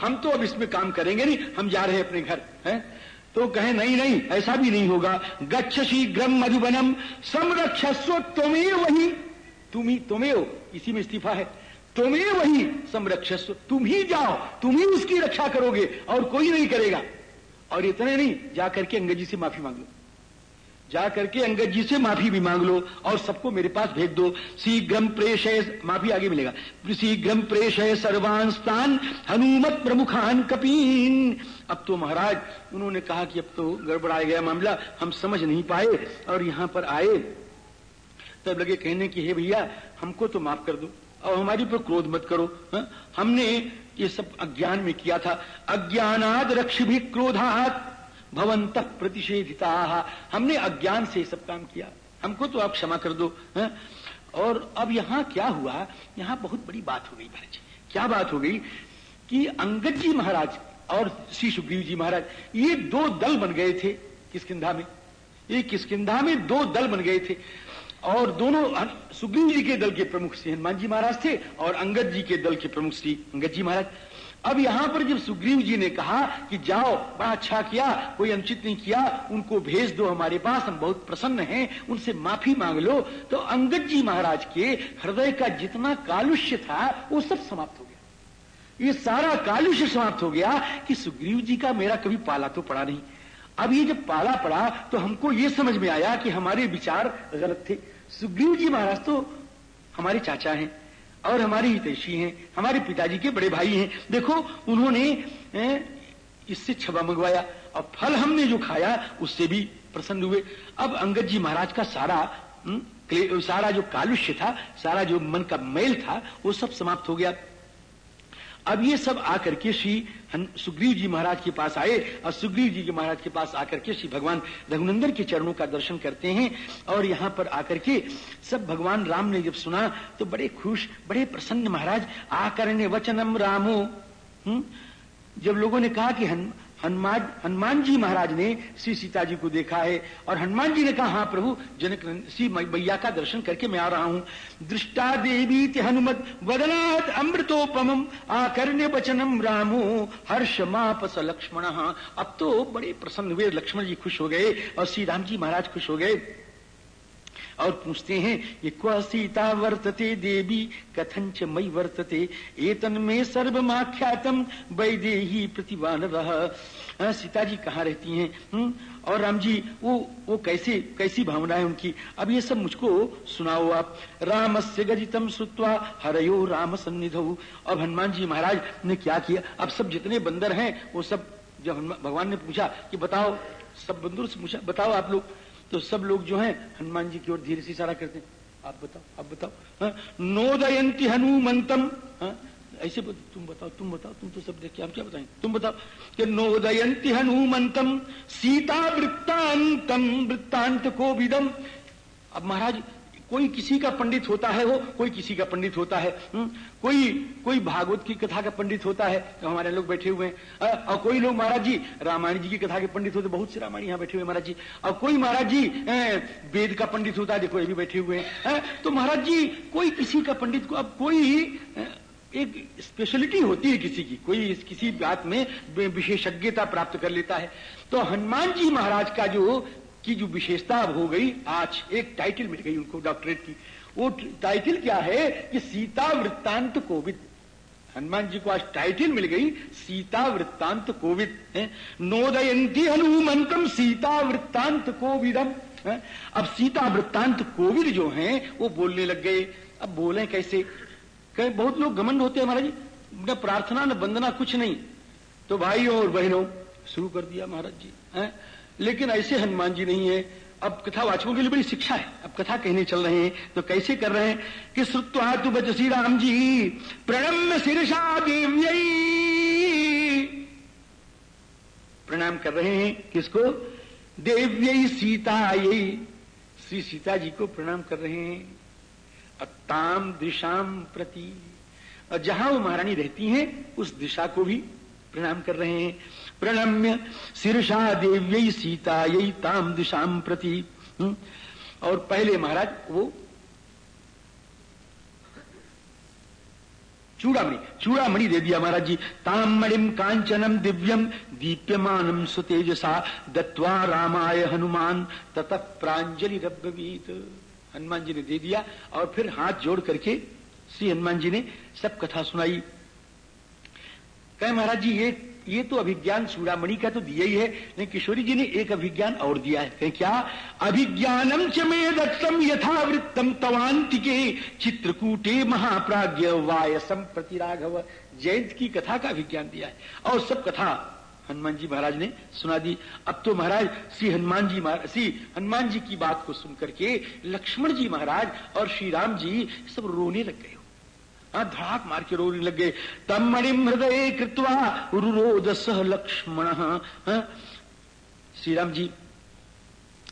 हम तो अब इसमें काम करेंगे नहीं, हम जा रहे हैं अपने घर, हैं? तो कहे, नहीं नहीं, ऐसा भी नहीं होगा। गच्छ शीघ्रम मधुबनम, संरक्षस्व तुम्हें वही तुम ही तुम्हें इसी में इस्तीफा है। तुम्हें वही समरक्षस्व तुम ही जाओ, तुम ही उसकी रक्षा करोगे, और कोई नहीं करेगा। और इतने नहीं, जाकर के अंग्रेज़ी से माफ़ी मांग लो। जा करके अंगद जी से माफ़ी भी मांग लो और सबको मेरे पास भेज दो। शीघ्रम प्रेश माफ़ी आगे मिलेगा। शीघ्रम प्रेश सर्वांस्तान हनुमत प्रमुखान कपीन। अब तो महाराज, उन्होंने कहा कि अब तो गड़बड़ा गया मामला, हम समझ नहीं पाए और यहाँ पर आए। तब लगे कहने की, हे भैया, हमको तो माफ़ कर दो और हमारी पर क्रोध मत करो, हा? हमने ये सब अज्ञान में किया था। अज्ञानाद रक्ष भी क्रोधात भवंत प्रतिषेधिता। हमने अज्ञान से सब काम किया। हमको तो आप क्षमा कर दो, है? और अब यहाँ क्या हुआ? यहाँ बहुत बड़ी बात हो गई महाराज क्या बात हो गई? कि अंगद जी महाराज और श्री सुग्रीव जी महाराज, ये दो दल बन गए थे किसकिधा में? ये किसकिधा में दो दल बन गए थे। और दोनों सुग्रीव जी के दल के प्रमुख श्री हनुमान जी महाराज थे और अंगद जी के दल के प्रमुख श्री अंगद जी महाराज। अब यहाँ पर जब सुग्रीव जी ने कहा कि जाओ, बड़ा अच्छा किया, कोई अनुचित नहीं किया, उनको भेज दो हमारे पास, हम बहुत प्रसन्न हैं, उनसे माफ़ी मांग लो तो अंगद जी महाराज के हृदय का जितना कालुष्य था, वो सब समाप्त हो गया। ये सारा कालुष्य समाप्त हो गया कि सुग्रीव जी का मेरा कभी पाला तो पड़ा नहीं। अब ये जब पाला पड़ा तो हमको ये समझ में आया कि हमारे विचार गलत थे। सुग्रीव जी महाराज तो हमारे चाचा हैं। और हमारे हितैषी हैं हमारे पिताजी के बड़े भाई हैं। देखो उन्होंने इससे छबा मंगवाया। और फल हमने जो खाया उससे भी प्रसन्न हुए। अब अंगद जी महाराज का सारा हम्म, सारा जो कालुष्य था सारा जो मन का मैल था वो सब समाप्त हो गया। अब ये सब आकर के श्री सुग्रीव जी महाराज के पास आए और सुग्रीव जी के महाराज के पास आकर के श्री भगवान रघुनंदन के चरणों का दर्शन करते हैं और यहाँ पर आकर के सब भगवान राम ने जब सुना तो बड़े खुश, बड़े प्रसन्न महाराज आकर वचनम रामो हुँ? जब लोगों ने कहा कि हनुमान हनुमान जी महाराज ने श्री सीता जी को देखा है और हनुमान जी ने कहा हाँ प्रभु जनक श्री मैया का दर्शन करके मैं आ रहा हूँ। दृष्टा देवी ते हनुमत, वदनाथ अमृतोपम, आकर्ण्य वचनम रामो, हर्ष मापस लक्ष्मण। अब तो बड़े प्रसन्न हुए, लक्ष्मण जी खुश हो गए और श्री राम जी महाराज खुश हो गए। और पूछते हैं, ये क्व सीता वर्तते देवी कथंच मई वर्तते। एतन में सर्वमाख्यातम वैदेही प्रतिवान रह। सीता जी कहाँ रहती हैं? हुँ? और राम जी वो वो कैसे, कैसी भावना है उनकी? अब ये सब मुझको सुनाओ आप। राम से गजितम श्रुत्वा हरयो राम सन्निध। अब हनुमान जी महाराज ने क्या किया? अब सब जितने बंदर हैं, वो सब, जब भगवान ने पूछा कि बताओ, सब बंदर से पूछा, बताओ आप लोग। तो सब लोग जो हैं, हनुमान जी की ओर धीरे से इशारा करते हैं, आप बताओ आप बताओ हाँ? नोदयंती हनुमंतम ऐसे बता तुम बताओ तुम बताओ, तुम तो सब देखिए, हम क्या बताएँ तुम बताओ कि नोदयंती हनुमंतम सीता वृत्तांतम वृत्तांत को विदम अब महाराज कोई किसी का पंडित होता है वो, कोई किसी का पंडित होता है? हम्म? कोई कोई भागवत की कथा का पंडित होता है तो हमारे लोग बैठे हुए हैं और कोई लोग महाराज जी, रामायण जी की कथा के पंडित होते बहुत से रामायण यहाँ बैठे हुए महाराज जी और कोई महाराज जी वेद का पंडित होता है, देखो ये भी बैठे हुए हैं तो महाराज जी, कोई किसी का पंडित को, अब कोई एक स्पेशलिटी होती है किसी की, कोई इस किसी बात में विशेषज्ञता प्राप्त कर लेता है तो हनुमान जी महाराज का जो की जो विशेषता अब हो गई, आज एक टाइटल मिल गई उनको डॉक्टरेट की। वो टाइटल क्या है कि सीता वृत्तांत कोविद। हनुमान जी को आज टाइटल मिल गई, सीता वृत्तांत कोविद। नोदयंती हनुमंतम सीता वृत्तांत कोविदम। अब सीता वृत्तांत कोविद जो हैं, वो बोलने लग गए। अब बोले कैसे? कहीं बहुत लोग घमंड होते हैं महाराज, न प्रार्थना, न वंदना, कुछ नहीं। तो भाइयों और बहनों, शुरू कर दिया महाराज जी। है? लेकिन ऐसे हनुमान जी नहीं है। अब कथा वाचकों के लिए बड़ी शिक्षा है। अब कथा कहने चल रहे हैं। तो कैसे कर रहे हैं? कि श्रुत्वा तु श्री राम जी, प्रणम्य शीर्षा देव्य प्रणाम कर रहे हैं। किसको? देव्य सीता यही। श्री सीता जी को प्रणाम कर रहे हैं। ताम दिशाम प्रति। और जहाँ वो महारानी रहती हैं, उस दिशा को भी प्रणाम कर रहे हैं। प्रणम्य शीर्षा देव्य सीता यही ताम दिशाम प्रति। हम्म? और पहले महाराज, वो चूड़ामणि चूड़ामणि दे दिया महाराज जी। ताम मणिम कांचनम दिव्यम दीप्यमानम सुतेजसा दत्वा रामाय हनुमान, ततः प्रांजलि रब्बवीत। हनुमान जी ने दे दिया, और फिर हाथ जोड़ करके श्री हनुमान जी ने सब कथा सुनाई। कहे महाराज जी, ये ये तो अभिज्ञान चूड़ामणि का तो दिया ही है, लेकिन किशोरी जी ने एक अभिज्ञान और दिया है। कहें, क्या? अभिज्ञानम च मे दत्तम यथावृत्तम तवांतिके चित्रकूटे महाप्राज्य वायसम प्रतिराघव। जयंत की कथा का अभिज्ञान दिया है। और सब कथा हनुमान जी महाराज ने सुना दी। अब तो महाराज, श्री हनुमान जी महाराज श्री हनुमान जी की बात को सुन करके लक्ष्मण जी महाराज और श्री राम जी सब रोने लग गए। धड़ाक मार के रोने लग। गए मणिम हृदय कृत्वा सह लक्ष्मण? श्री राम जी,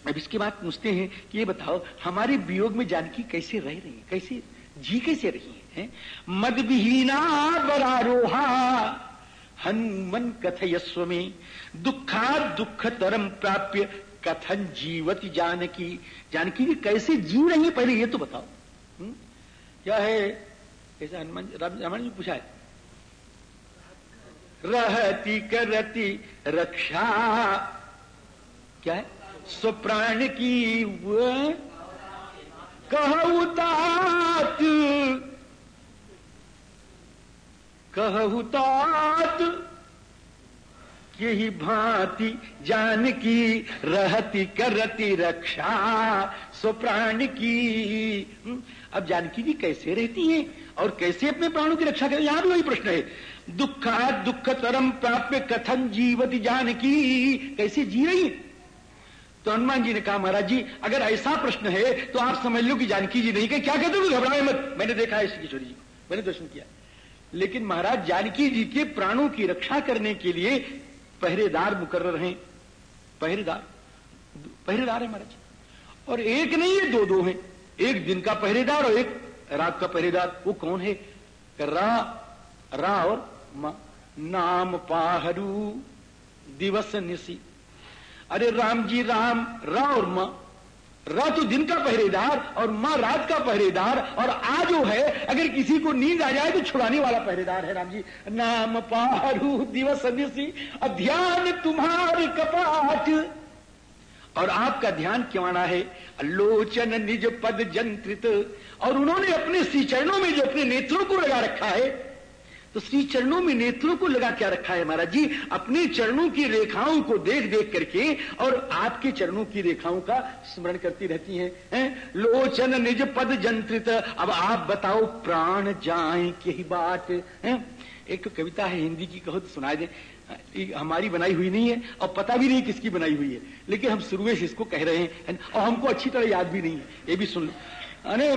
अब इसके बाद पूछते हैं कि ये बताओ, हमारे वियोग में जानकी कैसे रह रही है? कैसे, जी कैसे रही है मद विहीना बरारोहा हनुमन कथयस्व में दुखा दुख तरम प्राप्य कथन जीवत जानकी। जानकी कैसे जी रही पहले ये तो बताओ। हम्म? क्या है ऐसा हनुमान रामायण जी पूछा है। रहती करती रक्षा क्या है? स्वप्राण की कहूतात कहूतात यही भांति जान की रहती करती रक्षा स्वप्राण की। हम्म, अब जानकी जी कैसे रहती हैं और कैसे अपने प्राणों की रक्षा करें? यहाँ भी वही प्रश्न है। दुखा दुख तरम प्राप्य कथन जीवती जानकी। कैसे जी रही तो हनुमान जी ने कहा महाराज जी अगर ऐसा प्रश्न है तो आप समझ लो कि जानकी जी नहीं कहे। क्या कहते हो घबराए मत। मैंने देखा है इसकी किशोरी जी को। मैंने दर्शन किया। लेकिन महाराज जानकी जी के प्राणों की रक्षा करने के लिए पहरेदार मुकर्र हैं। पहरेदार? पहरेदार है महाराज और एक नहीं है दो दो हैं। एक दिन का पहरेदार और एक रात का पहरेदार। वो कौन है? रा रा और मा। नाम पाहरू, दिवस निशी अरे राम जी, राम, रा और माँ। रा तो दिन का पहरेदार और माँ रात का पहरेदार। और आ जो है, अगर किसी को नींद आ जाए तो छुड़ाने वाला पहरेदार है राम जी। नाम पारू दिवस ध्यान तुम्हारे कपाट। और आपका ध्यान क्यों आना है? लोचन निज पद जंत्रित। और उन्होंने अपने श्री चरणों में जो अपने नेत्रों को लगा रखा है तो श्री चरणों में नेत्रों को लगा क्या रखा है महाराज जी? अपने चरणों की रेखाओं को देख देख करके और आपके चरणों की रेखाओं का स्मरण करती रहती हैं, है? लोचन निज पद जंत्रित। अब आप बताओ, प्राण जाए ही बात, है? एक कविता है, हिंदी की, कहो तो सुनाए दे। हमारी बनाई हुई नहीं है और पता भी नहीं किसकी बनाई हुई है। लेकिन हम शुरू से इसको कह रहे हैं और हमको अच्छी तरह याद भी नहीं है। ये भी सुन अरे,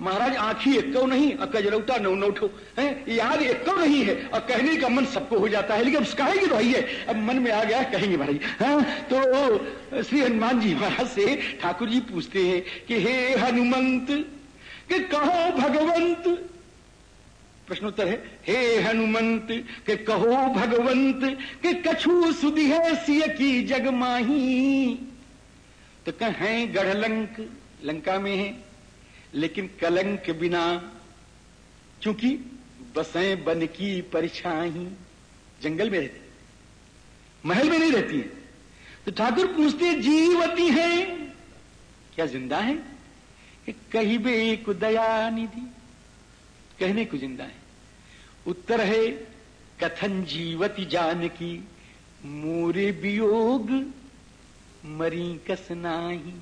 महाराज, आंखी एक नहीं और कजरौटा नौ नौठो है, याद एक नहीं है और कहने का मन सबको हो जाता है। लेकिन अब कहेंगे तो है अब मन में आ गया, कहेंगे महाराज हाँ तो श्री हनुमान जी महाराज से ठाकुर जी पूछते हैं कि हे हनुमंत, कि कहो भगवंत प्रश्नोत्तर है, हे हनुमंत, के कहो भगवंत, के कछु सुधि है सिय की जग माही? तो कहें गढ़लंक, लंका में है, लेकिन कलंक बिना क्योंकि बसें बन की परिछाही, जंगल में रहती, महल में नहीं रहती है तो ठाकुर पूछते, जीवती है, क्या ज़िंदा है? कही बे को दया निधि? कहने को ज़िंदा है। उत्तर है, कथन जीवती जान की मोरे वियोग मरी कसनाही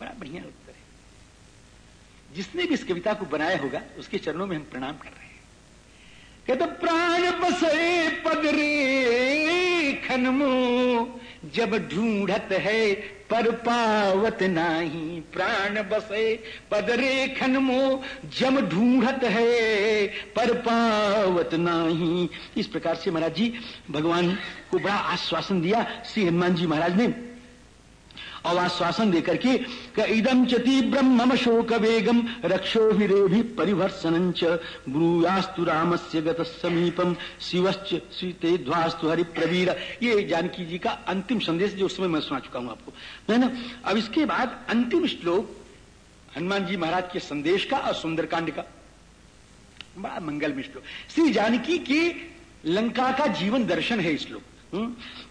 बड़ा बढ़िया उत्तर है। जिसने भी इस कविता को बनाया होगा, उसके चरणों में हम प्रणाम कर रहे हैं। कहते तो प्राण बसे पद रे खनमो, जब ढूंढत है पर पावत नाही, प्राण बसे पद रेखन मो जम ढूंढत है, पर पावत नाही। इस प्रकार से महाराज जी, भगवान को बड़ा आश्वासन दिया श्री हनुमान जी महाराज ने। और आश्वासन देकर के इदम चति ब्रह्म शोक वेगम रक्षो भी परिभर्सन ब्रूयास्तु राम से गत समीपम शिवश्च सीते ध्वास्तु हरि प्रवीर ये जानकी जी का अंतिम संदेश जो उस समय मैं सुना चुका हूँ आपको। है ना? अब इसके बाद अंतिम श्लोक हनुमान जी महाराज के संदेश का और सुंदरकांड का। बड़ा मंगल श्लोक। श्री जानकी के लंका का जीवन दर्शन है श्लोक?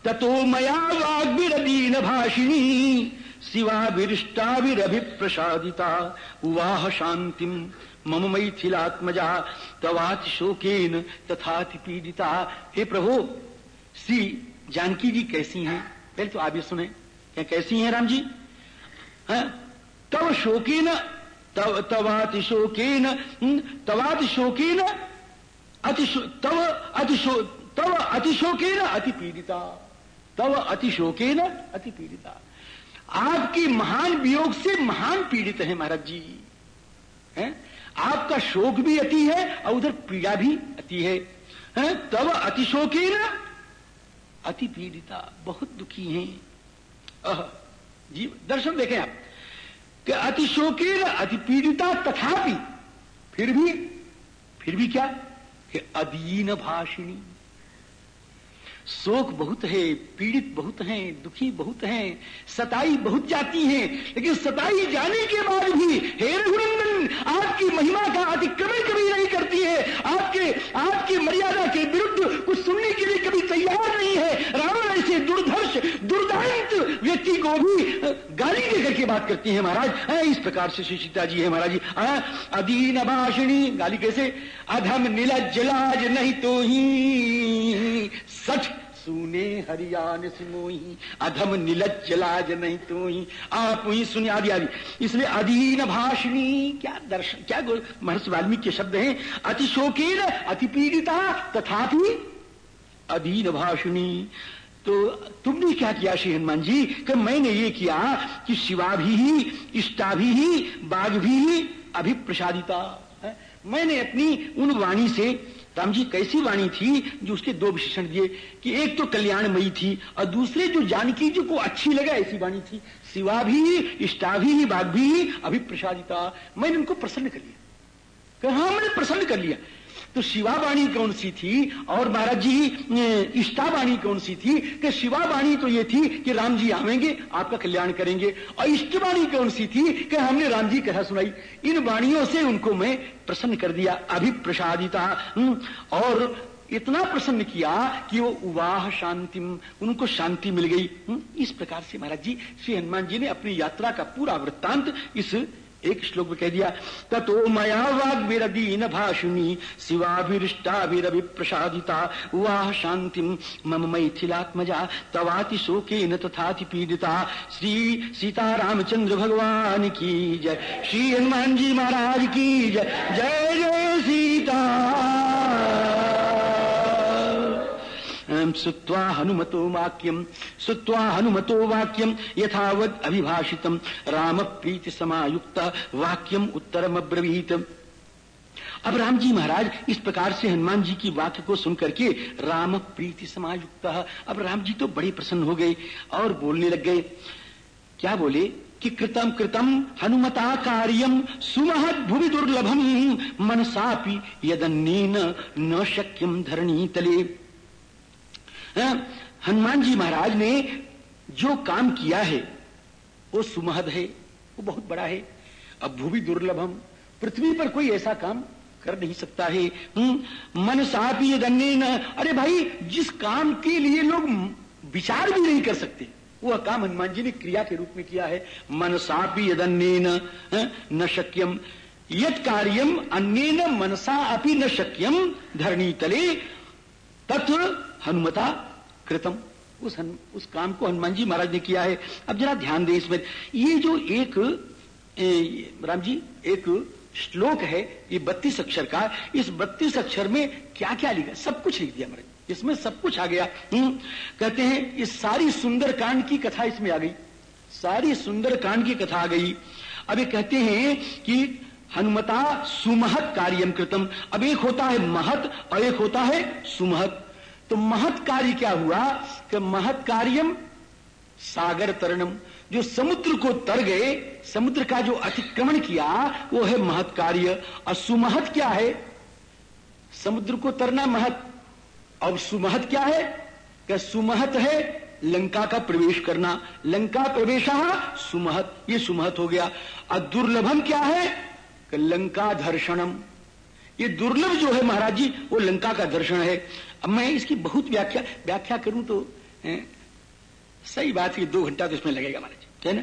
ततो मया वाग्विरदीन भाषिणी शिवाभिष्टाभिप्रसादिता उवाह शांति मम मैथिलात्मजा, तवाति शोकेन पीड़िता। हे प्रभु, श्री जानकी जी कैसी हैं? पहले तो आप ये सुने, क्या कैसी हैं राम जी हाँ? तव शोकेन, तव, तवाति शोकेन हम्म? तवाति अति तव अतिशो तव अतिशोकेन अति पीड़िता तव अतिशोकेन अति पीड़िता आपकी महान वियोग से महान पीड़ित है महाराज जी। हैं? आपका शोक भी अति है और उधर पीड़ा भी अति है। हैं? तब अतिशोके न अति पीड़िता बहुत दुखी हैं। जी, दर्शन देखें आप। कि अतिशोके न अति पीड़िता तथापि फिर भी फिर भी क्या? कि अधीन भाषिणी। शोक बहुत है, पीड़ित बहुत हैं, दुखी बहुत हैं, सताई बहुत जाती हैं, लेकिन सताई जाने के बाद भी हे रघुनंदन, आपकी महिमा का अतिक्रमण कभी नहीं करती है। आपके, आपकी मर्यादा के विरुद्ध कुछ सुनने के लिए कभी तैयार नहीं है। रावण ऐसे दुर्धर्ष, दुर्दांत व्यक्ति को भी गाली देकर के बात करती है महाराज। इस प्रकार से श्री सीता जी है महाराज जी। अधीन भाषिणी, गाली कैसे? अधम नीलज नहीं तो ही सठ सुने हरियान सिमोही अधम नीलज लाज नहीं तो ही आप ही सुने आदि आदि। इसलिए अधीन भाषणी, क्या दर्शन, क्या महर्षि वाल्मीकि के शब्द हैं। अति शोकीन, अति पीड़िता, तथापि अधीन भाषणी। तो तुमने क्या किया श्री हनुमान जी? कि मैंने ये किया कि शिवा भी ही, इष्टा भी ही, बाघ भी ही अभिप्रसादिता। मैंने अपनी उन वाणी से राम जी कैसी वाणी थी जो उसके दो विशेषण दिए कि एक तो कल्याणमयी थी और दूसरे जो जानकी जी को अच्छी लगा, ऐसी वाणी थी। शिवा भी, इष्टा भी बाघ भी, अभिप्रसादिता। मैंने उनको प्रसन्न कर लिया। हाँ मैंने प्रसन्न कर लिया। तो शिवावाणी कौन सी थी? और महाराज जी इष्टावाणी कौन सी थी? कि शिवावाणी तो ये थी कि राम जी आवेंगे आपका कल्याण करेंगे। और इष्टवाणी कौन सी थी कि हमने राम जी कथा सुनाई? इन वाणियों से उनको मैं प्रसन्न कर दिया अभिप्रसादिता। हम्म, और इतना प्रसन्न किया कि वो उवाह शांति उनको शांति मिल गई। हम्म, इस प्रकार से महाराज जी श्री हनुमान जी ने अपनी यात्रा का पूरा वृत्तांत इस एक श्लोक में कह दिया, ततो मया वाग्विरदीन भाषुनी शिवाभिष्टाभिरभि प्रसादिता वाह शांति मम मैथिलात्मजा, तवाति शोके न तथा पीड़िता। श्री सीता रामचंद्र भगवान की जय, श्री हनुमान जी महाराज की जय जय जय सीता। सुत्वा हनुमतो वाक्यम, सुत्वा हनुमतो वाक्यम यथावत अभिभाषितम। राम प्रीति समायुक्त वाक्यम उत्तरम अब्रवीत अब राम जी महाराज, इस प्रकार से हनुमान जी की वाक्य को सुनकर के राम प्रीति समायुक्त अब राम जी तो बड़े प्रसन्न हो गए और बोलने लग गए। क्या बोले? कि कृतम कृतम हनुमता कार्यम सुमहद भूमि दुर्लभम, मनसापि यदन्नेन न शक्यम धरणी तले हनुमान जी महाराज ने जो काम किया है वो सुमहद है वो बहुत बड़ा है। अब भूमि दुर्लभम पृथ्वी पर कोई ऐसा काम कर नहीं सकता है। हम्म, मन सापी यदन्य न अरे भाई जिस काम के लिए लोग विचार भी नहीं कर सकते वह काम हनुमान जी ने क्रिया के रूप में किया है। मन सापी यदन्य न, न शक्यम। यद कार्यम अन्य मनसा अपनी न शक्यम धरणी तले तत्व हनुमता कृतम उस हन, उस काम को हनुमान जी महाराज ने किया है। अब जरा ध्यान दे इसमें। ये जो एक ए, राम जी एक श्लोक है ये बत्तीस अक्षर का इस बत्तीस अक्षर में क्या क्या लिखा? सब कुछ लिख दिया महाराज। इसमें सब कुछ आ गया। हम्म, कहते हैं इस सारी सुंदर कांड की कथा इसमें आ गई। सारी सुंदर कांड की कथा आ गई। अब ये कहते हैं कि हनुमता सुमहत कार्यम कृतम। अब एक होता है महत और एक होता है सुमहत। तो महत कार्य क्या हुआ कि महत कार्यम सागर तरणम, जो समुद्र को तर गए, समुद्र का जो अतिक्रमण किया, वो है महत कार्य और सुमहत क्या है? समुद्र को तरना महत। और सुमहत क्या है? क्या सुमहत है लंका का प्रवेश करना। लंका प्रवेश, सुमहत। ये सुमहत हो गया। और दुर्लभम क्या है? कि लंका दर्शनम। ये दुर्लभ जो है महाराज जी, वो लंका का दर्शन है। अब मैं इसकी बहुत व्याख्या व्याख्या करूँ तो सही बात है दो घंटा तो इसमें लगेगा महाराज, है ना?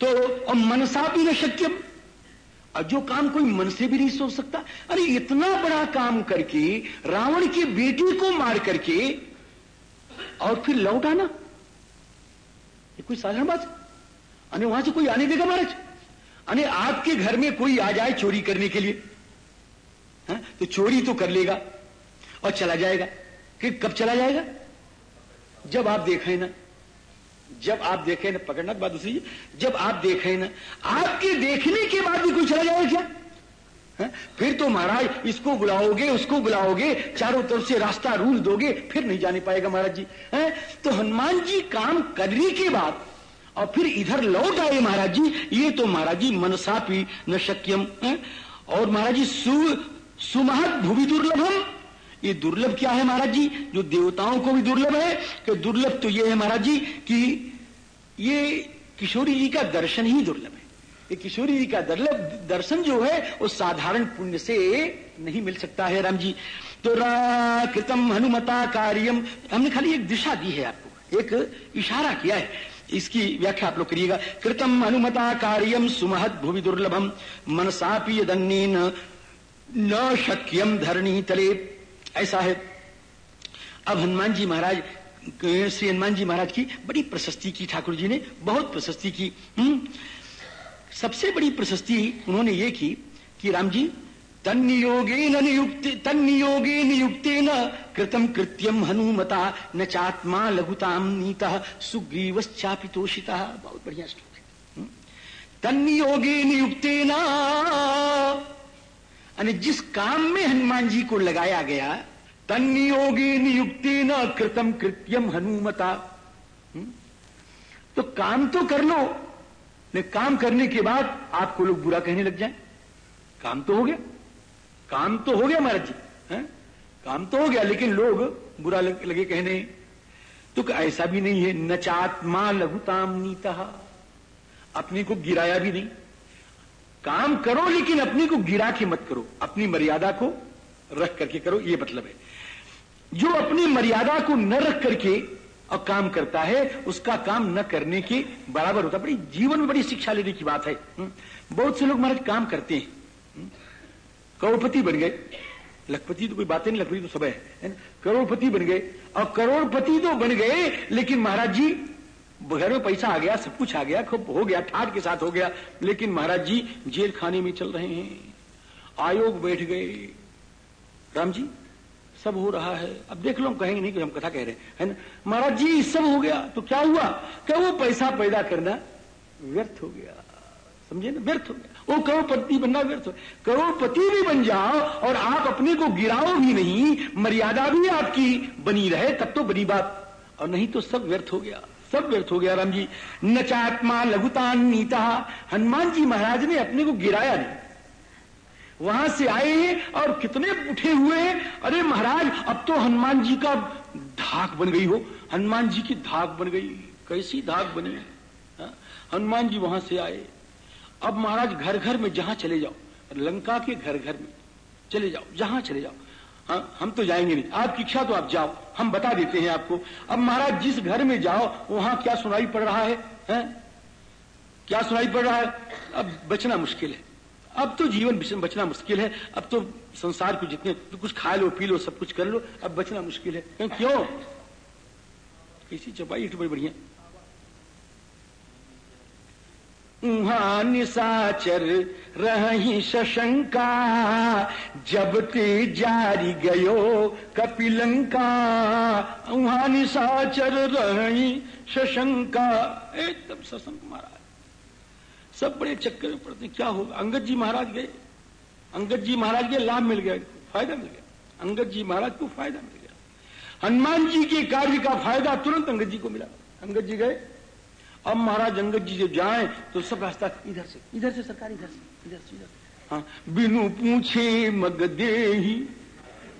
तो और मनसा भी न शक्यम। और जो काम कोई मन से भी नहीं सोच सकता, अरे इतना बड़ा काम करके, रावण की बेटी को मार करके, और फिर लौट आना। ये कोई साधारण बात अरे वहाँ से कोई आने देगा महाराज? अरे आपके घर में कोई आ जाए चोरी करने के लिए, हा? तो चोरी तो कर लेगा, और चला जाएगा। कि कब चला जाएगा जब आप देखें ना, जब आप देखें ना, पकड़ना बात दूसरी जब आप देखें ना, आपके देखने के बाद भी कोई चला जाएगा क्या है? फिर तो महाराज, इसको बुलाओगे, उसको बुलाओगे, चारों तरफ़ से रास्ता रूल दोगे, फिर नहीं जाने पाएगा महाराज जी है? तो हनुमान जी काम करने के बाद, और फिर इधर लौट आए महाराज जी, ये तो महाराज जी मनसापी न शक्यम? और महाराज जी सु सुमहत भूमि दुर्लभम ये दुर्लभ क्या है महाराज जी? जो देवताओं को भी दुर्लभ है, कि दुर्लभ तो ये है महाराज जी, कि ये किशोरी जी का दर्शन ही दुर्लभ है। ये किशोरी जी का दुर्लभ दर्शन जो है, वो साधारण पुण्य से नहीं मिल सकता है राम जी। तो कृतम हनुमता कार्यम, हमने खाली एक दिशा दी है आपको, एक इशारा किया है। इसकी व्याख्या आप लोग करिएगा। कृतम हनुमता कार्यम सुमहत भूवि दुर्लभम, मनसापी न शक्यम धरणी तले ऐसा है अब हनुमान जी महाराज श्री हनुमान जी महाराज की बड़ी प्रशस्ति की, ठाकुर जी ने बहुत प्रशस्ति की हम्म। सबसे बड़ी प्रशस्ति उन्होंने ये की कि राम जी तन्नियोगे नियुक्त तन्नियोगे नियुक्ते न कृतम कृत्यम हनुमता, न चात्मा लघुताम नीता सुग्रीवश्चापितोषिता। बहुत बढ़िया श्लोक है। हम्म। तन्नियोगे नियुक्ते न जिस काम में हनुमान जी को लगाया गया तन तन्नियोगी नियुक्ति न कृतम कृत्यम हनुमता। हम्म? तो काम तो कर लो, ने काम करने के बाद आपको लोग बुरा कहने लग जाए। काम तो हो गया। काम तो हो गया महाराज जी, है? काम तो हो गया, लेकिन लोग बुरा लगे कहने तो ऐसा भी नहीं है, नचात्मा लघुताम नीता अपने को गिराया भी नहीं। काम करो, लेकिन अपने को गिरा के मत करो। अपनी मर्यादा को रख करके करो, ये मतलब है। जो अपनी मर्यादा को न रख करके और काम करता है, उसका काम न करने के बराबर होता बड़ी जीवन में बड़ी शिक्षा लेने की बात है। हम्म। बहुत से लोग महाराज काम करते हैं। हम्म। करोड़पति बन गए। लखपति तो कोई बातें नहीं, लखपति तो सब है। करोड़पति बन गए। और करोड़पति तो बन गए, लेकिन महाराज जी घर में पैसा आ गया, सब कुछ आ गया, खूब हो गया, ठाट के साथ हो गया, लेकिन महाराज जी, जेल खाने में चल रहे हैं। आयोग बैठ गए। राम जी, सब हो रहा है। अब देख लो, हम कहेंगे नहीं कि हम कथा कह रहे हैं, है ना? महाराज जी, सब हो गया। तो क्या हुआ? क्या वो पैसा पैदा करना व्यर्थ हो गया? समझे ना? व्यर्थ हो गया। वो करोड़पति बनना व्यर्थ हो करोड़पति भी बन जाओ और आप अपने को गिराओ भी नहीं, मर्यादा भी आपकी बनी रहे, तब तो बड़ी बात। और नहीं तो सब व्यर्थ हो गया। सब व्यर्थ हो गया राम जी। नचात्मा लघुतान नीता, हनुमान जी महाराज ने अपने को गिराया नहीं। वहाँ से आए हैं और कितने उठे हुए हैं। अरे महाराज, अब तो हनुमान जी का धाक बन गई हो। हनुमान जी की धाक बन गई। कैसी धाक बनी हाँ? हनुमान जी वहाँ से आए। अब महाराज घर घर में जहाँ चले जाओ, लंका के घर घर में चले जाओ, जहाँ चले जाओ। हाँ हम तो जाएँगे नहीं। आपकी इच्छा तो आप जाओ। हम बता देते हैं आपको। अब महाराज जिस घर में जाओ वहाँ क्या सुनाई पड़ रहा है, है? क्या सुनाई पड़ रहा है? अब बचना मुश्किल है। अब तो जीवन बचना मुश्किल है। अब तो संसार को जितने तो कुछ खा लो पी लो सब कुछ कर लो अब बचना मुश्किल है। क्यों? कैसी चपाई बड़ी बढ़िया। उहा निशाचर रही शशंका, जब ते जारी गयो कपिलंका। उहा निशाचर रही शशंका। एकदम सशंक महाराज, सब बड़े चक्कर में पड़ते क्या होगा? अंगद जी महाराज गए। अंगद जी महाराज के लाभ मिल गया, फ़ायदा मिल गया। अंगद जी महाराज को फ़ायदा मिल गया। हनुमान जी के कार्य का फ़ायदा तुरंत अंगद जी को मिला। अंगद जी गए अब महाराज अंगद जी जब जाए तो सब रास्ता इधर से इधर से सरकार इधर से इधर से इधर हाँ बिनु पूछे मग दे ही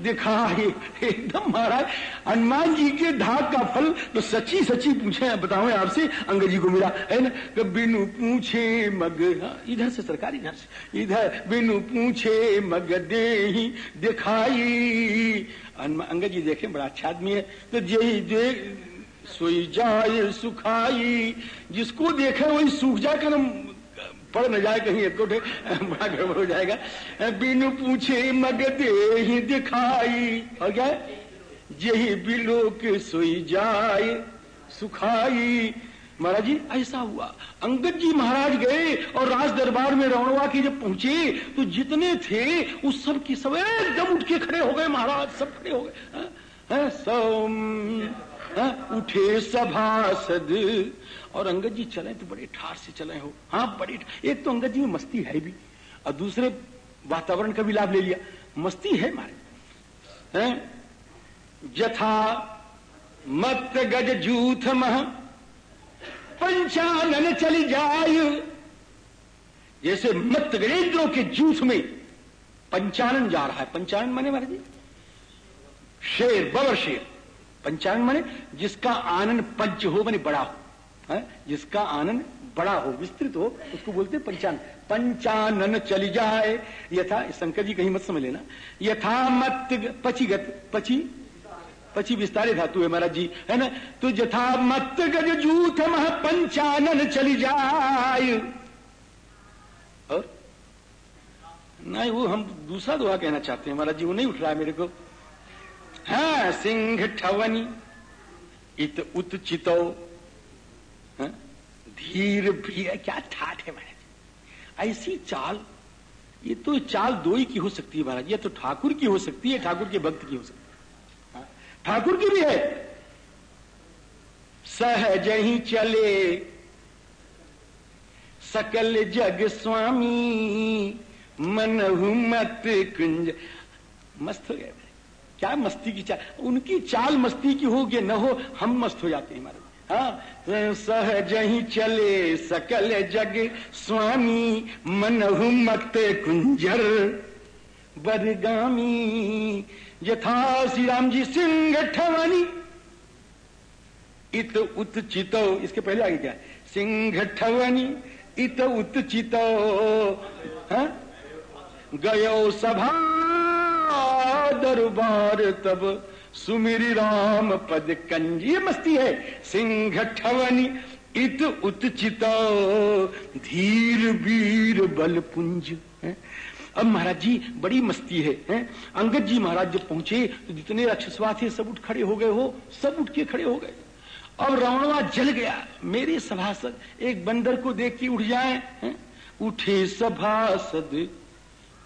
दिखाए एकदम महाराज हनुमान जी के धाक का फल तो सच्ची सच्ची पूछे बताओ आपसे अंगद जी को मिला है ना? तो बिनु पूछे मग हाँ, इधर से सरकार इधर से इधर बिनु पूछे मग दे ही दिखाई अंगद जी देखे बड़ा अच्छा आदमी है। तो यही देख सोई जाए, सुखाई। जिसको देखे वही सूख जाए कर पढ़ न जाए कहीं, एक बड़ा गड़बड़ हो जाएगा। बिनु पूछे, मग दे ही दिखाई। और क्या यही बिलो के सोई जाए, सुखाई। महाराज जी, ऐसा हुआ। अंगद जी महाराज गए और राज दरबार में रवणवा के जब पहुँचे तो जितने थे, उस सब की सब एकदम उठ के खड़े हो गए महाराज, सब खड़े हो गए। सोम उठे सभासद और अंगद जी चले तो बड़े ठार से चले हो। हाँ बड़े एक तो अंगद जी में मस्ती है भी, और दूसरे वातावरण का भी लाभ ले लिया। मस्ती है हमारे। जथा मत गज जूथ मह, पंचानन चली जाय। जैसे मत गजेंद्रों के जूथ में पंचानन जा रहा है। पंचानन माने महाराज जी? शेर, बबर शेर। पंचानन माने जिसका आनंद पंच हो माने बड़ा हो, है? जिसका आनंद बड़ा हो, विस्तृत हो, उसको बोलते पंचान पंचानन चली जाए, यथा शंकर जी कहीं मत समझ लेना। यथा मत पचिगत, पची? पची विस्तारे धातु है महाराज जी, है ना? तो यथा मत गज जूथ मह पंचानन चली जाए। और? नहीं, वो हम दूसरा दुआ कहना चाहते हैं महाराज जी, वो नहीं उठ रहा है मेरे को। हाँ सिंह ठवनी, इत उत चितो? धीर भी क्या ठाठ है महाराज ऐसी चाल, ये तो चाल दो ही की हो सकती है महाराज, ये तो ठाकुर की हो सकती है, ठाकुर के भक्त की हो सकती है? ठाकुर की भी है सहज ही चले, सकल जग स्वामी मन मत कुंज, मस्त हो गया क्या मस्ती की चाल? उनकी चाल मस्ती की हो कि न हो, हम मस्त हो जाते हैं हमारे हाँ? सहज ही चले सकल जग, स्वामी मन मत कुंजर। बदगामी यथा श्री राम जी सिंह ठवानी। इत उत चितो इसके पहले आगे क्या? सिंह ठवनी, इत उत चितो हाँ? गयो सभा दरबार तब सुमिरी राम पद कंज मस्ती है सिंह ठवनी इत उत्चित धीर वीर बल पुंज अब महाराज जी बड़ी मस्ती है, है? अंगद जी महाराज जब पहुँचे तो जितने राक्षसवा थे सब उठ खड़े हो गए हो सब उठ के खड़े हो गए अब रावणवा जल गया मेरे सभासद एक बंदर को देख के उठ जाए? उठे सभासद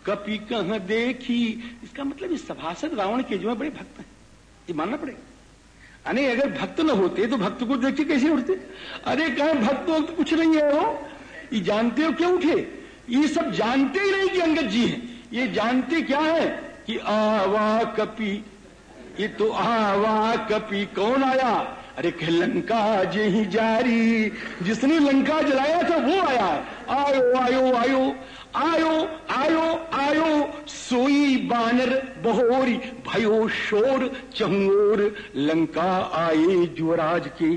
कपि कह देखी? इसका मतलब इस सभासद रावण के जो है, बड़े भक्त हैं। ये मानना पड़ेगा। अरे, अगर भक्त न होते तो भक्त को देख के कैसे उठते? अरे, कहे भक्त तो कुछ नहीं है वो? ये जानते हो क्यों उठे? ये सब जानते ही नहीं कि अंगद जी हैं। ये जानते क्या है? कि आवा कपी, ये तो आवा कपी कौन आया? अरे, कह लंका जे ही जारी। जिसने लंका जलाया था, वो आया आयो आयो आयो। आयो आयो आयो, सोई बानर, बहोरी, भयो शोर, चंगोर, लंका आए जुवराज के।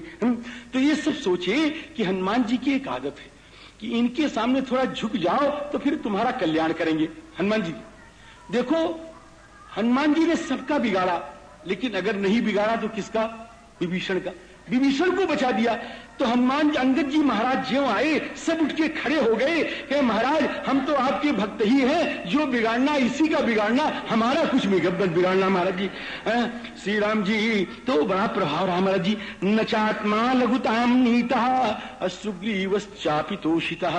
तो ये सब सोचे कि हनुमान जी की एक आदत है, कि इनके सामने थोड़ा झुक जाओ तो फिर तुम्हारा कल्याण करेंगे। हनुमान जी, देखो, हनुमान जी ने सबका बिगाड़ा, लेकिन अगर नहीं बिगाड़ा तो किसका? विभीषण का। विभीषण को बचा दिया। तो हनुमान अंगद जी महाराज ज्यो आए, सब उठ के खड़े हो गए कि महाराज, हम तो आपके भक्त ही हैं, जो बिगाड़ना, इसी का बिगाड़ना, हमारा कुछ बिगाड़ना महाराज जी। श्री राम जी तो बड़ा प्रभाव रहा महाराज जी। नचात्मा लघुताम नीता सुग्रीव चापितोषिता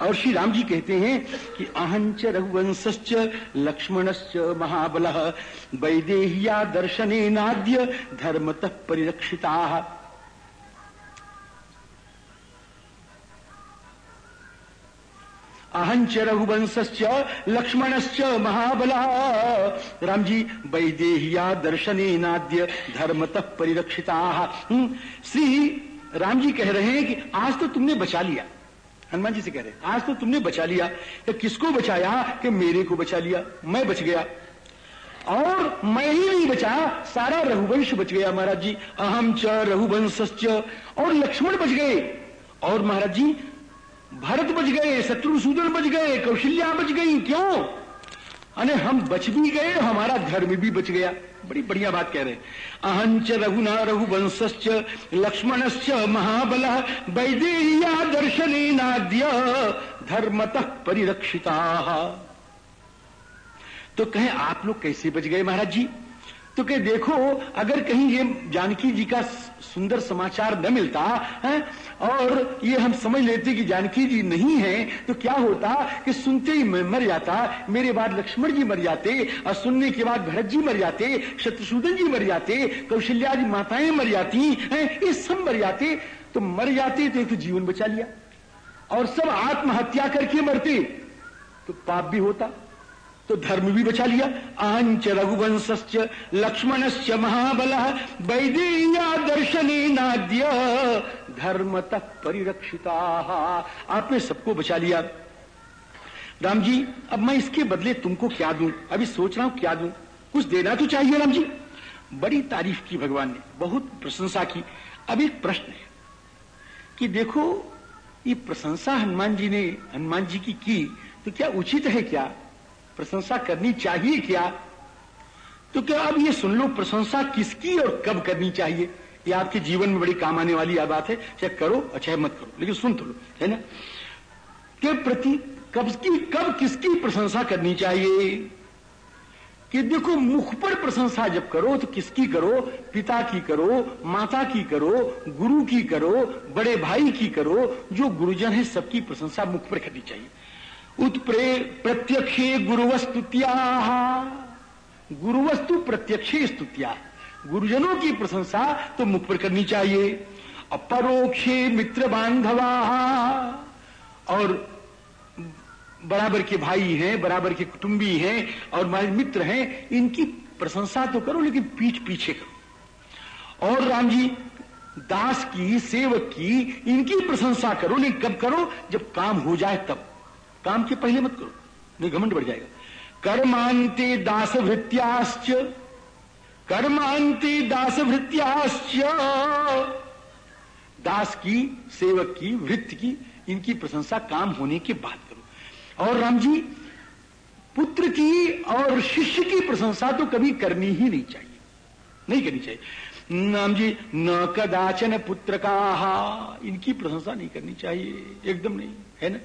और श्री राम जी कहते हैं कि अहंच रघुवंश लक्ष्मणश्च महाबल, वैदेहिया दर्शने नाद्य धर्मतः परिरक्षिता। अहंच लक्ष्मणश्च महाबल। राम जी वैदेहिया दर्शने नाद्य धर्मतः परिरक्षिता। श्री राम जी कह रहे हैं कि आज तो तुमने बचा लिया। हनुमान जी से कह रहे हैं, आज तो तुमने बचा लिया। कि किसको बचाया कि मेरे को बचा लिया? मैं बच गया। और मैं ही नहीं बचा, सारा रघुवंश बच गया महाराज जी। अहम च रघुवंश और लक्ष्मण बच गए। और महाराज जी भरत बच गए शत्रुसूदन बच गए, कौशल्या बच गई, क्यों? अरे हम बच भी गए, हमारा धर्म भी बच गया। बड़ी बढ़िया बात कह रहे हैं। अहंच रघुना रघुवंश लक्ष्मणश्च महाबल, वैदेहिया दर्शने नाद्य, धर्मतः परिरक्षिता। तो कहे, आप लोग कैसे बच गए महाराज जी? तो कहे, देखो, अगर कहीं ये जानकी जी का सुंदर समाचार न मिलता, है, और ये हम समझ लेते कि जानकी जी नहीं है तो क्या होता कि सुनते ही मैं मर जाता, मेरे बाद लक्ष्मण जी मर जाते, और सुनने के बाद भरत जी मर जाते, शत्रुसूदन जी मर जाते, कौशल्या जी माताएँ मर जाती, हैं, ये सब मर जाते तो मर जाते तो एक तो जीवन बचा लिया, और सब आत्महत्या करके मरते तो पाप भी होता। तो धर्म भी बचा लिया। आँच रघुवंश लक्ष्मणश्च महाबल, वैदेया दर्शनी नाद्य। धर्म तक परिरक्षिता। आपने सबको बचा लिया। राम जी अब मैं इसके बदले तुमको क्या दूँ? अभी सोच रहा हूँ क्या दूँ। कुछ देना तो चाहिए राम जी बड़ी तारीफ़ की भगवान ने, बहुत प्रशंसा की। अब एक प्रश्न है कि देखो, ये प्रशंसा हनुमान जी ने, हनुमान जी की की तो क्या उचित है क्या? प्रशंसा करनी चाहिए क्या? तो क्या अब ये सुन लो, प्रशंसा किसकी और कब करनी चाहिए? ये आपके जीवन में बड़ी काम आने वाली बात है। चाहे करो, चाहे मत करो, लेकिन सुन तो लो, है ना? के प्रति कब की, कब किसकी प्रशंसा करनी चाहिए? कि देखो, मुख पर प्रशंसा जब करो तो किसकी करो? पिता की करो, माता की करो, गुरु की करो, बड़े भाई की करो, जो गुरुजन है, सबकी प्रशंसा मुख पर करनी चाहिए। उत्प्रे प्रत्यक्षे गुरुवस्तुत्या। गुरुवस्तु प्रत्यक्षे स्तुत्या। गुरुजनों की प्रशंसा तो मुख पर करनी चाहिए। अपरोक्षे मित्र बांधवा और बराबर के भाई हैं, बराबर के कुटुंबी हैं, और हमारे मित्र हैं, इनकी प्रशंसा तो करो, लेकिन पीठ पीछे करो। और राम जी, दास की, सेवक की, इनकी प्रशंसा करो लेकिन कब करो? जब काम हो जाए तब। काम के पहले मत करो, नहीं, घमंड बढ़ जाएगा। कर्मांते दास भृत्याश्च कर्मांते दास भृत्याश्च दास की, सेवक की, वृत्त की, इनकी प्रशंसा काम होने के बाद करो। और राम जी, पुत्र की और शिष्य की प्रशंसा तो कभी करनी ही नहीं चाहिए। नहीं करनी चाहिए। नाम जी, न कदाचन पुत्र का इनकी प्रशंसा नहीं करनी चाहिए। एकदम नहीं, है ना?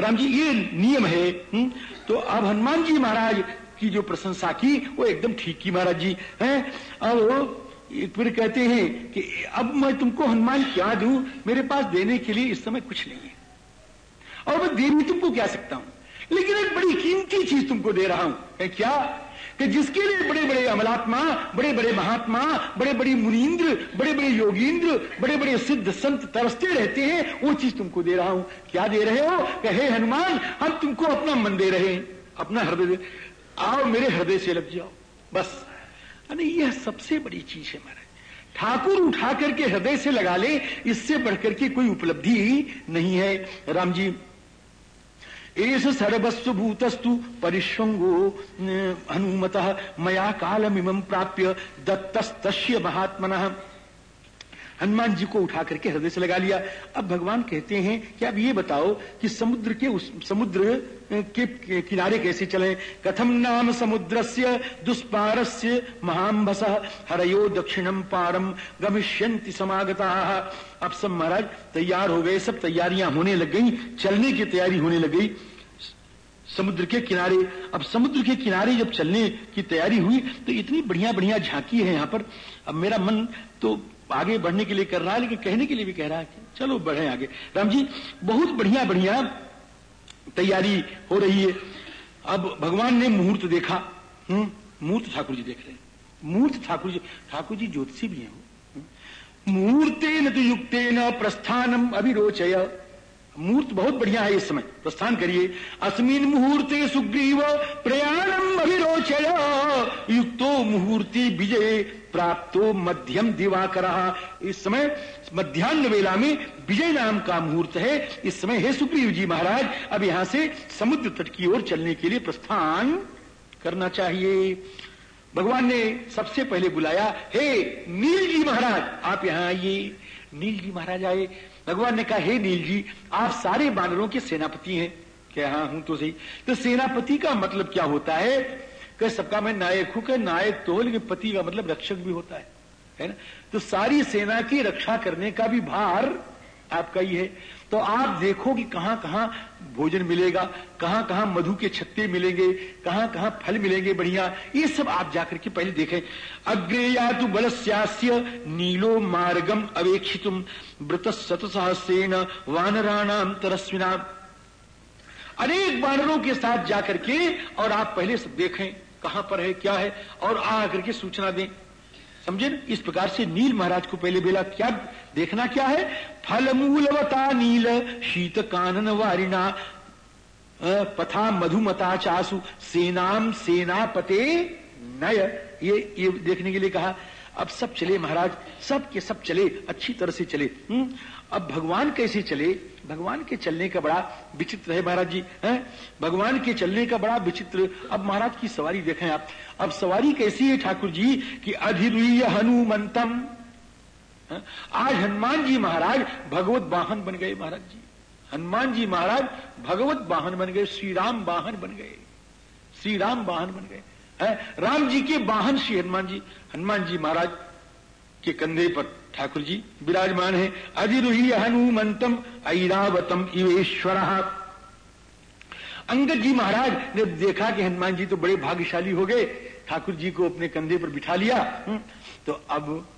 राम जी, ये नियम है हुँ? हम्म? तो अब हनुमान जी महाराज की जो प्रशंसा की, वो एकदम ठीक की महाराज जी, है? अब फिर कहते हैं कि, अब मैं तुमको हनुमान क्या दू? मेरे पास देने के लिए इस समय कुछ नहीं है। और मैं दे भी तुमको क्या सकता हूँ? लेकिन एक बड़ी कीमती चीज़ तुमको दे रहा हूँ क्या? कि जिसके लिए बड़े बड़े अमलात्मा, बड़े बड़े महात्मा, बड़े बड़े मुनीन्द्र बड़े बड़े योगींद्र, बड़े बड़े सिद्ध संत तरसते रहते हैं, वो चीज़ तुमको दे रहा हूँ। क्या दे रहे हो? कहे हनुमान, हम तुमको अपना मन दे रहे हैं। अपना हृदय आओ मेरे हृदय से लग जाओ। बस। अरे, यह सबसे बड़ी चीज़ है महाराज। ठाकुर उठा करके हृदय से लगा ले, इससे बढ़कर के कोई उपलब्धि नहीं है। राम जी एस सर्वस्व भूतस्तु परिश्वंगो हनुमत मया कालमिम प्राप्य दत्तस्त महात्मन। हनुमान जी को उठा करके हृदय से लगा लिया। अब भगवान कहते हैं कि अब ये बताओ कि समुद्र के उस, समुद्र के किनारे कैसे चले? कथम नाम समुद्र से दुष्पार से महाम्भस हरयो दक्षिणम पारम गमिष्यंति समागता। अब सब महाराज, तैयार हो गए, सब तैयारियाँ होने लग गई, चलने की तैयारी होने लग गई। समुद्र के किनारे, अब समुद्र के किनारे जब चलने की तैयारी हुई तो इतनी बढ़िया बढ़िया झांकी है यहाँ पर। अब मेरा मन तो आगे बढ़ने के लिए कर रहा है लेकिन कहने के लिए भी कह रहा है कि चलो बढ़े आगे। राम जी बहुत बढ़िया बढ़िया तैयारी हो रही है। अब भगवान ने मुहूर्त देखा। हम्म, मुहूर्त ठाकुर जी देख रहे हैं। मुहूर्त ठाकुर जी ठाकुर जी ज्योतिषी भी हैं हम्म, मुहूर्ते न तो युक्ते न प्रस्थानम अभिरोचय। मुहूर्त बहुत बढ़िया है इस समय। प्रस्थान करिए। अस्मिन मुहूर्ते सुग्रीव प्रयाणम अभिरोचय। युक्तो मुहूर्ति विजय प्राप्तो मध्यम दिवाकर। इस समय मध्यान्ह वेला में विजय नाम का मुहूर्त है। इस समय हे सुग्रीव जी महाराज, अब यहाँ से समुद्र तट की ओर चलने के लिए प्रस्थान करना चाहिए। भगवान ने सबसे पहले बुलाया, हे नील जी महाराज, आप यहाँ आइए। नील जी महाराज आए। भगवान ने कहा, हे नील जी, आप सारे बानरों के सेनापति हैं। क्या हाँ हूँ तो सही? तो सेनापति का मतलब क्या होता है? कि सबका मैं नायक हूँ कि नायक तो लेकिन पति का मतलब रक्षक भी होता है है ना? तो सारी सेना की रक्षा करने का भी भार आपका ही है। तो आप देखो कि कहाँ कहाँ भोजन मिलेगा कहाँ कहाँ मधु के छत्ते मिलेंगे कहाँ कहाँ फल मिलेंगे बढ़िया, ये सब आप जाकर के पहले देखें। अग्रे या तो बलस्यास्य नीलो मार्गम अवेक्षित व्रत शत सहस्रेण वानराणाम तरस्विना। अनेक वानरों के साथ जाकर के और आप पहले सब देखें। कहाँ पर है, क्या है, और आकर के सूचना दें। समझे इस प्रकार से नील महाराज को पहले बेला क्या देखना क्या है? फल मूलवता नील, शीत कानन वारिणा पथा मधुमता चासु, सेनाम सेनापते नय। ये ये देखने के लिए कहा अब सब चले, महाराज, सब के सब चले, अच्छी तरह से चले हुँ? हम्म? अब भगवान कैसे चले? भगवान के चलने का बड़ा विचित्र है, महाराज जी, हैं? भगवान के चलने का बड़ा विचित्र। अब महाराज की सवारी देखें आप। अब सवारी कैसी है, ठाकुर जी, कि अधिरुय हनुमंतम। आज हनुमान जी, महाराज, भगवत वाहन बन गए, महाराज जी। हनुमान जी, महाराज, भगवत वाहन बन गए श्री राम वाहन बन गए। श्री राम वाहन बन गए। है? राम जी के वाहन श्री हनुमान जी। हनुमान जी महाराज के कंधे पर ठाकुर जी विराजमान है। अधिरोही हनुमंतम ऐरावतम इवेश्वर अंगद जी महाराज ने देखा कि हनुमान जी तो बड़े भाग्यशाली हो गए। ठाकुर जी को अपने कंधे पर बिठा लिया। हम्म, तो अब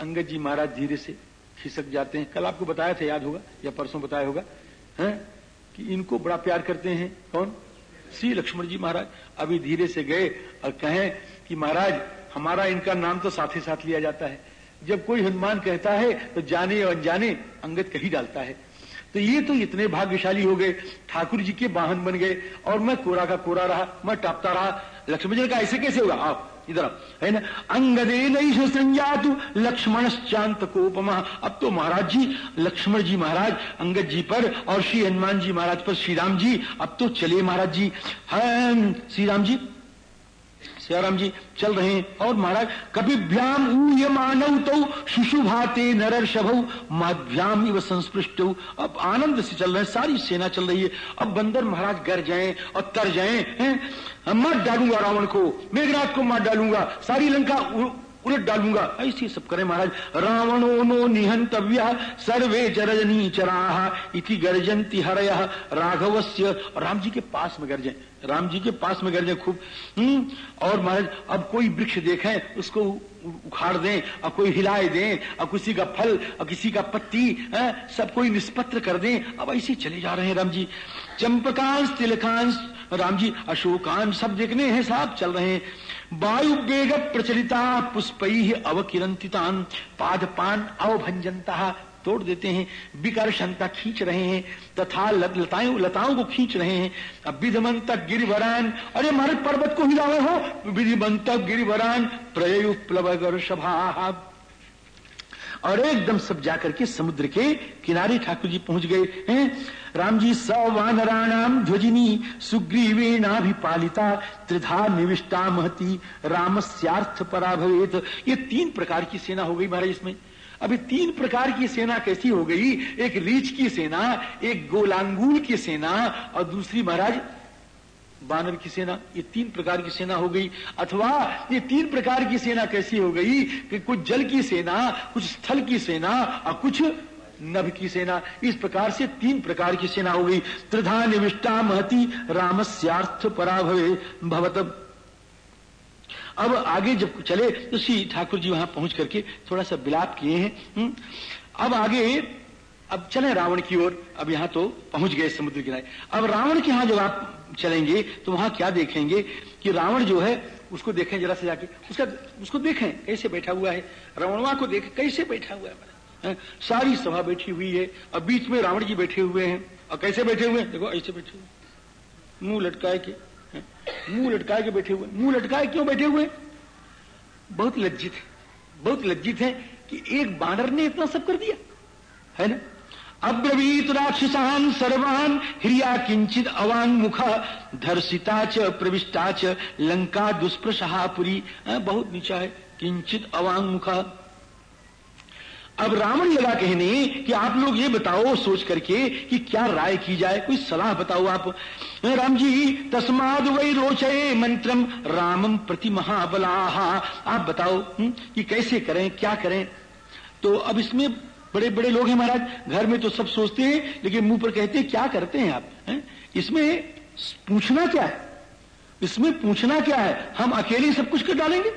अंगद जी महाराज धीरे से खिसक जाते हैं। कल आपको बताया था याद होगा या परसों बताया होगा है? कि इनको बड़ा प्यार करते हैं। कौन? श्री लक्ष्मण जी महाराज अभी धीरे से गए और कहें कि महाराज, हमारा इनका नाम तो साथ ही साथ लिया जाता है। जब कोई हनुमान कहता है तो जाने और अनजाने अंगत कही डालता है। तो ये तो इतने भाग्यशाली हो गए, ठाकुर जी के वाहन बन गए और मैं कोरा का कोरा रहा, मैं टापता रहा। लक्ष्मण जी का ऐसे कैसे होगा? आप इधर। है ना? अंगदे नहीं संजात लक्ष्मणश्चांत कोपमा अब तो महाराज जी, लक्ष्मण जी महाराज, अंगद जी पर और श्री हनुमान जी महाराज पर श्री राम जी, अब तो चले महाराज जी। हम श्री राम जी? सियाराम जी, चल रहे हैं। और महाराज कपिभ्याम ऊय मानव तो शुशुभाते नर शभ। माध्याम संस्पृष्ट। अब आनंद से चल रहे हैं, सारी सेना चल रही है। अब बंदर महाराज गर जाए और तर जाए, हैं? मार डालूँगा रावण को, मेघराज को मार डालूँगा, सारी लंका उलट डालूँगा। ऐसे सब करें महाराज। रावणो नो निहंतव्य, सर्वे जरजनी चराह इति गर्जंती हरय, राघवस्य। राम जी के पास में गर्जे राम जी के पास में गर्जे खूब। हम्म और महाराज अब कोई वृक्ष देखें उसको उखाड़ दें और कोई हिलाए दें और किसी का फल और किसी का पत्ती है, सब कोई निष्पत्र कर दें अब ऐसे चले जा रहे हैं राम जी। चंपकांश तिलकांश राम जी अशोकान सब देखने हैं साहब चल रहे हैं। वायु वेग प्रचलिता पुष्प अवकिरंतितान पादपान अवभंजनता तोड़ देते हैं, विकर क्षमता खींच रहे हैं, तथा लताएँ लताओं को खींच रहे हैं। अब विधमंत गिरिवरान, अरे हमारे पर्वत को हिला हो। विधिमंत गिरिवरान प्रय प्लवगर सभा और एकदम सब जाकर के समुद्र के किनारे ठाकुर जी पहुँच गए हैं। राम जी स वानराणाम ध्वजिनी सुग्रीवेनाभिपालिता त्रिधा निविष्टा महती रामस्यार्थ पराभवेत। ये तीन प्रकार की सेना हो गई महाराज इसमें। अभी तीन प्रकार की सेना कैसी हो गई? एक रीच की सेना, एक गोलांगुल की सेना, और दूसरी महाराज, बानर की सेना। ये तीन प्रकार की सेना हो गई। अथवा ये तीन प्रकार की सेना कैसी हो गई कि कुछ जल की सेना, कुछ स्थल की सेना, और कुछ नभ की सेना। इस प्रकार से तीन प्रकार की सेना हो गई। त्रिधा निविष्टा महती रामस्यार्थ पराभवे भवत अब आगे जब चले तो श्री ठाकुर जी वहाँ पहुँच करके थोड़ा सा विलाप किए हैं हम्म। अब आगे, अब चले रावण की ओर। अब यहाँ तो पहुँच गए समुद्र किनारे। अब रावण के यहाँ जब आप चलेंगे तो वहाँ क्या देखेंगे कि रावण जो है, उसको देखें जरा से जाके। उसका, उसको देखें, कैसे बैठा हुआ है। रावणवा को देखें, कैसे बैठा हुआ है। सारी सभा बैठी हुई है, और बीच में रावण जी बैठे हुए हैं। और कैसे बैठे हुए हैं? देखो, ऐसे बैठे हुए मुँह लटकाए के। मुँह लटकाए के बैठे हुए मुँह लटकाए क्यों बैठे हुए बहुत लज्जित है। बहुत लज्जित है कि एक बानर ने इतना सब कर दिया। है ना? अब्रवीत राक्षसान सर्वान हिरिया किंचित अवांग मुख धर्षिता च, प्रविष्टा च, लंका दुष्प्रसहापुरी बहुत नीचा है। किंचित अवांग मुख अब रावण लगा कहने कि आप लोग ये बताओ, सोच करके कि क्या राय की जाए? कोई सलाह बताओ आप। राम जी, तस्माद वही रोचे मंत्रम रामम प्रति महाबला। आप बताओ हुँ? कि कैसे करें, क्या करें? तो अब इसमें बड़े बड़े लोग हैं महाराज। घर में तो सब सोचते हैं, लेकिन मुँह पर कहते हैं, क्या करते हैं आप? है? इसमें पूछना क्या है? इसमें पूछना क्या है? हम अकेले सब कुछ कर डालेंगे?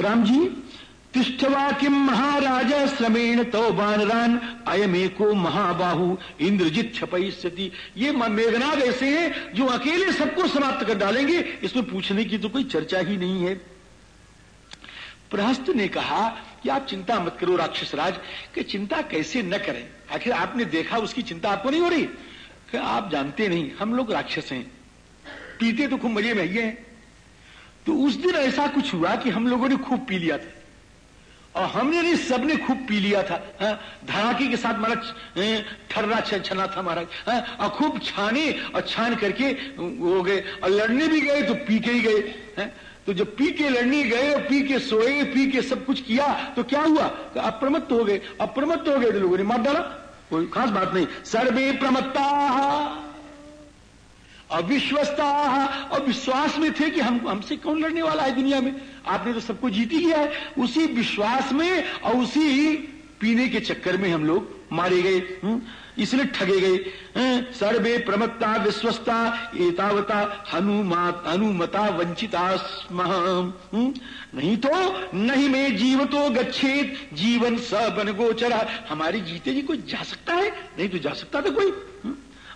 राम जी तिष्ठवा किम महाराज श्रमेण तो बानरान अयमेको महाबाहु, इंद्रजित छपई स्थिति ये मेघनाद ऐसे हैं जो अकेले सबको समाप्त कर डालेंगे। इसमें पूछने की तो कोई चर्चा ही नहीं है। प्रहस्त ने कहा कि आप चिंता मत करो राक्षस राज, कि चिंता कैसे न करें। आखिर आपने देखा उसकी चिंता आपको नहीं हो रही? कि आप जानते नहीं, हम लोग राक्षस हैं। पीते तो खूब मज़े में ही हैं। तो उस दिन ऐसा कुछ हुआ कि हम लोगों ने खूब पी लिया था। और हमने नहीं, सबने खूब पी लिया था हाँ? धड़ाके के साथ महाराज ठर्रा छना था महाराज हाँ? और खूब छाने और छान करके हो गए, और लड़ने भी गए तो पी के ही गए हाँ? तो जब पी के लड़ने गए और पी के सोए, पी के सब कुछ किया तो क्या हुआ तो अप्रमत्त हो गए, अप्रमत्त हो गए तो लोगों ने, मार डाला कोई खास बात नहीं सर्वे प्रमत्ता अविश्वस्ता और विश्वास में थे कि हम हमसे कौन लड़ने वाला है दुनिया में? आपने तो सबको जीत ही लिया है। उसी विश्वास में और उसी पीने के चक्कर में हम लोग मारे गए हम्म, इसलिए ठगे गए हम्म, सर्वे प्रमत्ता विश्वस्ता एतावता हनुमात अनुमता वंचिता हम्म, नहीं तो नहीं मैं जीव तो गच्छेत जीवन स बन गोचरा। हमारी जीते जी कोई जा सकता है? नहीं तो जा सकता था कोई।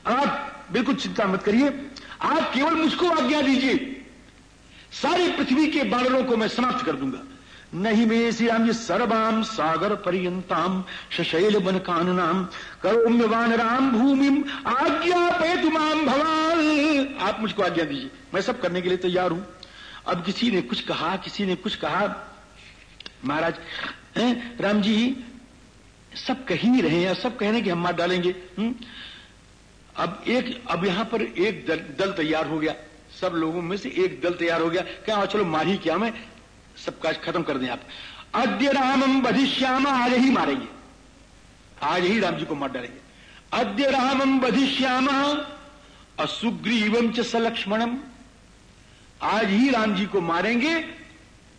आप बिल्कुल चिंता मत करिए। आप केवल मुझको आज्ञा दीजिए। सारी पृथ्वी के बानरों को मैं समाप्त कर दूँगा। नहीं में श्री राम जी सर्वाम सागर पर्यंताम, शशैल बन काननाम करोम्य वानराम भूमि आज्ञा पे तुमाम भवान आप मुझको आज्ञा दीजिए। मैं सब करने के लिए तैयार हूँ। अब किसी ने कुछ कहा, किसी ने कुछ कहा। महाराज राम जी, सब कह ही रहे हैं सब कहने कि हम मार डालेंगे। हुँ? अब एक अब यहाँ पर एक दल, दल तैयार हो गया। सब लोगों में से एक दल तैयार हो गया। क्या चलो मार ही क्या मैं? सब काज खत्म कर दें आप। अद्य रामम बधिश्याम आज ही मारेंगे। आज ही राम जी को मार डालेंगे। अद्य रामम बधिश्याम असुग्रीवम च सलक्ष्मणम आज ही राम जी को मारेंगे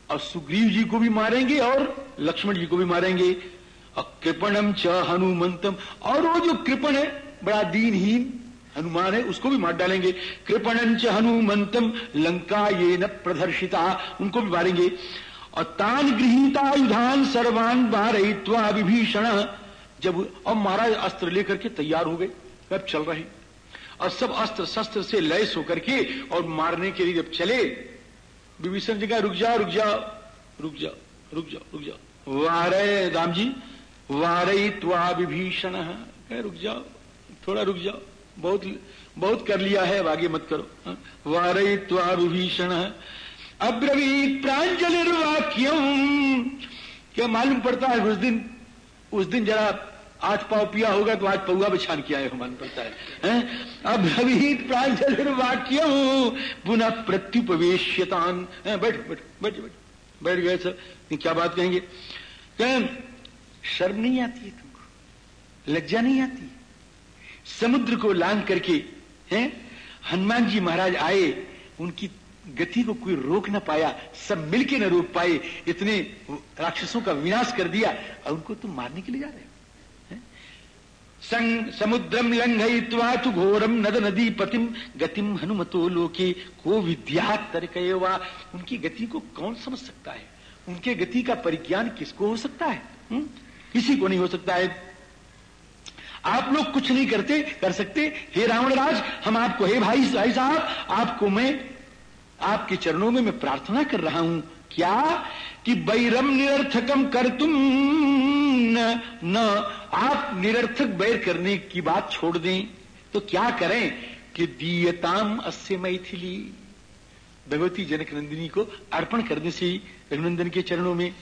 और सुग्रीव जी को भी मारेंगे और लक्ष्मण जी को भी मारेंगे। और कृपणम च हनुमंतम। और वो जो कृपण है बड़ा दीनहीन हनुमान है, उसको भी मार डालेंगे। कृपणन च हनुमंतम लंका ये न प्रदर्शिता, उनको भी मारेंगे। और तान गृहिता युधान सर्वान बारयित्वा विभीषण, जब अब महाराज अस्त्र लेकर के तैयार हो गए, अब चल रहे। और सब अस्त्र शस्त्र से लैस होकर के और मारने के लिए जब चले, विभीषण जी का रुक जाओ रुक जाओ रुक जाओ रुक जाओ रुक जाओ। वारे राम जी वारई त्वा विभीषण रुक जाओ। थोड़ा रुक जाओ। बहुत बहुत कर लिया है आगे मत करो। वारई त्वा विभीषण अब्रवीत प्रांजलिर्वाक्यम। क्या मालूम पड़ता है उस दिन उस दिन जरा आठ पाव पिया होगा तो आज पौआ बिछान किया है मालूम पड़ता है, है? अब अभिहित प्रांजलिर्वाक्यम। पुनः प्रत्युपवेश्यतान। बैठ बैठ बैठ बैठ बैठ गए सर क्या बात कहेंगे? कहें शर्म नहीं आती है तुमको? लज्जा नहीं आती समुद्र को लांग करके, हैं? हनुमान जी महाराज आए, उनकी गति को कोई रोक ना पाया, सब मिलके न रोक पाए, इतने राक्षसों का विनाश कर दिया, और उनको तुम मारने के लिए जा रहे हो संग समुद्रम लंघयित्वा तु घोरम नद नदी पतिम, गतिम हनुमतो लोके, को विद्या तरकवा उनकी गति को कौन समझ सकता है? उनके गति का परिज्ञान किसको हो सकता है हुँ? किसी को नहीं हो सकता है। आप लोग कुछ नहीं करते कर सकते। हे रावण राज हम आपको हे भाई भाई साहब आपको मैं आपके चरणों में मैं प्रार्थना कर रहा हूँ। क्या? कि बैरम निरर्थकम कर तुम न, न आप निरर्थक बैर करने की बात छोड़ दें। तो क्या करें? कि दीयताम अस्य मैथिली। भगवती जनक नंदिनी को अर्पण करने से रघुनंदन के चरणों में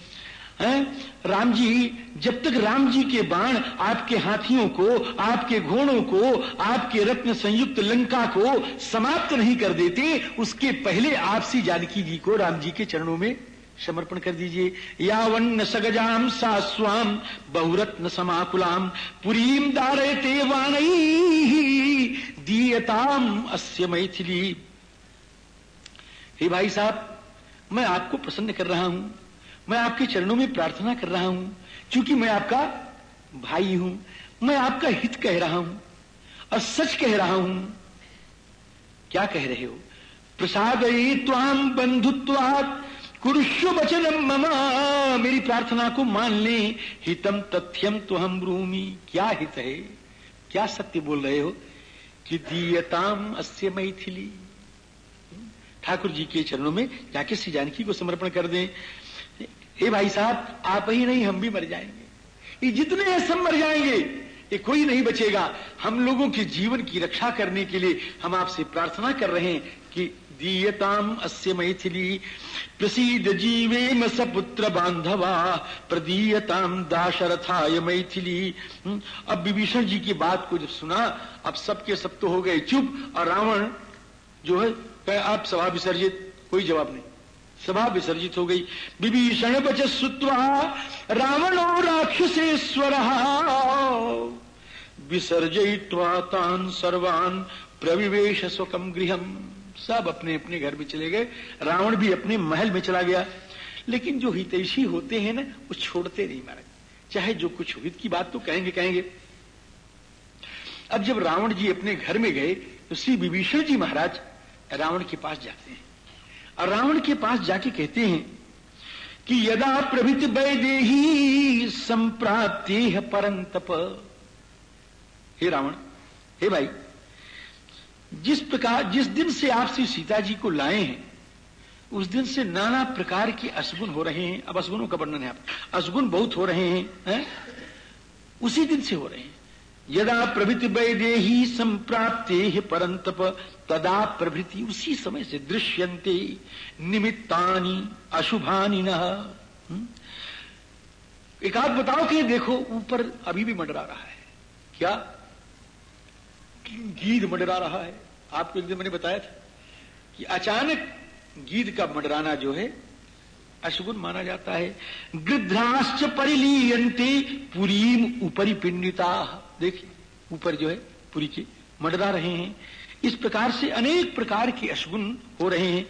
है? राम जी, जब तक राम जी के बाण आपके हाथियों को, आपके घोड़ों को, आपके रत्न संयुक्त लंका को समाप्त नहीं कर देते, उसके पहले आपसी जानकी जी को राम जी के चरणों में समर्पण कर दीजिए। यावन्न सगजाम सास्वाम, बहुरत्न समाकुलाम, पुरीम दारयते वाणी दीयताम अस्य मैथिली। हे भाई साहब, मैं आपको प्रसन्न कर रहा हूँ। मैं आपके चरणों में प्रार्थना कर रहा हूँ, क्योंकि मैं आपका भाई हूँ, मैं आपका हित कह रहा हूँ और सच कह रहा हूँ। क्या कह रहे हो? प्रसाद त्वाम बंधुत्वात कुरुष्व वचनम ममा। मेरी प्रार्थना को मान ले। हितम तथ्यम तो हम ब्रूमी। क्या हित है? क्या सत्य बोल रहे हो? कि दीयताम अस्य मैथिली। ठाकुर जी के चरणों में जाके श्री जानकी को समर्पण कर दें। हे भाई साहब आप ही नहीं हम भी मर जाएँगे। ये जितने हैं सब मर जाएँगे। ये कोई नहीं बचेगा। हम लोगों के जीवन की रक्षा करने के लिए हम आपसे प्रार्थना कर रहे हैं कि दीयताम अस्य मैथिली प्रसीद जीवे म सपुत्र बांधवा प्रदीयताम दाशरथाय मैथिली। हम्म, अब विभीषण जी की बात को जब सुना अब सबके सब तो हो गए चुप। और रावण जो है आप सभा विसर्जित कोई जवाब नहीं। सभा विसर्जित हो गई। विभीषण बच सुत्वा रावणो राक्षसेश्वर विसर्जयित्वा तान सर्वान प्रविवेश स्वकम गृहम सब अपने अपने घर में चले गए। रावण भी अपने महल में चला गया। लेकिन जो हितैषी होते हैं ना, वो छोड़ते नहीं महाराज। चाहे जो कुछ हित की बात तो कहेंगे कहेंगे। अब जब रावण जी अपने घर में गए तो श्री विभीषण जी महाराज रावण के पास जाते हैं। रावण के पास जाके कहते हैं कि यदा प्रभृत वैदेही संप्राप्ति है परंतप। हे रावण, हे भाई, जिस प्रकार, जिस दिन से आप श्री सीता जी को लाए हैं, उस दिन से नाना प्रकार के अशगुन हो रहे हैं। अब अशगुनों का वर्णन है आप। अशगुन बहुत हो रहे हैं, है? उसी दिन से हो रहे हैं। यदा प्रभृति वैदेही संप्राप्ते परंतप। तदा प्रभृति उसी समय से दृश्यंते निमित्तानी अशुभानी न। हम्म? एक आध बताओ कि देखो, ऊपर अभी भी मंडरा रहा है। क्या? गीध मंडरा रहा है। आपको एक दिन मैंने बताया था कि अचानक गीध का मंडराना जो है अशुगुन माना जाता है। गृद्राश्च परिलीयंते पुरीम ऊपरी पिंडिता देखिए, ऊपर जो है, पुरी के मंडरा रहे हैं। इस प्रकार से अनेक प्रकार के अशगुन हो रहे हैं।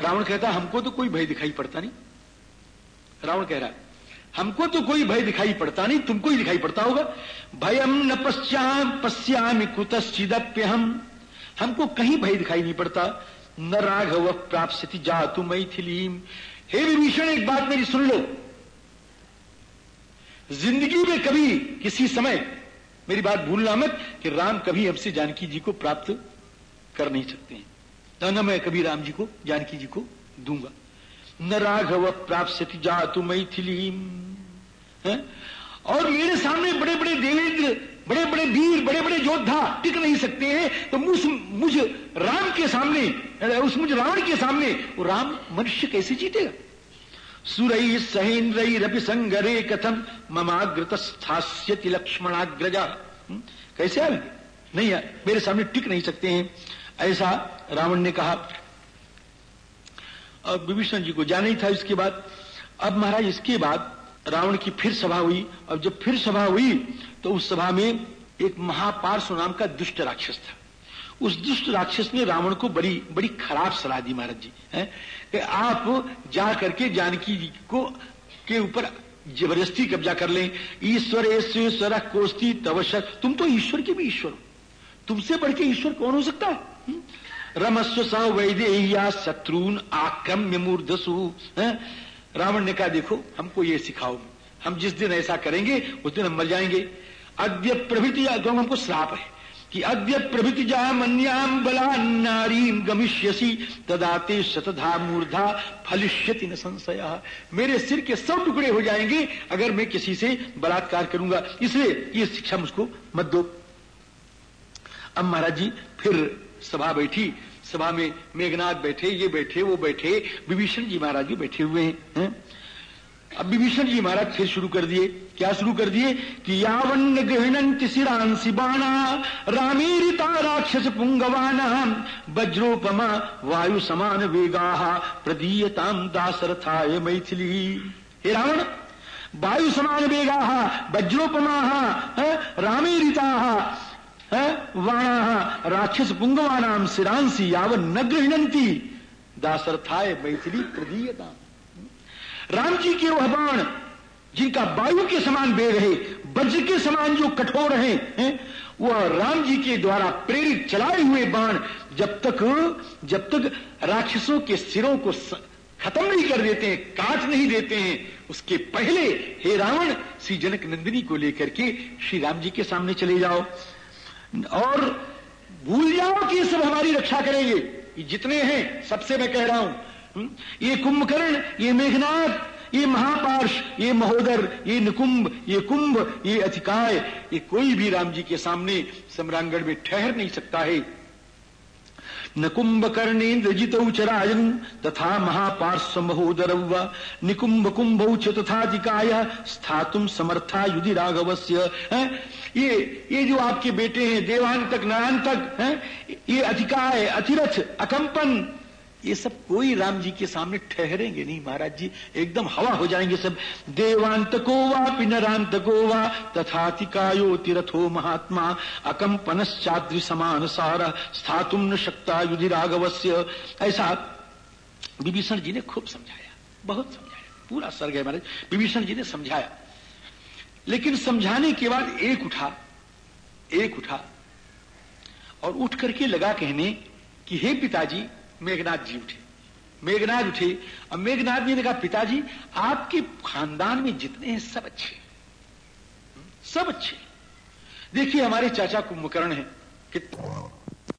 रावण कहता, हमको तो कोई भय दिखाई पड़ता नहीं। रावण कह रहा, हमको तो कोई भय दिखाई पड़ता नहीं, तुमको ही दिखाई पड़ता होगा। भयम न पश्चाम, पश्याम कुतश्चिदप्य हम हमको कहीं भय दिखाई नहीं पड़ता। न राघव प्राप्त जा तु मैथिलीम। हे विभीषण, एक बात मेरी सुन लो। ज़िंदगी में कभी किसी समय मेरी बात भूलना मत कि राम कभी हमसे जानकी जी को प्राप्त कर नहीं सकते हैं। तो न मैं कभी राम जी को, जानकी जी को दूँगा। न राघव प्राप्त जातु मैथिली और मेरे सामने बड़े बड़े देवेंद्र बड़े बड़े वीर बड़े बड़े योद्धा टिक नहीं सकते हैं। तो मुझ मुझ राम के सामने उस मुझ रावण के सामने वो राम मनुष्य कैसे जीतेगा? सुरई सहेन्द्र रवि संगरे कथम, ममाग्रत स्थास्यति लक्ष्मणाग्रजा। हम्म? कैसे आएँगे? नहीं है मेरे सामने टिक नहीं सकते हैं। ऐसा रावण ने कहा और विभीषण जी को जाना ही था इसके बाद। अब महाराज, इसके बाद रावण की फिर सभा हुई। और जब फिर सभा हुई तो उस सभा में एक महापार्श्व नाम का दुष्ट राक्षस था। उस दुष्ट राक्षस ने रावण को बड़ी बड़ी खराब सलाह दी महाराज जी, है? कि आप जा करके जानकी जी को, के ऊपर ज़बरदस्ती कब्जा कर लें। ईश्वर ईश्वर कोस्ती तवशक। तुम तो ईश्वर के भी ईश्वर हो। तुमसे बढ़ के ईश्वर कौन हो सकता है? रमस्व स वैदेया शत्रुन आक्रम्य मूर्धसु रावण ने कहा, देखो, हमको ये सिखाओ। हम जिस दिन ऐसा करेंगे, उस दिन हम मर जाएँगे। अद्य प्रभृति हमको श्राप है कि अद्य प्रभृति जा मन्याम बला नारीम गमिष्यसी तदाते शतधा मूर्धा, फलिष्यति न संशय। मेरे सिर के सब टुकड़े हो जाएँगे, अगर मैं किसी से बलात्कार करूँगा। इसलिए ये शिक्षा मुझको मत दो। अब महाराज जी, फिर सभा बैठी, सभा में मेघनाथ बैठे, ये बैठे, वो बैठे, विभीषण जी महाराज भी बैठे हुए हैं, है? अब विभीषण जी महाराज फिर शुरू कर दिए। क्या शुरू कर दिए? कि यावन्न गृहणंति सिरांसी बाणा रामीरिता राक्षस पुंगवाना, वज्रोपमा वायु समान वेगा प्रदीयताम दासरथाय मैथिली। हे रावण, वायु समान वेगा, वज्रोपमा रामीरिता वाणा राक्षस पुंगवानाम सिरांसी यावन न गृहणंती दासरथाय मैथिली प्रदीयता राम जी के वह बाण जिनका वायु के समान बेग है वज्र के समान जो कठोर है, है वह राम जी के द्वारा प्रेरित चलाए हुए बाण जब तक जब तक राक्षसों के सिरों को खत्म नहीं कर देते हैं काट नहीं देते हैं उसके पहले हे रावण श्री जनक नंदिनी को लेकर के श्री राम जी के सामने चले जाओ। और भूल जाओ कि ये सब हमारी रक्षा करेंगे ये जितने हैं, सबसे मैं कह रहा हूँ? ये कुंभकर्ण, ये मेघनाथ ये महापार्श, ये महोदर, ये निकुंभ, ये कुंभ, ये अधिकाय, ये कोई भी राम जी के सामने सम्रांगण में ठहर नहीं सकता है न कुंभकर्णेन्द्र जितौ च राजन, तथा महापार्श्व महोदर निकुंभ कुंभ च तथाधिकाय स्था समर्था युधि राघवस्य ये ये जो आपके बेटे हैं, देवान तक नारायण तक, हैं? ये अधिकाय, अतिरथ, अकंपन ये सब कोई राम जी के सामने ठहरेंगे नहीं, महाराज जी। एकदम हवा हो जाएँगे सब। देवांत को वा को वा तथातिकायो तिरथो महात्मा अकंपनश्चाद्रि समान सार स्थातुम न शक्ता युधि राघवस्य। ऐसा विभीषण जी ने खूब समझाया, बहुत समझाया, पूरा सर्ग है महाराज। विभीषण जी ने समझाया। लेकिन समझाने के बाद एक उठा एक उठा और उठ करके लगा कहने कि, हे पिताजी मेघनाथ जी उठे। मेघनाथ उठे। और मेघनाथ जी ने कहा, पिताजी, आपके खानदान में जितने हैं, सब अच्छे सब अच्छे देखिए, हमारे चाचा कुंभकर्ण है। कितने